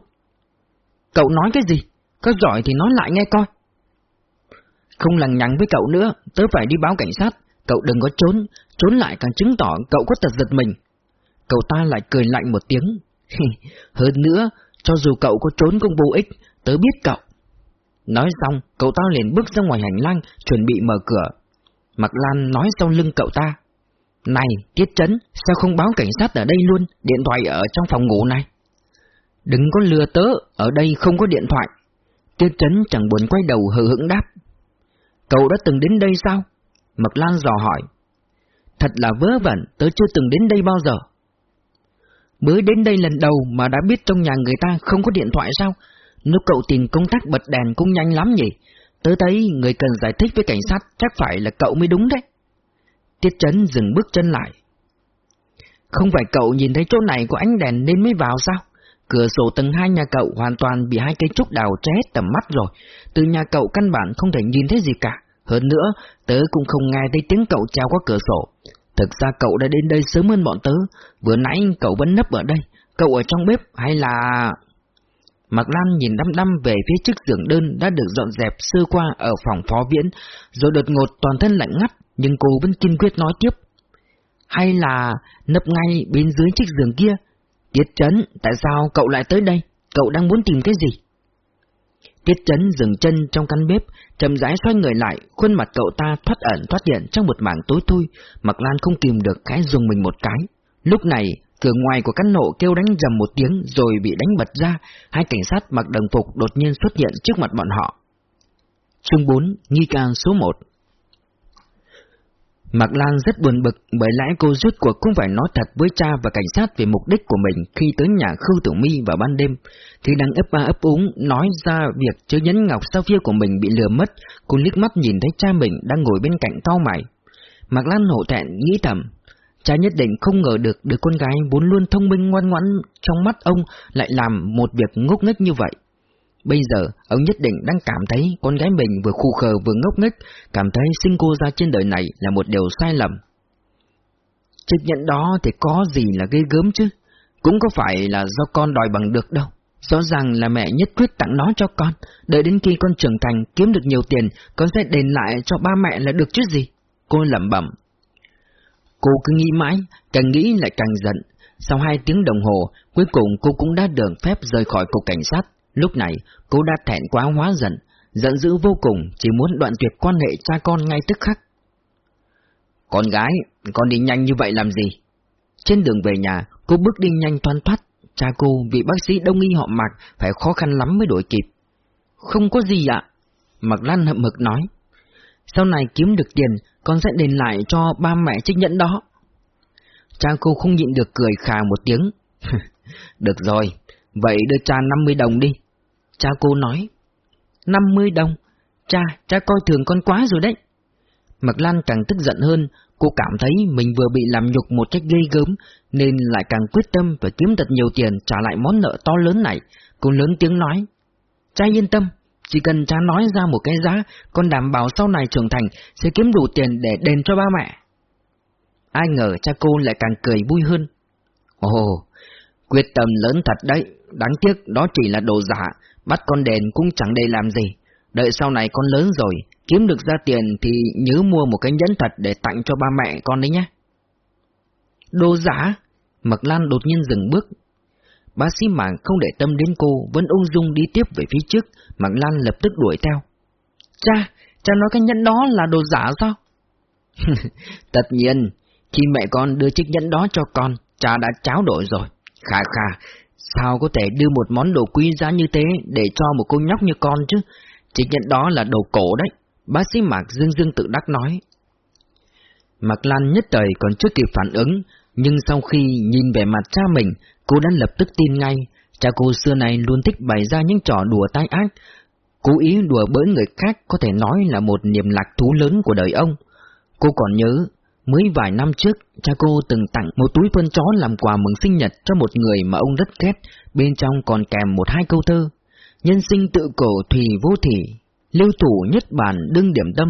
Cậu nói cái gì? Có giỏi thì nói lại nghe coi. Không lằng nhằng với cậu nữa, tớ phải đi báo cảnh sát, cậu đừng có trốn, trốn lại càng chứng tỏ cậu có tật giật mình. Cậu ta lại cười lạnh một tiếng. Hơn nữa, cho dù cậu có trốn cũng vô ích, tớ biết cậu. Nói xong, cậu ta liền bước ra ngoài hành lang, chuẩn bị mở cửa. Mạc Lan nói sau lưng cậu ta. Này, Tiết Trấn, sao không báo cảnh sát ở đây luôn, điện thoại ở trong phòng ngủ này? Đừng có lừa tớ, ở đây không có điện thoại. Tiết Trấn chẳng buồn quay đầu hờ hững đáp. Cậu đã từng đến đây sao? Mạc Lan dò hỏi. Thật là vớ vẩn, tớ chưa từng đến đây bao giờ. Mới đến đây lần đầu mà đã biết trong nhà người ta không có điện thoại sao? Nếu cậu tìm công tác bật đèn cũng nhanh lắm nhỉ? Tớ thấy người cần giải thích với cảnh sát chắc phải là cậu mới đúng đấy. Tiết Trấn dừng bước chân lại. Không phải cậu nhìn thấy chỗ này có ánh đèn nên mới vào sao? Cửa sổ tầng hai nhà cậu hoàn toàn bị hai cây trúc đào che hết tầm mắt rồi. Từ nhà cậu căn bản không thể nhìn thấy gì cả. Hơn nữa, tớ cũng không nghe thấy tiếng cậu treo qua cửa sổ. Thực ra cậu đã đến đây sớm hơn bọn tớ. Vừa nãy cậu vẫn nấp ở đây. Cậu ở trong bếp hay là... Mạc Lan nhìn đăm đăm về phía trước giường đơn đã được dọn dẹp sơ qua ở phòng phó viễn, rồi đột ngột toàn thân lạnh ngắt, nhưng cô vẫn kiên quyết nói tiếp. Hay là nấp ngay bên dưới chiếc giường kia? Tiết Trấn, tại sao cậu lại tới đây? Cậu đang muốn tìm cái gì? Tiết chấn dừng chân trong căn bếp, chậm rãi xoay người lại, khuôn mặt cậu ta thoát ẩn thoát hiện trong một mảng tối thui, mặc Lan không kìm được cái dùng mình một cái. Lúc này, Cửa ngoài của căn hộ kêu đánh dầm một tiếng rồi bị đánh bật ra, hai cảnh sát mặc đồng phục đột nhiên xuất hiện trước mặt bọn họ. Chương 4, Nghi can số 1 Mạc Lan rất buồn bực bởi lẽ cô rút cuộc cũng phải nói thật với cha và cảnh sát về mục đích của mình khi tới nhà Khưu Tử Mi vào ban đêm. Thì đang ấp ba ấp úng nói ra việc chớ nhấn ngọc sao phía của mình bị lừa mất, cô liếc mắt nhìn thấy cha mình đang ngồi bên cạnh cao mày. Mạc Lan hổ thẹn nghĩ thầm, Cha nhất định không ngờ được đứa con gái vốn luôn thông minh ngoan ngoãn trong mắt ông lại làm một việc ngốc nghếch như vậy. Bây giờ, ông nhất định đang cảm thấy con gái mình vừa khu khờ vừa ngốc nghếch, cảm thấy sinh cô ra trên đời này là một điều sai lầm. Chấp nhận đó thì có gì là ghê gớm chứ, cũng có phải là do con đòi bằng được đâu. Rõ ràng là mẹ nhất quyết tặng nó cho con, đợi đến khi con trưởng thành kiếm được nhiều tiền, con sẽ đền lại cho ba mẹ là được chứ gì. Cô lẩm bẩm, Cô cứ nghĩ mãi, càng nghĩ lại càng giận. Sau hai tiếng đồng hồ, cuối cùng cô cũng đã được phép rời khỏi cục cảnh sát. Lúc này, cô đã thẹn quá hóa giận, giận dữ vô cùng, chỉ muốn đoạn tuyệt quan hệ cha con ngay tức khắc. Con gái, con đi nhanh như vậy làm gì? Trên đường về nhà, cô bước đi nhanh thoăn thoát. Cha cô vì bác sĩ đông y họ Mạc phải khó khăn lắm mới đổi kịp. Không có gì ạ. Mạc Lan hậm hực nói. Sau này kiếm được tiền, con sẽ đền lại cho ba mẹ trích nhẫn đó. Cha cô không nhịn được cười khà một tiếng. được rồi, vậy đưa cha 50 đồng đi. Cha cô nói. 50 đồng? Cha, cha coi thường con quá rồi đấy. Mạc Lan càng tức giận hơn, cô cảm thấy mình vừa bị làm nhục một cách ghê gớm, nên lại càng quyết tâm phải kiếm thật nhiều tiền trả lại món nợ to lớn này. Cô lớn tiếng nói. Cha yên tâm, chỉ cần cha nói ra một cái giá, con đảm bảo sau này trưởng thành sẽ kiếm đủ tiền để đền cho ba mẹ. Ai ngờ cha cô lại càng cười vui hơn. Ồ, quyết tâm lớn thật đấy, đáng tiếc đó chỉ là đồ giả, bắt con đèn cũng chẳng để làm gì. Đợi sau này con lớn rồi, kiếm được ra tiền thì nhớ mua một cái nhẫn thật để tặng cho ba mẹ con đấy nhé. Đồ giả? Mạc Lan đột nhiên dừng bước, Bác sĩ Mạng không để tâm đến cô, vẫn ung dung đi tiếp về phía trước, Mạc Lan lập tức đuổi theo. Cha, cha nói cái nhẫn đó là đồ giả sao? Tất nhiên, khi mẹ con đưa chiếc nhẫn đó cho con, cha đã tráo đổi rồi. Khà khà, sao có thể đưa một món đồ quý giá như thế để cho một cô nhóc như con chứ? chỉ nhận đó là đồ cổ đấy, bác sĩ Mạc Dương Dương tự đắc nói. Mạc Lan nhất thời còn chưa kịp phản ứng, nhưng sau khi nhìn về mặt cha mình, cô đã lập tức tin ngay. Cha cô xưa này luôn thích bày ra những trò đùa tai ác, cố ý đùa bỡn người khác có thể nói là một niềm lạc thú lớn của đời ông. Cô còn nhớ, mới vài năm trước, cha cô từng tặng một túi phân chó làm quà mừng sinh nhật cho một người mà ông rất ghét, bên trong còn kèm một hai câu thơ. Nhân sinh tự cổ thùy vô thỉ, lưu thủ nhất bản đương điểm tâm.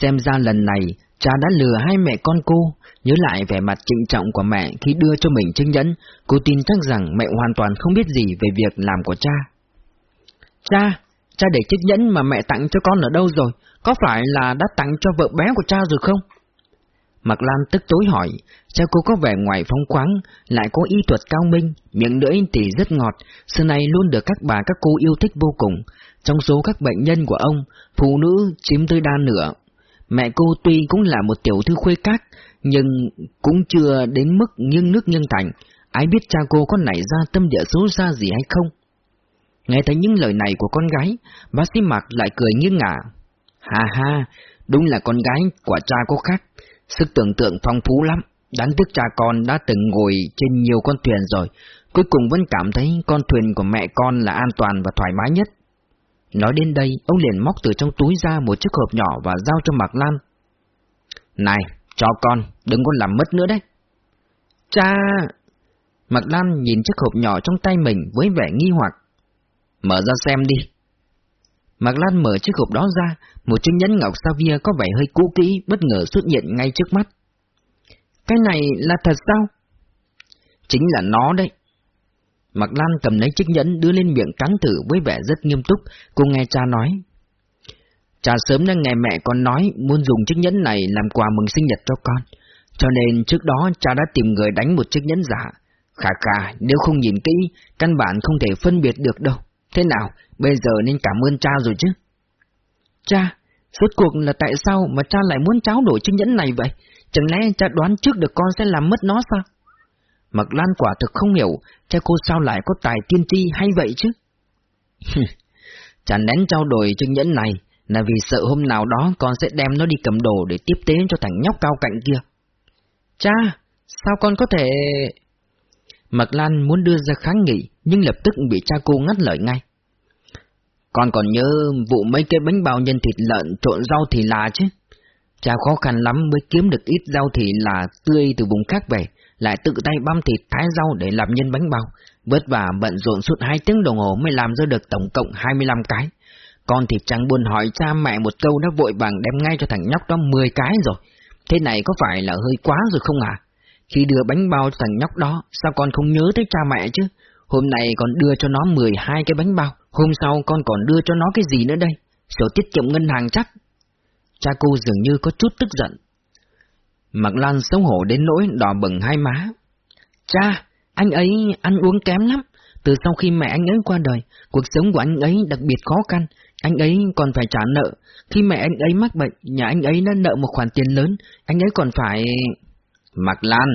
Xem ra lần này, cha đã lừa hai mẹ con cô, nhớ lại vẻ mặt trịnh trọng của mẹ khi đưa cho mình chứng nhẫn, cô tin chắc rằng mẹ hoàn toàn không biết gì về việc làm của cha. Cha, cha để chiếc nhẫn mà mẹ tặng cho con ở đâu rồi? Có phải là đã tặng cho vợ bé của cha rồi không? Mạc Lan tức tối hỏi, cha cô có vẻ ngoài phong khoáng, lại có y thuật cao minh, miệng lưỡi thì rất ngọt, xưa này luôn được các bà các cô yêu thích vô cùng. Trong số các bệnh nhân của ông, phụ nữ chiếm tới đa nửa. Mẹ cô tuy cũng là một tiểu thư khuê các, nhưng cũng chưa đến mức nghiêng nước nghiêng thành, ai biết cha cô có nảy ra tâm địa xấu xa gì hay không. Nghe thấy những lời này của con gái, bác sĩ Mạc lại cười nghiêng ngả. Hà ha, đúng là con gái quả cha cô khác, sức tưởng tượng phong phú lắm. Đáng tiếc cha con đã từng ngồi trên nhiều con thuyền rồi, cuối cùng vẫn cảm thấy con thuyền của mẹ con là an toàn và thoải mái nhất. Nói đến đây, ông liền móc từ trong túi ra một chiếc hộp nhỏ và giao cho Mạc Lan. Này, cho con, đừng có làm mất nữa đấy. Cha! Mạc Lan nhìn chiếc hộp nhỏ trong tay mình với vẻ nghi hoặc. Mở ra xem đi. Mạc Lan mở chiếc hộp đó ra, một chiếc nhẫn ngọc Savia có vẻ hơi cũ kỹ bất ngờ xuất hiện ngay trước mắt. Cái này là thật sao? Chính là nó đấy. Mạc Lan cầm lấy chiếc nhẫn đưa lên miệng cắn thử với vẻ rất nghiêm túc, cô nghe cha nói. Cha sớm đã nghe mẹ con nói muốn dùng chiếc nhẫn này làm quà mừng sinh nhật cho con, cho nên trước đó cha đã tìm người đánh một chiếc nhẫn giả. Khả khả, nếu không nhìn kỹ, căn bản không thể phân biệt được đâu. Thế nào, bây giờ nên cảm ơn cha rồi chứ? Cha, suốt cuộc là tại sao mà cha lại muốn cháu đổi chiếc nhẫn này vậy? Chẳng lẽ cha đoán trước được con sẽ làm mất nó sao? Mặc Lan quả thực không hiểu, cha cô sao lại có tài tiên tri hay vậy chứ? cha nén trao đổi chiếc nhẫn này là vì sợ hôm nào đó con sẽ đem nó đi cầm đồ để tiếp tế cho thằng nhóc cao cạnh kia. Cha, sao con có thể... Mạc Lan muốn đưa ra kháng nghị, nhưng lập tức bị cha cô ngắt lời ngay. Con còn nhớ vụ mấy cái bánh bao nhân thịt lợn trộn rau thì là chứ. Cha khó khăn lắm mới kiếm được ít rau thì là tươi từ vùng khác về, lại tự tay băm thịt thái rau để làm nhân bánh bao. Vất vả bận rộn suốt hai tiếng đồng hồ mới làm ra được tổng cộng 25 cái. Con thì chẳng buồn hỏi cha mẹ một câu đã vội vàng đem ngay cho thằng nhóc đó 10 cái rồi. Thế này có phải là hơi quá rồi không à? Khi đưa bánh bao cho thằng nhóc đó, sao con không nhớ tới cha mẹ chứ? Hôm nay con đưa cho nó 12 cái bánh bao, hôm sau con còn đưa cho nó cái gì nữa đây? Sổ tiết kiệm ngân hàng chắc. Cha cô dường như có chút tức giận. Mạc Lan xấu hổ đến nỗi đỏ bừng hai má. Cha, anh ấy ăn uống kém lắm. Từ sau khi mẹ anh ấy qua đời, cuộc sống của anh ấy đặc biệt khó khăn. Anh ấy còn phải trả nợ. Khi mẹ anh ấy mắc bệnh, nhà anh ấy đã nợ một khoản tiền lớn. Anh ấy còn phải... Mạc Lan,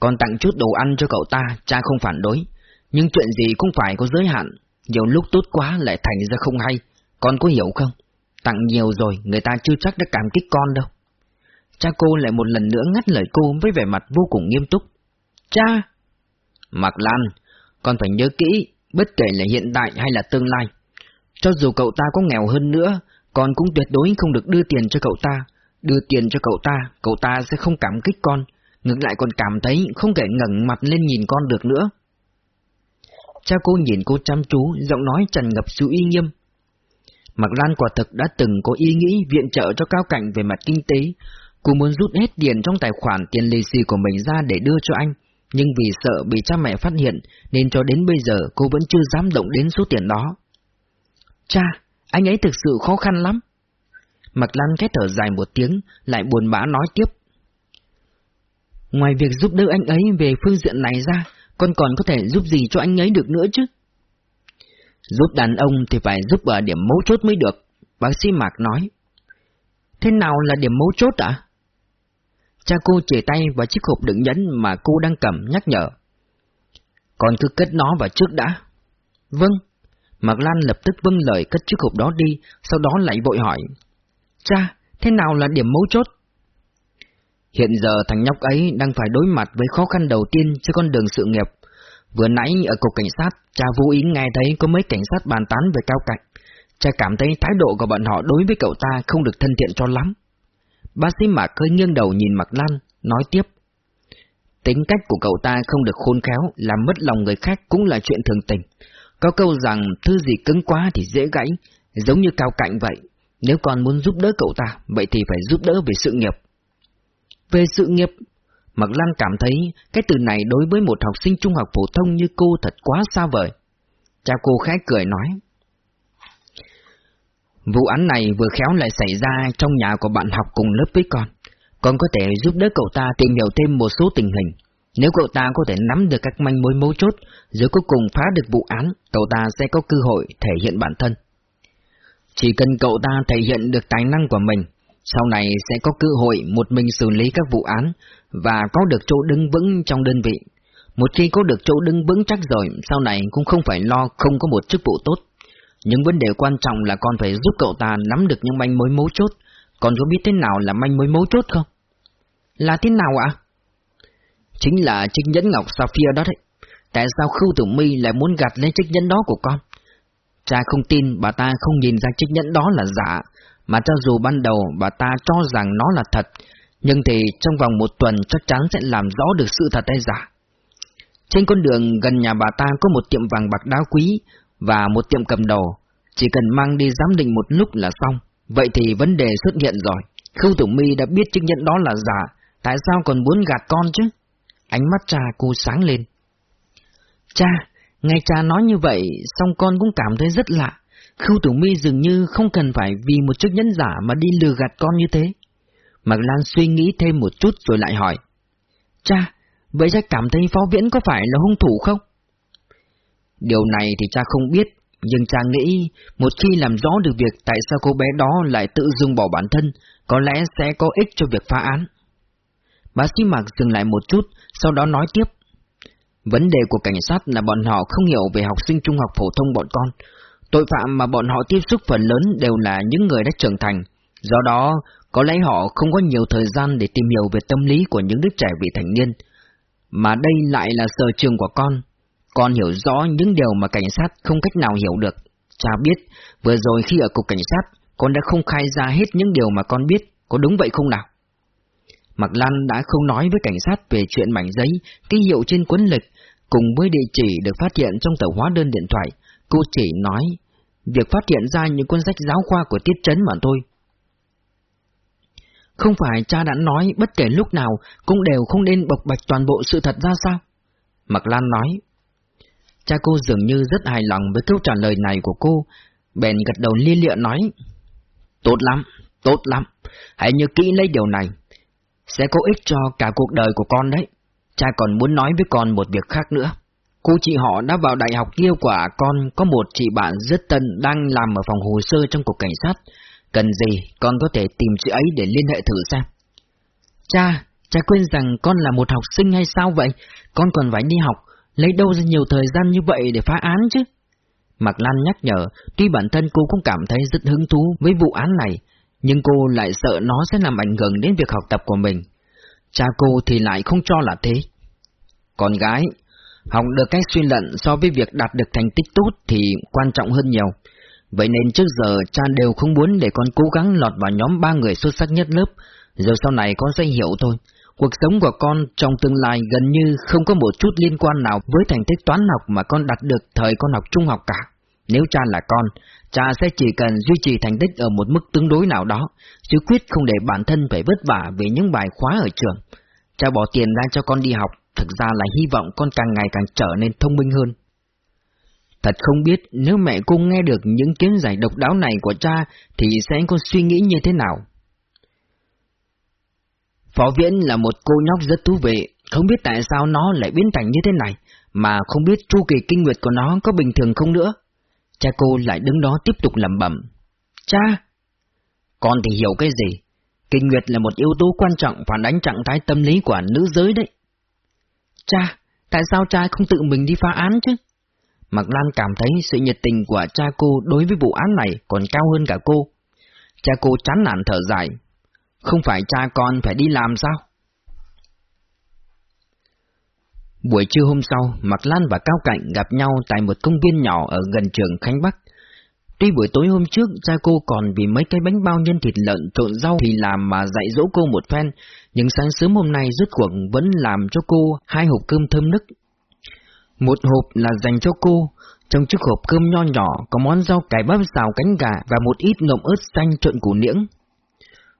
con tặng chút đồ ăn cho cậu ta, cha không phản đối. Nhưng chuyện gì cũng phải có giới hạn, nhiều lúc tốt quá lại thành ra không hay, con có hiểu không? Tặng nhiều rồi, người ta chưa chắc đã cảm kích con đâu. Cha cô lại một lần nữa ngắt lời cô với vẻ mặt vô cùng nghiêm túc. Cha! Mạc Lan, con phải nhớ kỹ, bất kể là hiện tại hay là tương lai. Cho dù cậu ta có nghèo hơn nữa, con cũng tuyệt đối không được đưa tiền cho cậu ta. Đưa tiền cho cậu ta, cậu ta sẽ không cảm kích con, ngược lại còn cảm thấy không thể ngẩng mặt lên nhìn con được nữa. Cha cô nhìn cô chăm chú, giọng nói tràn ngập sự uy nghiêm. Mạc Lan quả thực đã từng có ý nghĩ viện trợ cho Cao Cảnh về mặt kinh tế. Cô muốn rút hết tiền trong tài khoản tiền lì xì của mình ra để đưa cho anh, nhưng vì sợ bị cha mẹ phát hiện nên cho đến bây giờ cô vẫn chưa dám động đến số tiền đó. Cha, anh ấy thực sự khó khăn lắm. Mạc Lan khét thở dài một tiếng, lại buồn bã nói tiếp. Ngoài việc giúp đỡ anh ấy về phương diện này ra, con còn có thể giúp gì cho anh ấy được nữa chứ? Giúp đàn ông thì phải giúp ở điểm mấu chốt mới được, bác sĩ Mạc nói. Thế nào là điểm mấu chốt ạ? À? Cha cô chỉ tay vào chiếc hộp đựng nhẫn mà cô đang cầm nhắc nhở. Con cứ cất nó vào trước đã. Vâng. Mạc Lan lập tức vâng lời cất chiếc hộp đó đi, sau đó lại vội hỏi. Cha, thế nào là điểm mấu chốt? Hiện giờ thằng nhóc ấy đang phải đối mặt với khó khăn đầu tiên trên con đường sự nghiệp. Vừa nãy ở cục cảnh sát, cha vô ý nghe thấy có mấy cảnh sát bàn tán về cao cạnh. Cha cảm thấy thái độ của bọn họ đối với cậu ta không được thân thiện cho lắm. Bác sĩ Mạc hơi nghiêng đầu nhìn Mạc Lan, nói tiếp. Tính cách của cậu ta không được khôn khéo, làm mất lòng người khác cũng là chuyện thường tình. Có câu rằng thứ gì cứng quá thì dễ gãy, giống như cao cạnh vậy. Nếu con muốn giúp đỡ cậu ta, vậy thì phải giúp đỡ về sự nghiệp. Về sự nghiệp, Mạc Lan cảm thấy cái từ này đối với một học sinh trung học phổ thông như cô thật quá xa vời. Cha cô khẽ cười nói. Vụ án này vừa khéo lại xảy ra trong nhà của bạn học cùng lớp với con. Con có thể giúp đỡ cậu ta tìm hiểu thêm một số tình hình. Nếu cậu ta có thể nắm được các manh mối mấu chốt, rồi cuối cùng phá được vụ án, cậu ta sẽ có cơ hội thể hiện bản thân. Chỉ cần cậu ta thể hiện được tài năng của mình, sau này sẽ có cơ hội một mình xử lý các vụ án và có được chỗ đứng vững trong đơn vị. Một khi có được chỗ đứng vững chắc rồi, sau này cũng không phải lo không có một chức vụ tốt. những vấn đề quan trọng là con phải giúp cậu ta nắm được những manh mối mấu chốt. Con có biết thế nào là manh mối mấu chốt không? Là thế nào ạ? Chính là chiếc nhẫn ngọc Sapphire đó đấy. Tại sao Khưu Tử Mi lại muốn gạt lấy chiếc nhẫn đó của con? Cha không tin bà ta không nhìn ra chiếc nhẫn đó là giả, mà cho dù ban đầu bà ta cho rằng nó là thật, nhưng thì trong vòng một tuần chắc chắn sẽ làm rõ được sự thật hay giả. Trên con đường gần nhà bà ta có một tiệm vàng bạc đá quý và một tiệm cầm đồ, chỉ cần mang đi giám định một lúc là xong. Vậy thì vấn đề xuất hiện rồi. Khâu Tử Mi đã biết chứng nhận đó là giả, tại sao còn muốn gạt con chứ? Ánh mắt cha cô sáng lên. Cha, nghe cha nói như vậy, xong con cũng cảm thấy rất lạ. Khưu Tử Mi dường như không cần phải vì một chức nhẫn giả mà đi lừa gạt con như thế. Mạc Lan suy nghĩ thêm một chút rồi lại hỏi. Cha, vậy cha cảm thấy Phó Viễn có phải là hung thủ không? Điều này thì cha không biết, nhưng cha nghĩ một khi làm rõ được việc tại sao cô bé đó lại tự dưng bỏ bản thân, có lẽ sẽ có ích cho việc phá án. Bác sĩ Mạc dừng lại một chút, sau đó nói tiếp. Vấn đề của cảnh sát là bọn họ không hiểu về học sinh trung học phổ thông bọn con. Tội phạm mà bọn họ tiếp xúc phần lớn đều là những người đã trưởng thành. Do đó, có lẽ họ không có nhiều thời gian để tìm hiểu về tâm lý của những đứa trẻ vị thành niên. Mà đây lại là sở trường của con. Con hiểu rõ những điều mà cảnh sát không cách nào hiểu được. Cha biết, vừa rồi khi ở cục cảnh sát, con đã không khai ra hết những điều mà con biết, có đúng vậy không nào? Mạc Lan đã không nói với cảnh sát về chuyện mảnh giấy, ký hiệu trên cuốn lịch, cùng với địa chỉ được phát hiện trong tờ hóa đơn điện thoại. Cô chỉ nói, việc phát hiện ra những cuốn sách giáo khoa của Tiết Trấn mà thôi. Không phải cha đã nói bất kể lúc nào cũng đều không nên bộc bạch toàn bộ sự thật ra sao? Mạc Lan nói. Cha cô dường như rất hài lòng với câu trả lời này của cô, bèn gật đầu lia lịa nói. Tốt lắm, tốt lắm, hãy nhớ kỹ lấy điều này. Sẽ có ích cho cả cuộc đời của con đấy. Cha còn muốn nói với con một việc khác nữa. Cô chị họ đã vào đại học kia quả con có một chị bạn rất tân đang làm ở phòng hồ sơ trong cục cảnh sát. Cần gì, con có thể tìm chị ấy để liên hệ thử xem. Cha, cha quên rằng con là một học sinh hay sao vậy? Con còn phải đi học, lấy đâu ra nhiều thời gian như vậy để phá án chứ? Mạc Lan nhắc nhở, tuy bản thân cô cũng cảm thấy rất hứng thú với vụ án này, nhưng cô lại sợ nó sẽ làm ảnh hưởng đến việc học tập của mình. Cha cô thì lại không cho là thế. Con gái, học được cách suy luận so với việc đạt được thành tích tốt thì quan trọng hơn nhiều. Vậy nên trước giờ cha đều không muốn để con cố gắng lọt vào nhóm ba người xuất sắc nhất lớp, rồi sau này con sẽ hiểu thôi. Cuộc sống của con trong tương lai gần như không có một chút liên quan nào với thành tích toán học mà con đạt được thời con học trung học cả. Nếu cha là con, cha sẽ chỉ cần duy trì thành tích ở một mức tương đối nào đó, chứ quyết không để bản thân phải vất vả vì những bài khóa ở trường. Cha bỏ tiền ra cho con đi học, thực ra là hy vọng con càng ngày càng trở nên thông minh hơn. Thật không biết nếu mẹ cô nghe được những kiến giải độc đáo này của cha thì sẽ có suy nghĩ như thế nào. Phó Viễn là một cô nhóc rất thú vị, không biết tại sao nó lại biến thành như thế này, mà không biết chu kỳ kinh nguyệt của nó có bình thường không nữa. Cha cô lại đứng đó tiếp tục lẩm bẩm. Cha! Con thì hiểu cái gì? Kinh nguyệt là một yếu tố quan trọng phản ánh trạng thái tâm lý của nữ giới đấy. Cha! Tại sao cha không tự mình đi phá án chứ? Mạc Lan cảm thấy sự nhiệt tình của cha cô đối với vụ án này còn cao hơn cả cô. Cha cô chán nản thở dài. Không phải cha con phải đi làm sao? Buổi trưa hôm sau, Mạc Lan và Cao Cạnh gặp nhau tại một công viên nhỏ ở gần trường Khánh Bắc. Tuy buổi tối hôm trước cha cô còn vì mấy cái bánh bao nhân thịt lợn trộn rau thì làm mà dạy dỗ cô một phen, nhưng sáng sớm hôm nay rứt cuộc vẫn làm cho cô hai hộp cơm thơm nức. Một hộp là dành cho cô, Trong chiếc hộp cơm nho nhỏ có món rau cải bắp xào cánh gà và một ít nộm ớt xanh trộn củ niễng.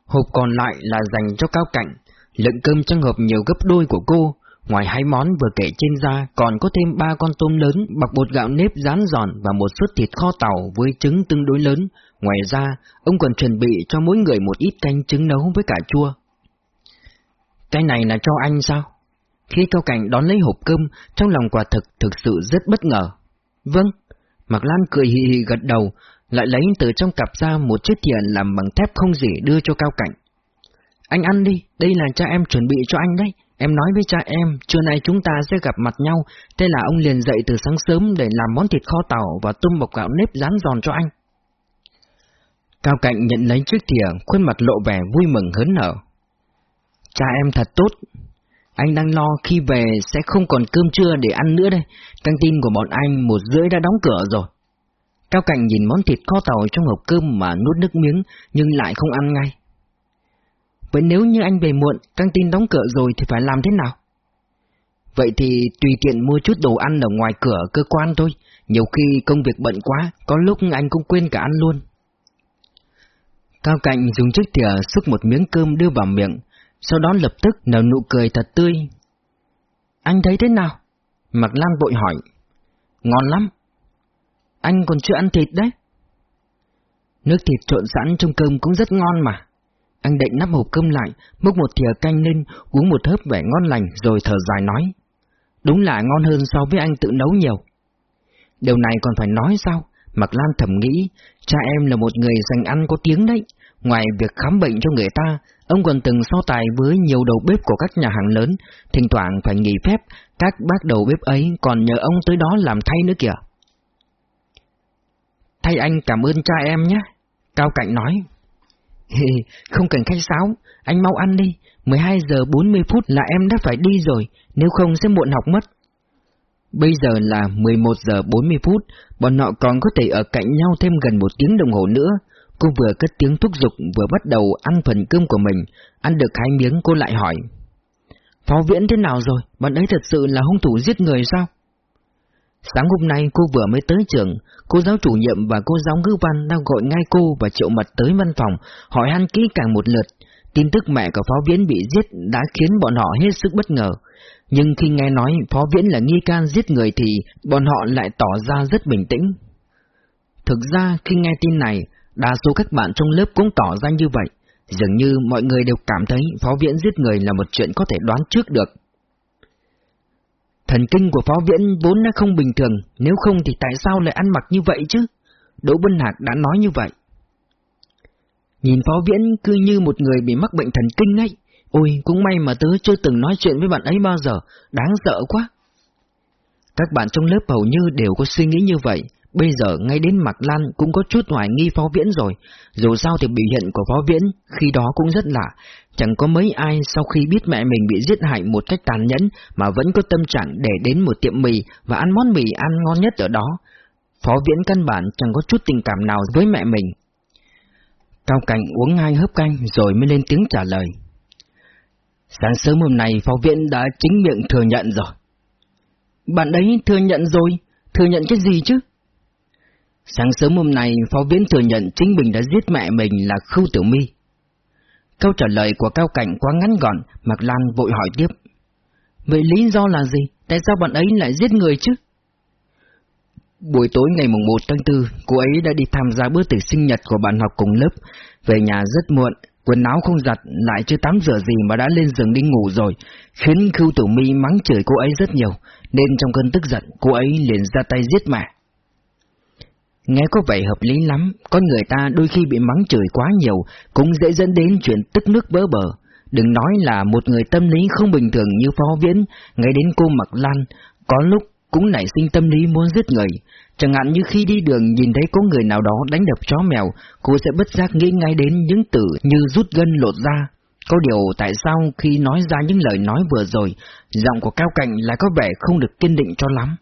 Hộp còn lại là dành cho cao cảnh, lượng cơm trong hộp nhiều gấp đôi của cô, ngoài hai món vừa kể trên ra còn có thêm ba con tôm lớn bọc bột gạo nếp rán giòn và một suất thịt kho tàu với trứng tương đối lớn. Ngoài ra, ông còn chuẩn bị cho mỗi người một ít canh trứng nấu với cà chua. Cái này là cho anh sao? Khi Cao Cảnh đón lấy hộp cơm, trong lòng quả thực thực sự rất bất ngờ. Vâng, Mạc Lan cười hì hì gật đầu, lại lấy từ trong cặp ra một chiếc thiện làm bằng thép không dỉ đưa cho Cao Cảnh. Anh ăn đi, đây là cha em chuẩn bị cho anh đấy. Em nói với cha em, trưa nay chúng ta sẽ gặp mặt nhau, thế là ông liền dậy từ sáng sớm để làm món thịt kho tàu và tôm bọc gạo nếp rán giòn cho anh. Cao Cạnh nhận lấy chiếc thìa, khuôn mặt lộ vẻ vui mừng hớn hở. Cha em thật tốt, anh đang lo khi về sẽ không còn cơm trưa để ăn nữa đây, căng tin của bọn anh một rưỡi đã đóng cửa rồi. Cao Cảnh nhìn món thịt kho tàu trong hộp cơm mà nuốt nước miếng nhưng lại không ăn ngay. Vậy nếu như anh về muộn, căng tin đóng cửa rồi thì phải làm thế nào? Vậy thì tùy tiện mua chút đồ ăn ở ngoài cửa cơ quan thôi, nhiều khi công việc bận quá, có lúc anh cũng quên cả ăn luôn. Cao Cảnh dùng chiếc thìa xúc một miếng cơm đưa vào miệng, sau đó lập tức nở nụ cười thật tươi. Anh thấy thế nào? Mạc Lan vội hỏi. Ngon lắm. Anh còn chưa ăn thịt đấy. Nước thịt trộn sẵn trong cơm cũng rất ngon mà. Anh định nắp hộp cơm lại, múc một thìa canh lên, uống một hớp vẻ ngon lành rồi thở dài nói. Đúng là ngon hơn so với anh tự nấu nhiều. Điều này còn phải nói sao? Mạc Lan thầm nghĩ, cha em là một người dành ăn có tiếng đấy. Ngoài việc khám bệnh cho người ta, ông còn từng so tài với nhiều đầu bếp của các nhà hàng lớn, thỉnh thoảng phải nghỉ phép, các bác đầu bếp ấy còn nhờ ông tới đó làm thay nữa kìa. Thay anh cảm ơn cha em nhé, Cao Cạnh nói. Không cần khách sáo, anh mau ăn đi, 12 giờ 40 phút là em đã phải đi rồi, nếu không sẽ muộn học mất. Bây giờ là 11 giờ 40 phút, bọn họ còn có thể ở cạnh nhau thêm gần một tiếng đồng hồ nữa. Cô vừa cất tiếng thúc giục vừa bắt đầu ăn phần cơm của mình, ăn được hai miếng cô lại hỏi. Phó Viễn thế nào rồi, bọn ấy thật sự là hung thủ giết người sao? Sáng hôm nay cô vừa mới tới trường, cô giáo chủ nhiệm và cô giáo ngữ văn đang gọi ngay cô và triệu mật tới văn phòng, hỏi han kỹ càng một lượt. Tin tức mẹ của Phó Viễn bị giết đã khiến bọn họ hết sức bất ngờ. Nhưng khi nghe nói Phó Viễn là nghi can giết người thì bọn họ lại tỏ ra rất bình tĩnh. Thực ra khi nghe tin này, đa số các bạn trong lớp cũng tỏ ra như vậy. Dường như mọi người đều cảm thấy Phó Viễn giết người là một chuyện có thể đoán trước được. Thần kinh của Phó Viễn vốn đã không bình thường, nếu không thì tại sao lại ăn mặc như vậy chứ? Đỗ Bân Hạc đã nói như vậy. Nhìn Phó Viễn cứ như một người bị mắc bệnh thần kinh ấy. Ôi, cũng may mà tớ chưa từng nói chuyện với bạn ấy bao giờ, đáng sợ quá. Các bạn trong lớp hầu như đều có suy nghĩ như vậy, bây giờ ngay đến Mạc Lan cũng có chút hoài nghi Phó Viễn rồi, dù sao thì biểu hiện của Phó Viễn khi đó cũng rất lạ, chẳng có mấy ai sau khi biết mẹ mình bị giết hại một cách tàn nhẫn mà vẫn có tâm trạng để đến một tiệm mì và ăn món mì ăn ngon nhất ở đó. Phó Viễn căn bản chẳng có chút tình cảm nào với mẹ mình. Cao Cảnh uống hai hớp canh rồi mới lên tiếng trả lời. Sáng sớm hôm nay Phó Viễn đã chính miệng thừa nhận rồi. Bạn đấy thừa nhận rồi, thừa nhận cái gì chứ? Sáng sớm hôm nay Phó Viễn thừa nhận chính mình đã giết mẹ mình là Khưu Tiểu My. Câu trả lời của Cao Cảnh quá ngắn gọn, Mạc Lan vội hỏi tiếp. Vậy lý do là gì? Tại sao bạn ấy lại giết người chứ? Buổi tối ngày mùng 1 tháng 4, cô ấy đã đi tham gia bữa tiệc sinh nhật của bạn học cùng lớp. Về nhà rất muộn, quần áo không giặt, lại chưa tắm rửa gì mà đã lên giường đi ngủ rồi, khiến Khưu Tử Mi mắng chửi cô ấy rất nhiều, nên trong cơn tức giận, cô ấy liền ra tay giết mẹ. Nghe có vẻ hợp lý lắm, con người ta đôi khi bị mắng chửi quá nhiều, cũng dễ dẫn đến chuyện tức nước vỡ bờ. Đừng nói là một người tâm lý không bình thường như Phó Viễn, ngay đến cô Mặc Lan, có lúc cũng nảy sinh tâm lý muốn giết người. Chẳng hạn như khi đi đường nhìn thấy có người nào đó đánh đập chó mèo, cô sẽ bất giác nghĩ ngay đến những từ như rút gân lột ra. Có điều tại sao khi nói ra những lời nói vừa rồi, giọng của Cao Cạnh lại có vẻ không được kiên định cho lắm.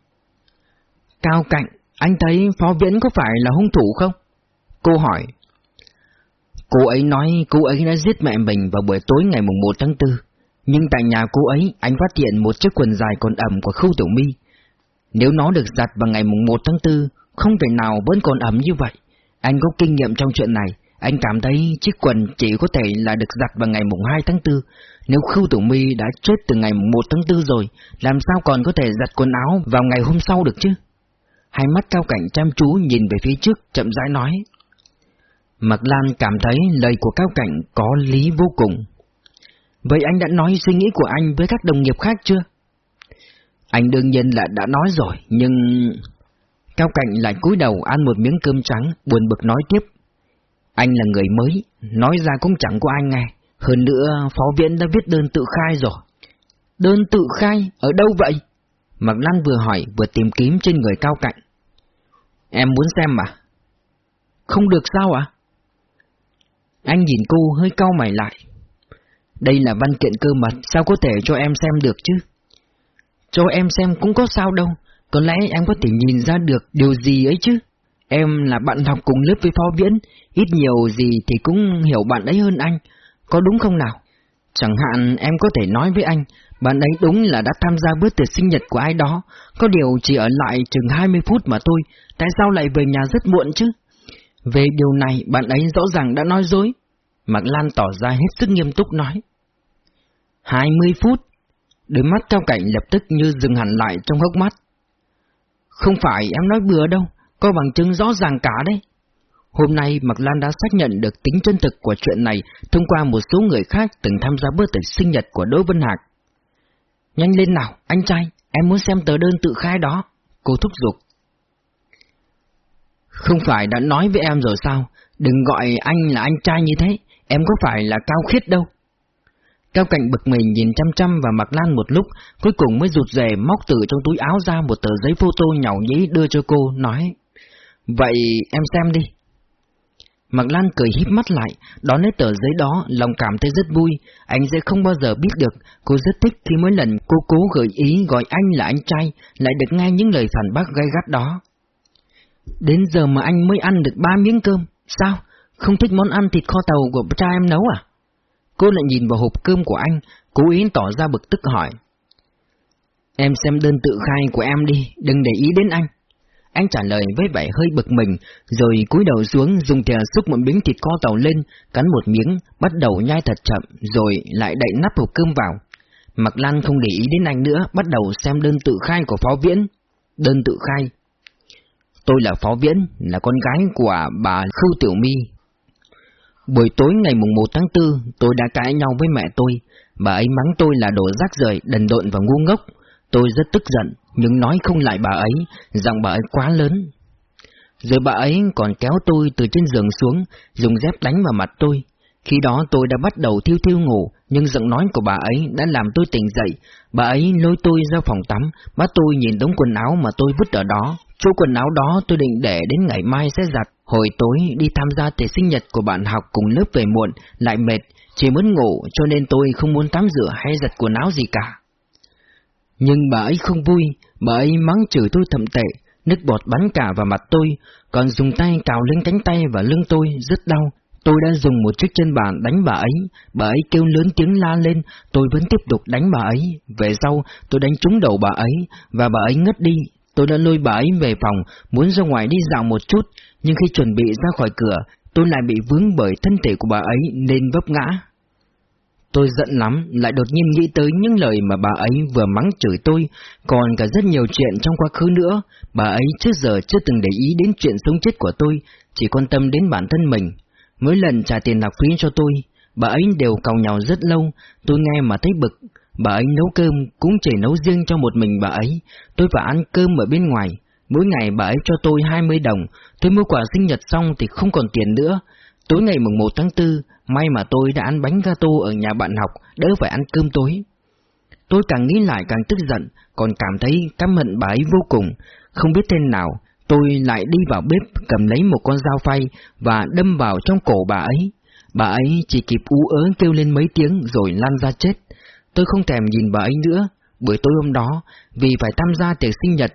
Cao Cạnh, anh thấy Phó Viễn có phải là hung thủ không? Cô hỏi. Cô ấy nói cô ấy đã giết mẹ mình vào buổi tối ngày mùng 1 tháng 4. Nhưng tại nhà cô ấy, anh phát hiện một chiếc quần dài còn ẩm của Khâu Tiểu My. Nếu nó được giặt vào ngày mùng 1 tháng 4, không thể nào vẫn còn ẩm như vậy. Anh có kinh nghiệm trong chuyện này, anh cảm thấy chiếc quần chỉ có thể là được giặt vào ngày mùng 2 tháng 4. Nếu Khưu Tử Mi đã chết từ ngày mùng 1 tháng 4 rồi, làm sao còn có thể giặt quần áo vào ngày hôm sau được chứ? Hai mắt cao cảnh chăm chú nhìn về phía trước, chậm rãi nói. Mạc Lan cảm thấy lời của cao cảnh có lý vô cùng. Vậy anh đã nói suy nghĩ của anh với các đồng nghiệp khác chưa? Anh đương nhiên là đã nói rồi, nhưng... Cao Cảnh lại cúi đầu ăn một miếng cơm trắng, buồn bực nói tiếp. Anh là người mới, nói ra cũng chẳng có ai nghe. Hơn nữa, phó viện đã viết đơn tự khai rồi. Đơn tự khai? Ở đâu vậy? Mạc Lan vừa hỏi vừa tìm kiếm trên người Cao Cảnh. Em muốn xem mà. Không được sao ạ? Anh nhìn cô hơi cau mày lại. Đây là văn kiện cơ mật, sao có thể cho em xem được chứ? Cho em xem cũng có sao đâu, có lẽ em có thể nhìn ra được điều gì ấy chứ. Em là bạn học cùng lớp với Phó Viễn, ít nhiều gì thì cũng hiểu bạn ấy hơn anh, có đúng không nào? Chẳng hạn em có thể nói với anh, bạn ấy đúng là đã tham gia bữa tiệc sinh nhật của ai đó, có điều chỉ ở lại chừng 20 phút mà thôi, tại sao lại về nhà rất muộn chứ? Về điều này, bạn ấy rõ ràng đã nói dối. Mạc Lan tỏ ra hết sức nghiêm túc nói. 20 phút? Đôi mắt cao cảnh lập tức như dừng hẳn lại trong hốc mắt. Không phải em nói bừa đâu, có bằng chứng rõ ràng cả đấy. Hôm nay Mạc Lan đã xác nhận được tính chân thực của chuyện này thông qua một số người khác từng tham gia bữa tiệc sinh nhật của Đỗ Vân Hạc. Nhanh lên nào, anh trai, em muốn xem tờ đơn tự khai đó. Cô thúc giục. Không phải đã nói với em rồi sao, đừng gọi anh là anh trai như thế, em có phải là cao khiết đâu. Cao Cảnh bực mình nhìn chăm chăm và Mạc Lan một lúc, cuối cùng mới rụt rè móc từ trong túi áo ra một tờ giấy photo nhỏ nhí đưa cho cô, nói Vậy em xem đi. Mạc Lan cười híp mắt lại, đón lấy tờ giấy đó, lòng cảm thấy rất vui, anh sẽ không bao giờ biết được, cô rất thích khi mỗi lần cô cố gợi ý gọi anh là anh trai, lại được nghe những lời phản bác gay gắt đó. Đến giờ mà anh mới ăn được ba miếng cơm, sao? Không thích món ăn thịt kho tàu của cha em nấu à? Cô lại nhìn vào hộp cơm của anh, cố ý tỏ ra bực tức hỏi. Em xem đơn tự khai của em đi, đừng để ý đến anh. Anh trả lời với vẻ hơi bực mình, rồi cúi đầu xuống dùng thìa xúc một miếng thịt kho tàu lên, cắn một miếng, bắt đầu nhai thật chậm, rồi lại đậy nắp hộp cơm vào. Mặc Lan không để ý đến anh nữa, bắt đầu xem đơn tự khai của Phó Viễn. Đơn tự khai. Tôi là Phó Viễn, là con gái của bà Khưu Tiểu My, Buổi tối ngày mùng 1 tháng 4, tôi đã cãi nhau với mẹ tôi. Bà ấy mắng tôi là đồ rác rời, đần độn và ngu ngốc. Tôi rất tức giận, nhưng nói không lại bà ấy, rằng bà ấy quá lớn. Rồi bà ấy còn kéo tôi từ trên giường xuống, dùng dép đánh vào mặt tôi. Khi đó tôi đã bắt đầu thiêu thiêu ngủ, nhưng giọng nói của bà ấy đã làm tôi tỉnh dậy. Bà ấy lôi tôi ra phòng tắm, bắt tôi nhìn đống quần áo mà tôi vứt ở đó. Chỗ quần áo đó tôi định để đến ngày mai sẽ giặt. Hồi tối đi tham gia tiệc sinh nhật của bạn học cùng lớp về muộn, lại mệt, chỉ muốn ngủ cho nên tôi không muốn tắm rửa hay giặt quần áo gì cả. Nhưng bà ấy không vui, bà ấy mắng chửi tôi thậm tệ, nước bọt bắn cả vào mặt tôi, còn dùng tay cào lên cánh tay và lưng tôi rất đau. Tôi đã dùng một chiếc chân bàn đánh bà ấy, bà ấy kêu lớn tiếng la lên, tôi vẫn tiếp tục đánh bà ấy. Về sau, tôi đánh trúng đầu bà ấy, và bà ấy ngất đi. Tôi đã lôi bà ấy về phòng, muốn ra ngoài đi dạo một chút, nhưng khi chuẩn bị ra khỏi cửa, tôi lại bị vướng bởi thân thể của bà ấy nên vấp ngã. Tôi giận lắm, lại đột nhiên nghĩ tới những lời mà bà ấy vừa mắng chửi tôi, còn cả rất nhiều chuyện trong quá khứ nữa. Bà ấy trước giờ chưa từng để ý đến chuyện sống chết của tôi, chỉ quan tâm đến bản thân mình. Mỗi lần trả tiền học phí cho tôi, bà ấy đều cào nhau rất lâu, tôi nghe mà thấy bực. Bà ấy nấu cơm cũng chỉ nấu riêng cho một mình bà ấy, tôi phải ăn cơm ở bên ngoài. Mỗi ngày bà ấy cho tôi 20 đồng, tôi mua quà sinh nhật xong thì không còn tiền nữa. Tối ngày mùng 1 tháng 4, may mà tôi đã ăn bánh gato ở nhà bạn học, đỡ phải ăn cơm tối. Tôi càng nghĩ lại càng tức giận, còn cảm thấy căm hận bà ấy vô cùng. Không biết tên nào, tôi lại đi vào bếp cầm lấy một con dao phay và đâm vào trong cổ bà ấy. Bà ấy chỉ kịp ú ớ kêu lên mấy tiếng rồi lăn ra chết. Tôi không thèm nhìn bà ấy nữa. Buổi tối hôm đó, vì phải tham gia tiệc sinh nhật,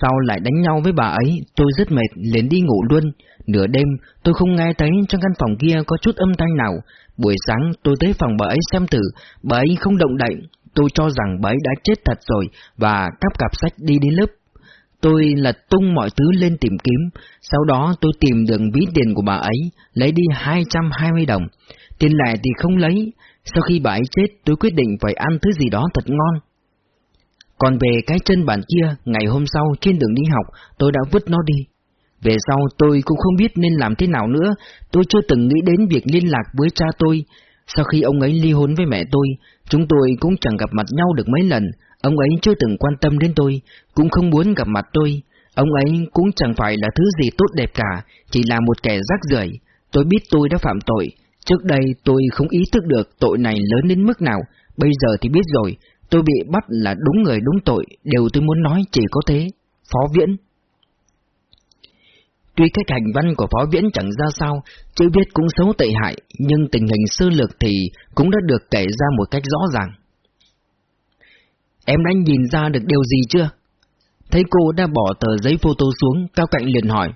sau lại đánh nhau với bà ấy, tôi rất mệt, liền đi ngủ luôn. Nửa đêm, tôi không nghe thấy trong căn phòng kia có chút âm thanh nào. Buổi sáng, tôi tới phòng bà ấy xem thử, bà ấy không động đậy. Tôi cho rằng bà ấy đã chết thật rồi và cắp cặp sách đi đến lớp. Tôi lật tung mọi thứ lên tìm kiếm, sau đó tôi tìm được ví tiền của bà ấy, lấy đi 220 đồng. Tiền lẻ thì không lấy, sau khi bà ấy chết tôi quyết định phải ăn thứ gì đó thật ngon. Còn về cái chân bản kia, ngày hôm sau trên đường đi học tôi đã vứt nó đi. Về sau tôi cũng không biết nên làm thế nào nữa, tôi chưa từng nghĩ đến việc liên lạc với cha tôi. Sau khi ông ấy ly hôn với mẹ tôi, chúng tôi cũng chẳng gặp mặt nhau được mấy lần, ông ấy chưa từng quan tâm đến tôi, cũng không muốn gặp mặt tôi. Ông ấy cũng chẳng phải là thứ gì tốt đẹp cả, chỉ là một kẻ rác rưởi. Tôi biết tôi đã phạm tội, trước đây tôi không ý thức được tội này lớn đến mức nào, bây giờ thì biết rồi, tôi bị bắt là đúng người đúng tội, điều tôi muốn nói chỉ có thế. Phó Viễn Tuy cách hành văn của Phó Viễn chẳng ra sao, chữ viết cũng xấu tệ hại, nhưng tình hình sơ lược thì cũng đã được kể ra một cách rõ ràng. Em đã nhìn ra được điều gì chưa? Thấy cô đã bỏ tờ giấy photo xuống, Cao Cạnh liền hỏi.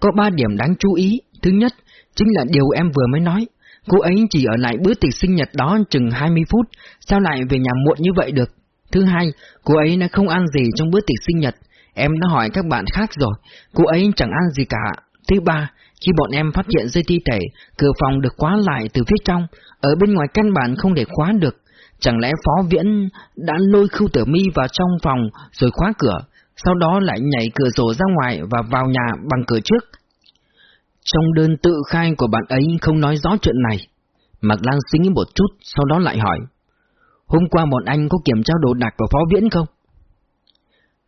Có ba điểm đáng chú ý. Thứ nhất, chính là điều em vừa mới nói. Cô ấy chỉ ở lại bữa tiệc sinh nhật đó chừng 20 phút, sao lại về nhà muộn như vậy được? Thứ hai, cô ấy đã không ăn gì trong bữa tiệc sinh nhật, Em đã hỏi các bạn khác rồi, cô ấy chẳng ăn gì cả. Thứ ba, khi bọn em phát hiện dây thi thể, cửa phòng được khóa lại từ phía trong, ở bên ngoài căn bản không để khóa được. Chẳng lẽ Phó Viễn đã lôi Khưu Tử Mi vào trong phòng rồi khóa cửa, sau đó lại nhảy cửa sổ ra ngoài và vào nhà bằng cửa trước? Trong đơn tự khai của bạn ấy không nói rõ chuyện này. Mạc Lan suy nghĩ một chút, sau đó lại hỏi. Hôm qua bọn anh có kiểm tra đồ đạc của Phó Viễn không?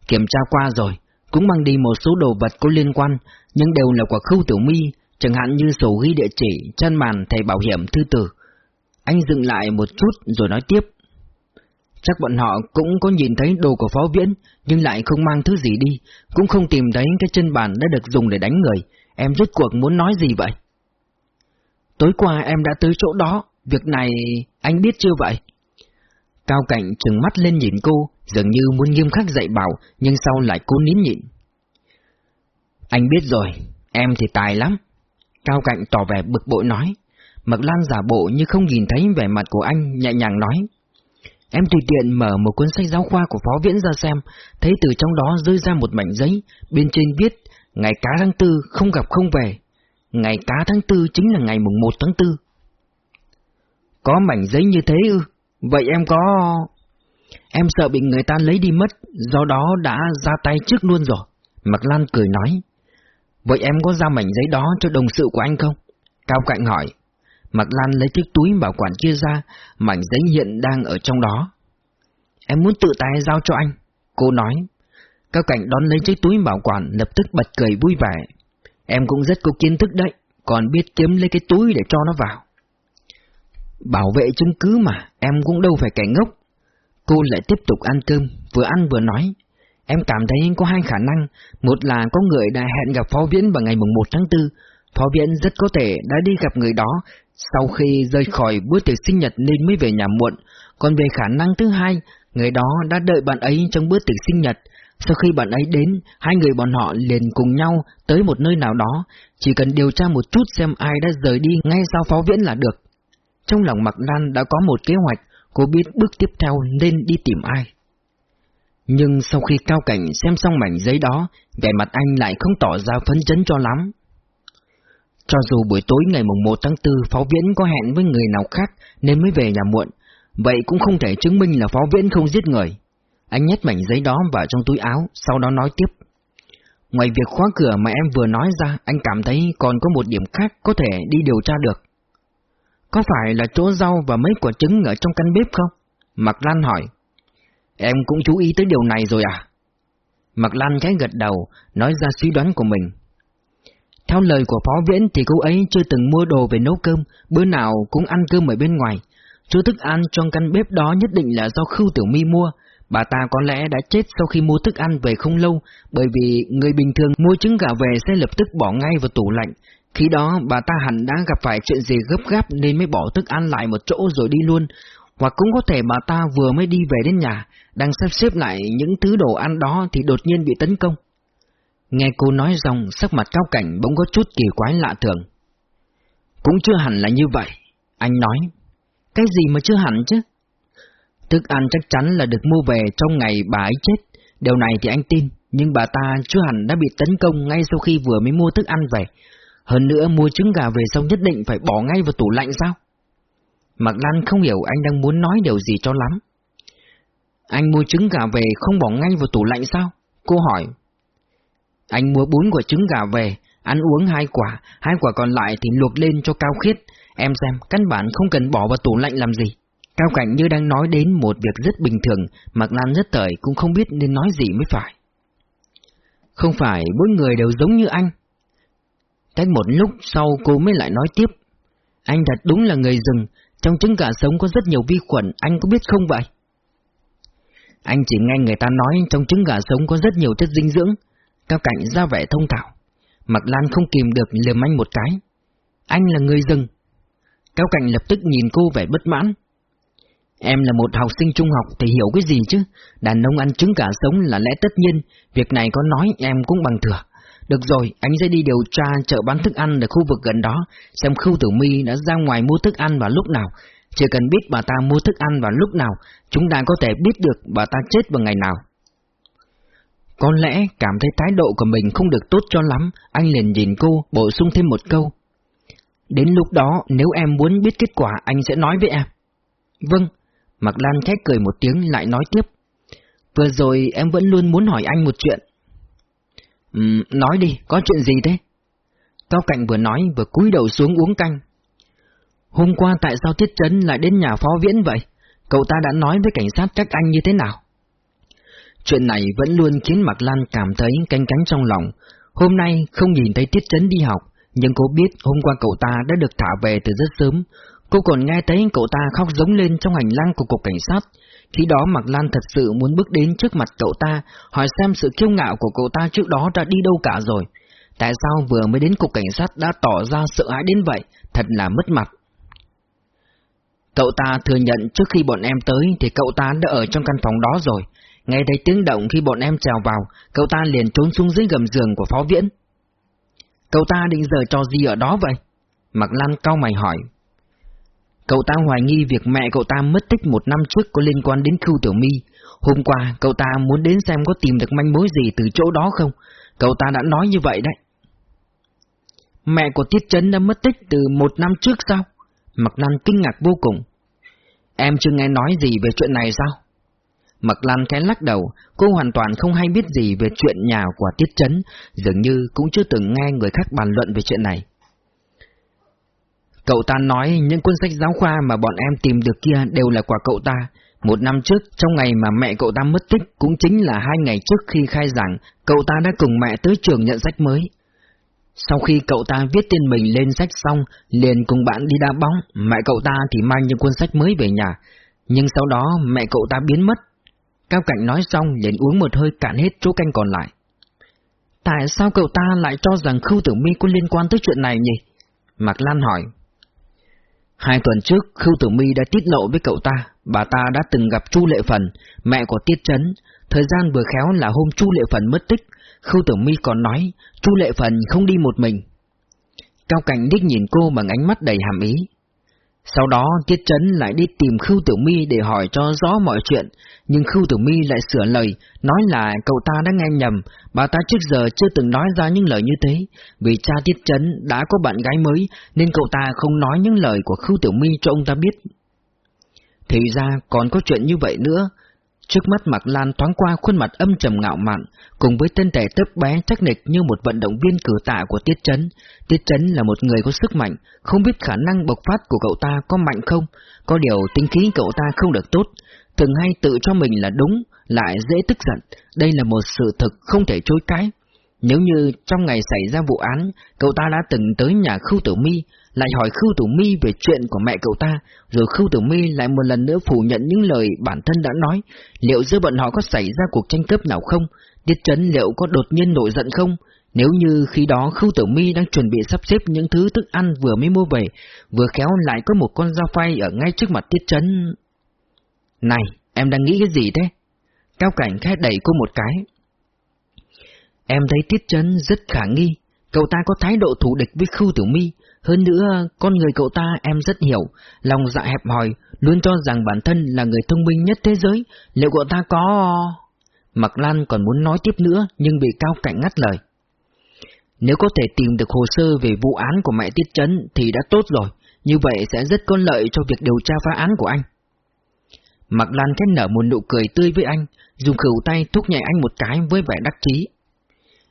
Kiểm tra qua rồi, cũng mang đi một số đồ vật có liên quan, nhưng đều là của khâu tiểu mi, chẳng hạn như sổ ghi địa chỉ, chân màn, thẻ bảo hiểm, thư tử. Anh dừng lại một chút rồi nói tiếp. Chắc bọn họ cũng có nhìn thấy đồ của phó viễn, nhưng lại không mang thứ gì đi, cũng không tìm thấy cái chân bàn đã được dùng để đánh người. Em rốt cuộc muốn nói gì vậy? Tối qua em đã tới chỗ đó, việc này anh biết chưa vậy? Cao Cảnh trừng mắt lên nhìn cô, dường như muốn nghiêm khắc dạy bảo, nhưng sau lại cố nín nhịn. Anh biết rồi, em thì tài lắm. Cao Cạnh tỏ vẻ bực bội nói. Mạc Lan giả bộ như không nhìn thấy vẻ mặt của anh, nhẹ nhàng nói. Em tùy tiện mở một cuốn sách giáo khoa của Phó Viễn ra xem, thấy từ trong đó rơi ra một mảnh giấy, bên trên viết, ngày cá tháng tư không gặp không về. Ngày cá tháng tư chính là ngày mùng 1 tháng tư. Có mảnh giấy như thế ư? Vậy em có... Em sợ bị người ta lấy đi mất, do đó đã ra tay trước luôn rồi. Mạc Lan cười nói. Vậy em có giao mảnh giấy đó cho đồng sự của anh không? Cao Cạnh hỏi. Mạc Lan lấy chiếc túi bảo quản chia ra, mảnh giấy hiện đang ở trong đó. Em muốn tự tay giao cho anh. Cô nói. Cao cảnh đón lấy chiếc túi bảo quản, lập tức bật cười vui vẻ. Em cũng rất có kiến thức đấy, còn biết kiếm lấy cái túi để cho nó vào. Bảo vệ chứng cứ mà, em cũng đâu phải kẻ ngốc. Cô lại tiếp tục ăn cơm, vừa ăn vừa nói. Em cảm thấy có hai khả năng, một là có người đã hẹn gặp Phó Viễn vào ngày mùng 1 tháng 4. Phó Viễn rất có thể đã đi gặp người đó, sau khi rời khỏi bữa tiệc sinh nhật nên mới về nhà muộn. Còn về khả năng thứ hai, người đó đã đợi bạn ấy trong bữa tiệc sinh nhật. Sau khi bạn ấy đến, hai người bọn họ liền cùng nhau tới một nơi nào đó, chỉ cần điều tra một chút xem ai đã rời đi ngay sau Phó Viễn là được. Trong lòng Mạc Lan đã có một kế hoạch, cô biết bước tiếp theo nên đi tìm ai. Nhưng sau khi Cao Cảnh xem xong mảnh giấy đó, vẻ mặt anh lại không tỏ ra phấn chấn cho lắm. Cho dù buổi tối ngày mùng 1 tháng 4 Phó Viễn có hẹn với người nào khác nên mới về nhà muộn, vậy cũng không thể chứng minh là Phó Viễn không giết người. Anh nhét mảnh giấy đó vào trong túi áo, sau đó nói tiếp. Ngoài việc khóa cửa mà em vừa nói ra, anh cảm thấy còn có một điểm khác có thể đi điều tra được. Có phải là chỗ rau và mấy quả trứng ở trong căn bếp không? Mạc Lan hỏi. Em cũng chú ý tới điều này rồi à? Mạc Lan cái gật đầu, nói ra suy đoán của mình. Theo lời của Phó Viễn thì cô ấy chưa từng mua đồ về nấu cơm, bữa nào cũng ăn cơm ở bên ngoài. Chỗ thức ăn trong căn bếp đó nhất định là do Khưu Tiểu My mua, bà ta có lẽ đã chết sau khi mua thức ăn về không lâu, bởi vì người bình thường mua trứng gà về sẽ lập tức bỏ ngay vào tủ lạnh, khi đó bà ta hẳn đã gặp phải chuyện gì gấp gáp nên mới bỏ thức ăn lại một chỗ rồi đi luôn, hoặc cũng có thể bà ta vừa mới đi về đến nhà, đang sắp xếp lại những thứ đồ ăn đó thì đột nhiên bị tấn công. Nghe cô nói xong, sắc mặt cao cảnh bỗng có chút kỳ quái lạ thường. Cũng chưa hẳn là như vậy, anh nói. Cái gì mà chưa hẳn chứ? Thức ăn chắc chắn là được mua về trong ngày bà ấy chết, điều này thì anh tin, nhưng bà ta chưa hẳn đã bị tấn công ngay sau khi vừa mới mua thức ăn về. Hơn nữa mua trứng gà về xong nhất định phải bỏ ngay vào tủ lạnh sao? Mạc Lan không hiểu anh đang muốn nói điều gì cho lắm. Anh mua trứng gà về không bỏ ngay vào tủ lạnh sao? Cô hỏi. Anh mua bốn quả trứng gà về, ăn uống hai quả, hai quả còn lại thì luộc lên cho cao khiết. Em xem, căn bản không cần bỏ vào tủ lạnh làm gì. Cao Cảnh như đang nói đến một việc rất bình thường, Mạc Lan rất tởi cũng không biết nên nói gì mới phải. Không phải mỗi người đều giống như anh. Cách một lúc sau cô mới lại nói tiếp. Anh thật đúng là người rừng, trong trứng gà sống có rất nhiều vi khuẩn, anh có biết không vậy? Anh chỉ nghe người ta nói trong trứng gà sống có rất nhiều chất dinh dưỡng. Cao Cảnh ra vẻ thông thạo. Mạc Lan không kìm được liềm anh một cái. Anh là người rừng. Cao Cảnh lập tức nhìn cô vẻ bất mãn. Em là một học sinh trung học thì hiểu cái gì chứ? Đàn ông ăn trứng cả sống là lẽ tất nhiên, việc này có nói em cũng bằng thừa. Được rồi, anh sẽ đi điều tra chợ bán thức ăn ở khu vực gần đó, xem Khưu Tử Mi đã ra ngoài mua thức ăn vào lúc nào. Chỉ cần biết bà ta mua thức ăn vào lúc nào, chúng ta có thể biết được bà ta chết vào ngày nào. Có lẽ cảm thấy thái độ của mình không được tốt cho lắm, anh liền nhìn cô, bổ sung thêm một câu. Đến lúc đó, nếu em muốn biết kết quả, anh sẽ nói với em. Vâng, Mạc Lan khét cười một tiếng lại nói tiếp. Vừa rồi em vẫn luôn muốn hỏi anh một chuyện. Ừm, nói đi, có chuyện gì thế? Cao Cạnh vừa nói vừa cúi đầu xuống uống canh. Hôm qua tại sao Tiết Trấn lại đến nhà phó viễn vậy? Cậu ta đã nói với cảnh sát các anh như thế nào? Chuyện này vẫn luôn khiến Mạc Lan cảm thấy canh cánh trong lòng. Hôm nay không nhìn thấy Tiết Trấn đi học, nhưng cô biết hôm qua cậu ta đã được thả về từ rất sớm. Cô còn nghe thấy cậu ta khóc giống lên trong hành lang của cục cảnh sát. Khi đó Mạc Lan thật sự muốn bước đến trước mặt cậu ta, hỏi xem sự kiêu ngạo của cậu ta trước đó đã đi đâu cả rồi. Tại sao vừa mới đến cục cảnh sát đã tỏ ra sợ hãi đến vậy, thật là mất mặt. Cậu ta thừa nhận trước khi bọn em tới thì cậu ta đã ở trong căn phòng đó rồi. Nghe thấy tiếng động khi bọn em trèo vào, cậu ta liền trốn xuống dưới gầm giường của phó viễn. Cậu ta định giờ trò gì ở đó vậy? Mạc Lan cau mày hỏi. Cậu ta hoài nghi việc mẹ cậu ta mất tích một năm trước có liên quan đến Khưu Tiểu Mi. Hôm qua, cậu ta muốn đến xem có tìm được manh mối gì từ chỗ đó không. Cậu ta đã nói như vậy đấy. Mẹ của Tiết Trấn đã mất tích từ một năm trước sao? Mặc Lan kinh ngạc vô cùng. Em chưa nghe nói gì về chuyện này sao? Mặc Lan khẽ lắc đầu, cô hoàn toàn không hay biết gì về chuyện nhà của Tiết Trấn, dường như cũng chưa từng nghe người khác bàn luận về chuyện này. Cậu ta nói những cuốn sách giáo khoa mà bọn em tìm được kia đều là của cậu ta. Một năm trước, trong ngày mà mẹ cậu ta mất tích, cũng chính là hai ngày trước khi khai giảng, cậu ta đã cùng mẹ tới trường nhận sách mới. Sau khi cậu ta viết tên mình lên sách xong, liền cùng bạn đi đá bóng, mẹ cậu ta thì mang những cuốn sách mới về nhà. Nhưng sau đó mẹ cậu ta biến mất. Cao Cảnh nói xong liền uống một hơi cạn hết chỗ canh còn lại. Tại sao cậu ta lại cho rằng Khưu Tử Mi có liên quan tới chuyện này nhỉ? Mạc Lan hỏi. Hai tuần trước, Khưu Tử Mi đã tiết lộ với cậu ta, bà ta đã từng gặp Chu Lệ Phần, mẹ của Tiết Trấn. Thời gian vừa khéo là hôm Chu Lệ Phần mất tích, Khưu Tử Mi còn nói, Chu Lệ Phần không đi một mình. Cao Cảnh đích nhìn cô bằng ánh mắt đầy hàm ý. Sau đó Tiết Trấn lại đi tìm Khưu tiểu Mi để hỏi cho rõ mọi chuyện, nhưng Khưu tiểu Mi lại sửa lời, nói là cậu ta đã nghe nhầm, bà ta trước giờ chưa từng nói ra những lời như thế, vì cha Tiết Trấn đã có bạn gái mới nên cậu ta không nói những lời của Khưu tiểu Mi cho ông ta biết. Thì ra còn có chuyện như vậy nữa, Trước mắt Mạc Lan thoáng qua khuôn mặt âm trầm ngạo mạn, cùng với tên thể tấp bé chắc nịch như một vận động viên cử tạ của Tiết Trấn. Tiết Trấn là một người có sức mạnh, không biết khả năng bộc phát của cậu ta có mạnh không, có điều tính khí cậu ta không được tốt, thường hay tự cho mình là đúng, lại dễ tức giận, đây là một sự thực không thể chối cãi. Nếu như trong ngày xảy ra vụ án, cậu ta đã từng tới nhà Khưu Tử Mi, lại hỏi Khưu Tử Mi về chuyện của mẹ cậu ta, rồi Khưu Tử Mi lại một lần nữa phủ nhận những lời bản thân đã nói, liệu giữa bọn họ có xảy ra cuộc tranh cướp nào không? Tiết Trấn liệu có đột nhiên nổi giận không? Nếu như khi đó Khưu Tử Mi đang chuẩn bị sắp xếp những thứ thức ăn vừa mới mua về, vừa khéo lại có một con dao phay ở ngay trước mặt Tiết Trấn. Này, em đang nghĩ cái gì thế? Cao Cảnh khẽ đẩy cô một cái. Em thấy Tiết Trấn rất khả nghi, cậu ta có thái độ thù địch với Khưu Tử Mi, hơn nữa con người cậu ta em rất hiểu, lòng dạ hẹp hòi, luôn cho rằng bản thân là người thông minh nhất thế giới, liệu cậu ta có... Mạc Lan còn muốn nói tiếp nữa nhưng bị Cao Cạnh ngắt lời. Nếu có thể tìm được hồ sơ về vụ án của mẹ Tiết Trấn thì đã tốt rồi, như vậy sẽ rất có lợi cho việc điều tra phá án của anh. Mạc Lan khét nở một nụ cười tươi với anh, dùng khửu tay thúc nhẹ anh một cái với vẻ đắc chí.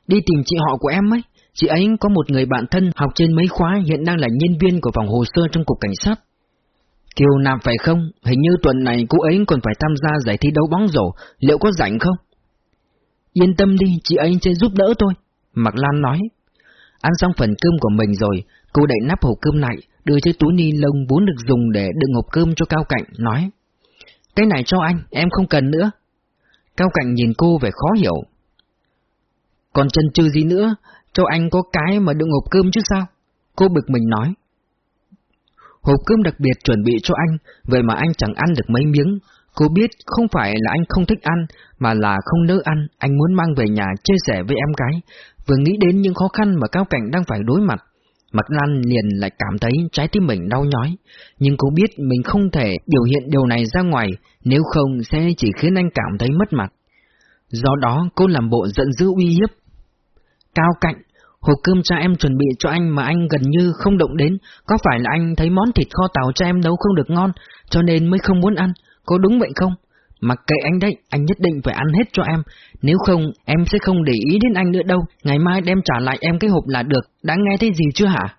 Đi tìm chị họ của em ấy, chị ấy có một người bạn thân học trên mấy khóa hiện đang là nhân viên của phòng hồ sơ trong cục cảnh sát. Kiều Nam phải không? Hình như tuần này cô ấy còn phải tham gia giải thi đấu bóng rổ, liệu có rảnh không? Yên tâm đi, chị ấy sẽ giúp đỡ tôi, Mạc Lan nói. Ăn xong phần cơm của mình rồi, cô đậy nắp hộp cơm lại, đưa chiếc túi ni lông vốn được dùng để đựng hộp cơm cho Cao Cạnh, nói. Cái này cho anh, em không cần nữa. Cao Cạnh nhìn cô vẻ khó hiểu. Còn chân chừ gì nữa, cho anh có cái mà đựng hộp cơm chứ sao? Cô bực mình nói. Hộp cơm đặc biệt chuẩn bị cho anh, vậy mà anh chẳng ăn được mấy miếng. Cô biết không phải là anh không thích ăn, mà là không nỡ ăn, anh muốn mang về nhà chia sẻ với em gái. Vừa nghĩ đến những khó khăn mà Cao Cảnh đang phải đối mặt, Mặt Lan liền lại cảm thấy trái tim mình đau nhói, nhưng cô biết mình không thể biểu hiện điều này ra ngoài, nếu không sẽ chỉ khiến anh cảm thấy mất mặt. Do đó cô làm bộ giận dữ uy hiếp. Cao Cạnh, hộp cơm cha em chuẩn bị cho anh mà anh gần như không động đến, có phải là anh thấy món thịt kho tàu cha em nấu không được ngon, cho nên mới không muốn ăn, có đúng vậy không? Mặc kệ anh đấy, anh nhất định phải ăn hết cho em, nếu không em sẽ không để ý đến anh nữa đâu, ngày mai đem trả lại em cái hộp là được, đã nghe thấy gì chưa hả?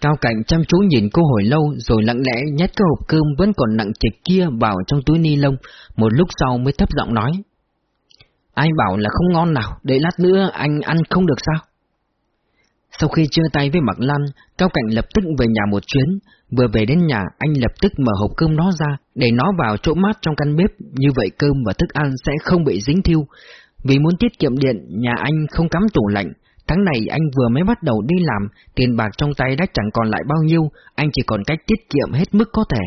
Cao Cảnh chăm chú nhìn cô hồi lâu rồi lặng lẽ nhét cái hộp cơm vẫn còn nặng trịch kia vào trong túi ni lông, một lúc sau mới thấp giọng nói. Ai bảo là không ngon nào, để lát nữa anh ăn không được sao? Sau khi chia tay với Mạc Lan, Cao Cảnh lập tức về nhà một chuyến. Vừa về đến nhà, anh lập tức mở hộp cơm nó ra, để nó vào chỗ mát trong căn bếp, như vậy cơm và thức ăn sẽ không bị dính thiêu. Vì muốn tiết kiệm điện, nhà anh không cắm tủ lạnh. Tháng này anh vừa mới bắt đầu đi làm, tiền bạc trong tay đã chẳng còn lại bao nhiêu, anh chỉ còn cách tiết kiệm hết mức có thể.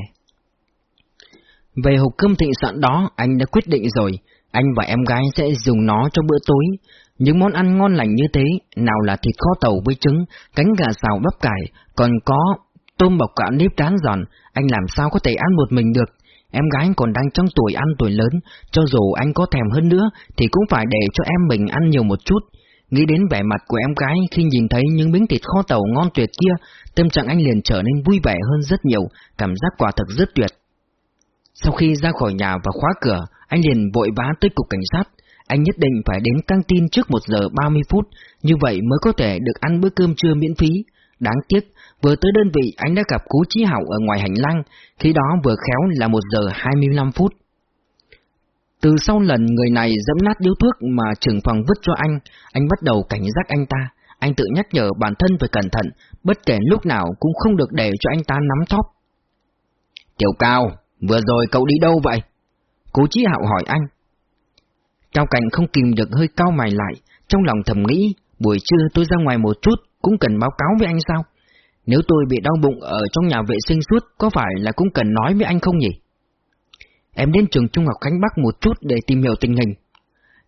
Về hộp cơm thịnh soạn đó, anh đã quyết định rồi, anh và em gái sẽ dùng nó cho bữa tối. Những món ăn ngon lành như thế, nào là thịt kho tàu với trứng, cánh gà xào bắp cải, còn có tôm bọc cả nếp rán giòn, anh làm sao có thể ăn một mình được. Em gái còn đang trong tuổi ăn tuổi lớn, cho dù anh có thèm hơn nữa thì cũng phải để cho em mình ăn nhiều một chút. Nghĩ đến vẻ mặt của em gái khi nhìn thấy những miếng thịt kho tàu ngon tuyệt kia, tâm trạng anh liền trở nên vui vẻ hơn rất nhiều, cảm giác quả thực rất tuyệt. Sau khi ra khỏi nhà và khóa cửa, anh liền vội vã tới cục cảnh sát. Anh nhất định phải đến căng tin trước 1 giờ 30 phút, như vậy mới có thể được ăn bữa cơm trưa miễn phí. Đáng tiếc, vừa tới đơn vị anh đã gặp Cố Chí Hảo ở ngoài hành lang, khi đó vừa khéo là 1 giờ 25 phút. Từ sau lần người này dẫm nát điếu thuốc mà trưởng phòng vứt cho anh, anh bắt đầu cảnh giác anh ta. Anh tự nhắc nhở bản thân phải cẩn thận, bất kể lúc nào cũng không được để cho anh ta nắm thóp. Tiểu Cao, vừa rồi cậu đi đâu vậy? Cố Chí Hạo hỏi anh. Cao Cảnh không kìm được hơi cao mày lại, trong lòng thầm nghĩ, buổi trưa tôi ra ngoài một chút, cũng cần báo cáo với anh sao? Nếu tôi bị đau bụng ở trong nhà vệ sinh suốt, có phải là cũng cần nói với anh không nhỉ? Em đến trường Trung học Khánh Bắc một chút để tìm hiểu tình hình.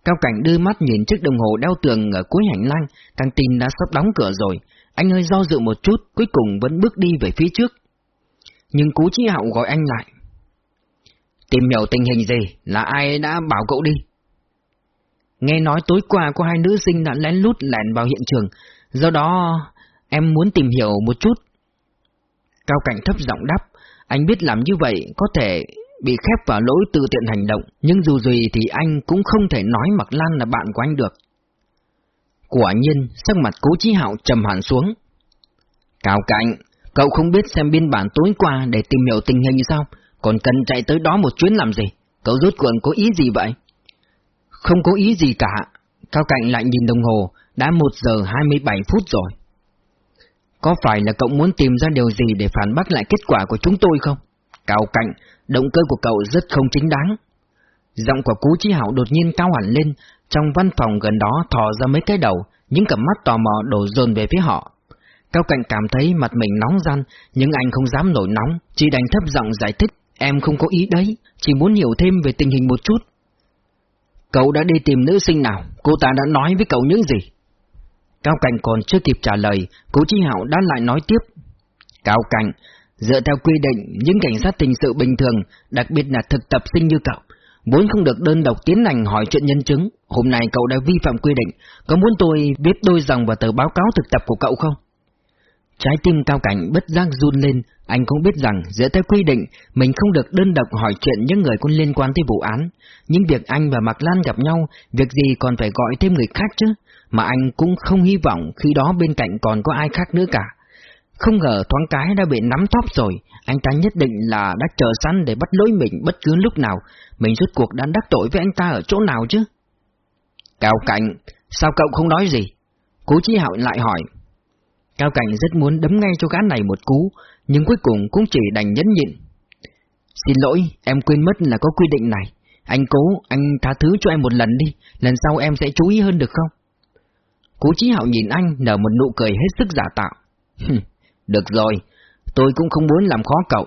Cao Cảnh đưa mắt nhìn chiếc đồng hồ đeo tường ở cuối hành lang, căng tin đã sắp đóng cửa rồi. Anh hơi do dự một chút, cuối cùng vẫn bước đi về phía trước. Nhưng Cú Chí Hậu gọi anh lại. Tìm hiểu tình hình gì, là ai đã bảo cậu đi? Nghe nói tối qua có hai nữ sinh đã lén lút lẻn vào hiện trường, do đó em muốn tìm hiểu một chút. Cao Cảnh thấp giọng đáp, anh biết làm như vậy có thể bị khép vào lỗi tự tiện hành động, nhưng dù gì thì anh cũng không thể nói Mạc Lan là bạn của anh được. Quả nhiên, sắc mặt cố chí hạo trầm hẳn xuống. Cao Cảnh, cậu không biết xem biên bản tối qua để tìm hiểu tình hình như sao, còn cần chạy tới đó một chuyến làm gì? Cậu rốt cuộc có ý gì vậy? Không có ý gì cả. Cao Cạnh lại nhìn đồng hồ, đã 1 giờ 27 phút rồi. Có phải là cậu muốn tìm ra điều gì để phản bác lại kết quả của chúng tôi không? Cao Cạnh, động cơ của cậu rất không chính đáng. Giọng của Cú Chí Hảo đột nhiên cao hẳn lên, trong văn phòng gần đó thò ra mấy cái đầu, những cặp mắt tò mò đổ dồn về phía họ. Cao Cạnh cảm thấy mặt mình nóng gian, nhưng anh không dám nổi nóng, chỉ đành thấp giọng giải thích. Em không có ý đấy, chỉ muốn hiểu thêm về tình hình một chút. Cậu đã đi tìm nữ sinh nào, cô ta đã nói với cậu những gì? Cao Cảnh còn chưa kịp trả lời, cố Chi Hạo đã lại nói tiếp. Cao Cảnh, dựa theo quy định, những cảnh sát tình sự bình thường, đặc biệt là thực tập sinh như cậu, Vốn không được đơn độc tiến hành hỏi chuyện nhân chứng, hôm nay cậu đã vi phạm quy định, có muốn tôi viết đôi dòng vào tờ báo cáo thực tập của cậu không? Trái tim cao cảnh bất giác run lên, anh cũng biết rằng dựa theo quy định mình không được đơn độc hỏi chuyện những người có liên quan tới vụ án. Nhưng việc anh và Mạc Lan gặp nhau, việc gì còn phải gọi thêm người khác chứ, mà anh cũng không hy vọng khi đó bên cạnh còn có ai khác nữa cả. Không ngờ thoáng cái đã bị nắm thóp rồi, anh ta nhất định là đã chờ sẵn để bắt lỗi mình bất cứ lúc nào, mình rốt cuộc đã đắc tội với anh ta ở chỗ nào chứ? Cao Cảnh, sao cậu không nói gì? Cố Chí Hạo lại hỏi. Cao Cảnh rất muốn đấm ngay cho gã này một cú, nhưng cuối cùng cũng chỉ đành nhẫn nhịn. Xin lỗi, em quên mất là có quy định này. Anh cố, anh tha thứ cho em một lần đi, lần sau em sẽ chú ý hơn được không? Cố Chí Hạo nhìn anh nở một nụ cười hết sức giả tạo. được rồi, tôi cũng không muốn làm khó cậu,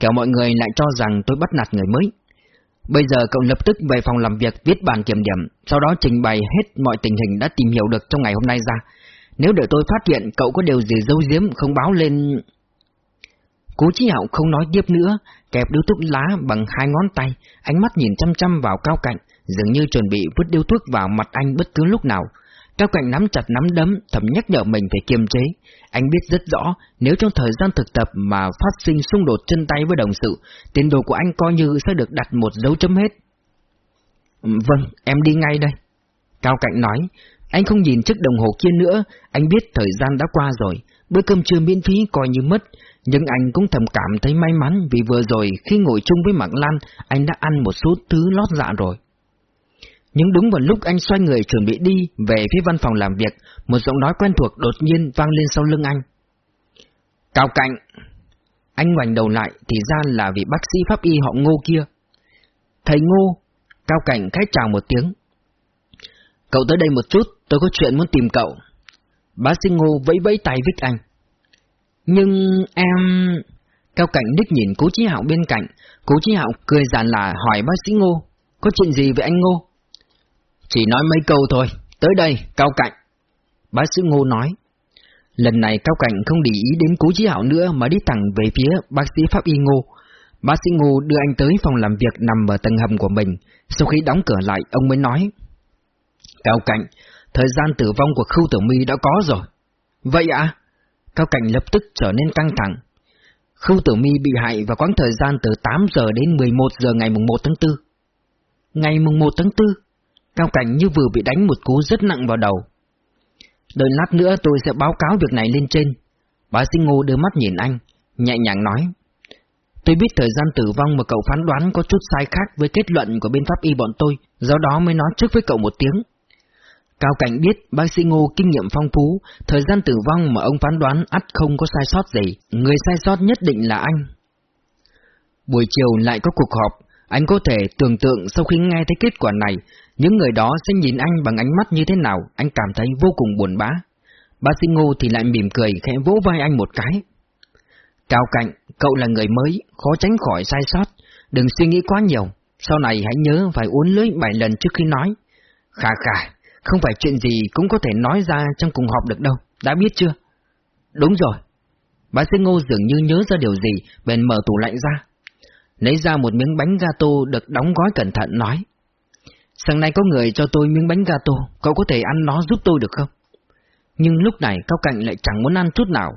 kẻo mọi người lại cho rằng tôi bắt nạt người mới. Bây giờ cậu lập tức về phòng làm việc viết bản kiểm điểm, sau đó trình bày hết mọi tình hình đã tìm hiểu được trong ngày hôm nay ra. Nếu đợi tôi phát hiện cậu có điều gì dấu giếm không báo lên... Cố Chí Hạo không nói tiếp nữa, kẹp điếu thuốc lá bằng hai ngón tay, ánh mắt nhìn chăm chăm vào cao cạnh, dường như chuẩn bị vứt điếu thuốc vào mặt anh bất cứ lúc nào. Cao cạnh nắm chặt nắm đấm, thầm nhắc nhở mình phải kiềm chế. Anh biết rất rõ, nếu trong thời gian thực tập mà phát sinh xung đột chân tay với đồng sự, tiền đồ của anh coi như sẽ được đặt một dấu chấm hết. Ừ, vâng, em đi ngay đây. Cao cạnh nói, anh không nhìn chiếc đồng hồ kia nữa, anh biết thời gian đã qua rồi, bữa cơm trưa miễn phí coi như mất, nhưng anh cũng thầm cảm thấy may mắn vì vừa rồi khi ngồi chung với Mạc Lan, anh đã ăn một số thứ lót dạ rồi. Nhưng đúng vào lúc anh xoay người chuẩn bị đi về phía văn phòng làm việc, một giọng nói quen thuộc đột nhiên vang lên sau lưng anh. Cao Cạnh! Anh ngoảnh đầu lại thì ra là vị bác sĩ pháp y họ ngô kia. Thầy ngô! Cao Cảnh khách chào một tiếng. Cậu tới đây một chút, tôi có chuyện muốn tìm cậu. Bác sĩ ngô vẫy vẫy tay với anh. Nhưng em... Cao Cảnh đích nhìn cố chí hạo bên cạnh, cố chí hạo cười giàn là hỏi bác sĩ ngô, có chuyện gì với anh ngô? Chỉ nói mấy câu thôi, tới đây, Cao cảnh, Bác sĩ Ngô nói. Lần này Cao Cảnh không để ý đến cố chí hạo nữa mà đi thẳng về phía bác sĩ Pháp Y Ngô. Bác sĩ Ngô đưa anh tới phòng làm việc nằm ở tầng hầm của mình. Sau khi đóng cửa lại, ông mới nói. Cao Cảnh, thời gian tử vong của Khưu Tử Mi đã có rồi. Vậy ạ? À? Cao Cảnh lập tức trở nên căng thẳng. Khưu Tử Mi bị hại vào quãng thời gian từ 8 giờ đến 11 giờ ngày mùng 1 tháng 4. Ngày mùng 1 tháng 4? Cao Cảnh như vừa bị đánh một cú rất nặng vào đầu. Đợi lát nữa tôi sẽ báo cáo việc này lên trên. Bá sinh ngô đưa mắt nhìn anh, nhẹ nhàng nói. Tôi biết thời gian tử vong mà cậu phán đoán có chút sai khác với kết luận của bên pháp y bọn tôi, do đó mới nói trước với cậu một tiếng. Cao Cảnh biết bác sĩ Ngô kinh nghiệm phong phú, thời gian tử vong mà ông phán đoán ắt không có sai sót gì, người sai sót nhất định là anh. Buổi chiều lại có cuộc họp, anh có thể tưởng tượng sau khi nghe thấy kết quả này, những người đó sẽ nhìn anh bằng ánh mắt như thế nào, anh cảm thấy vô cùng buồn bã. Bác sĩ Ngô thì lại mỉm cười khẽ vỗ vai anh một cái. Cao Cạnh, cậu là người mới, khó tránh khỏi sai sót, đừng suy nghĩ quá nhiều, sau này hãy nhớ phải uốn lưới bảy lần trước khi nói. Khà khà, không phải chuyện gì cũng có thể nói ra trong cùng họp được đâu, đã biết chưa? Đúng rồi. Bá Sinh Ngô dường như nhớ ra điều gì, bèn mở tủ lạnh ra. Lấy ra một miếng bánh gato được đóng gói cẩn thận nói. Sáng nay có người cho tôi miếng bánh gato, cậu có thể ăn nó giúp tôi được không? Nhưng lúc này Cao Cạnh lại chẳng muốn ăn chút nào,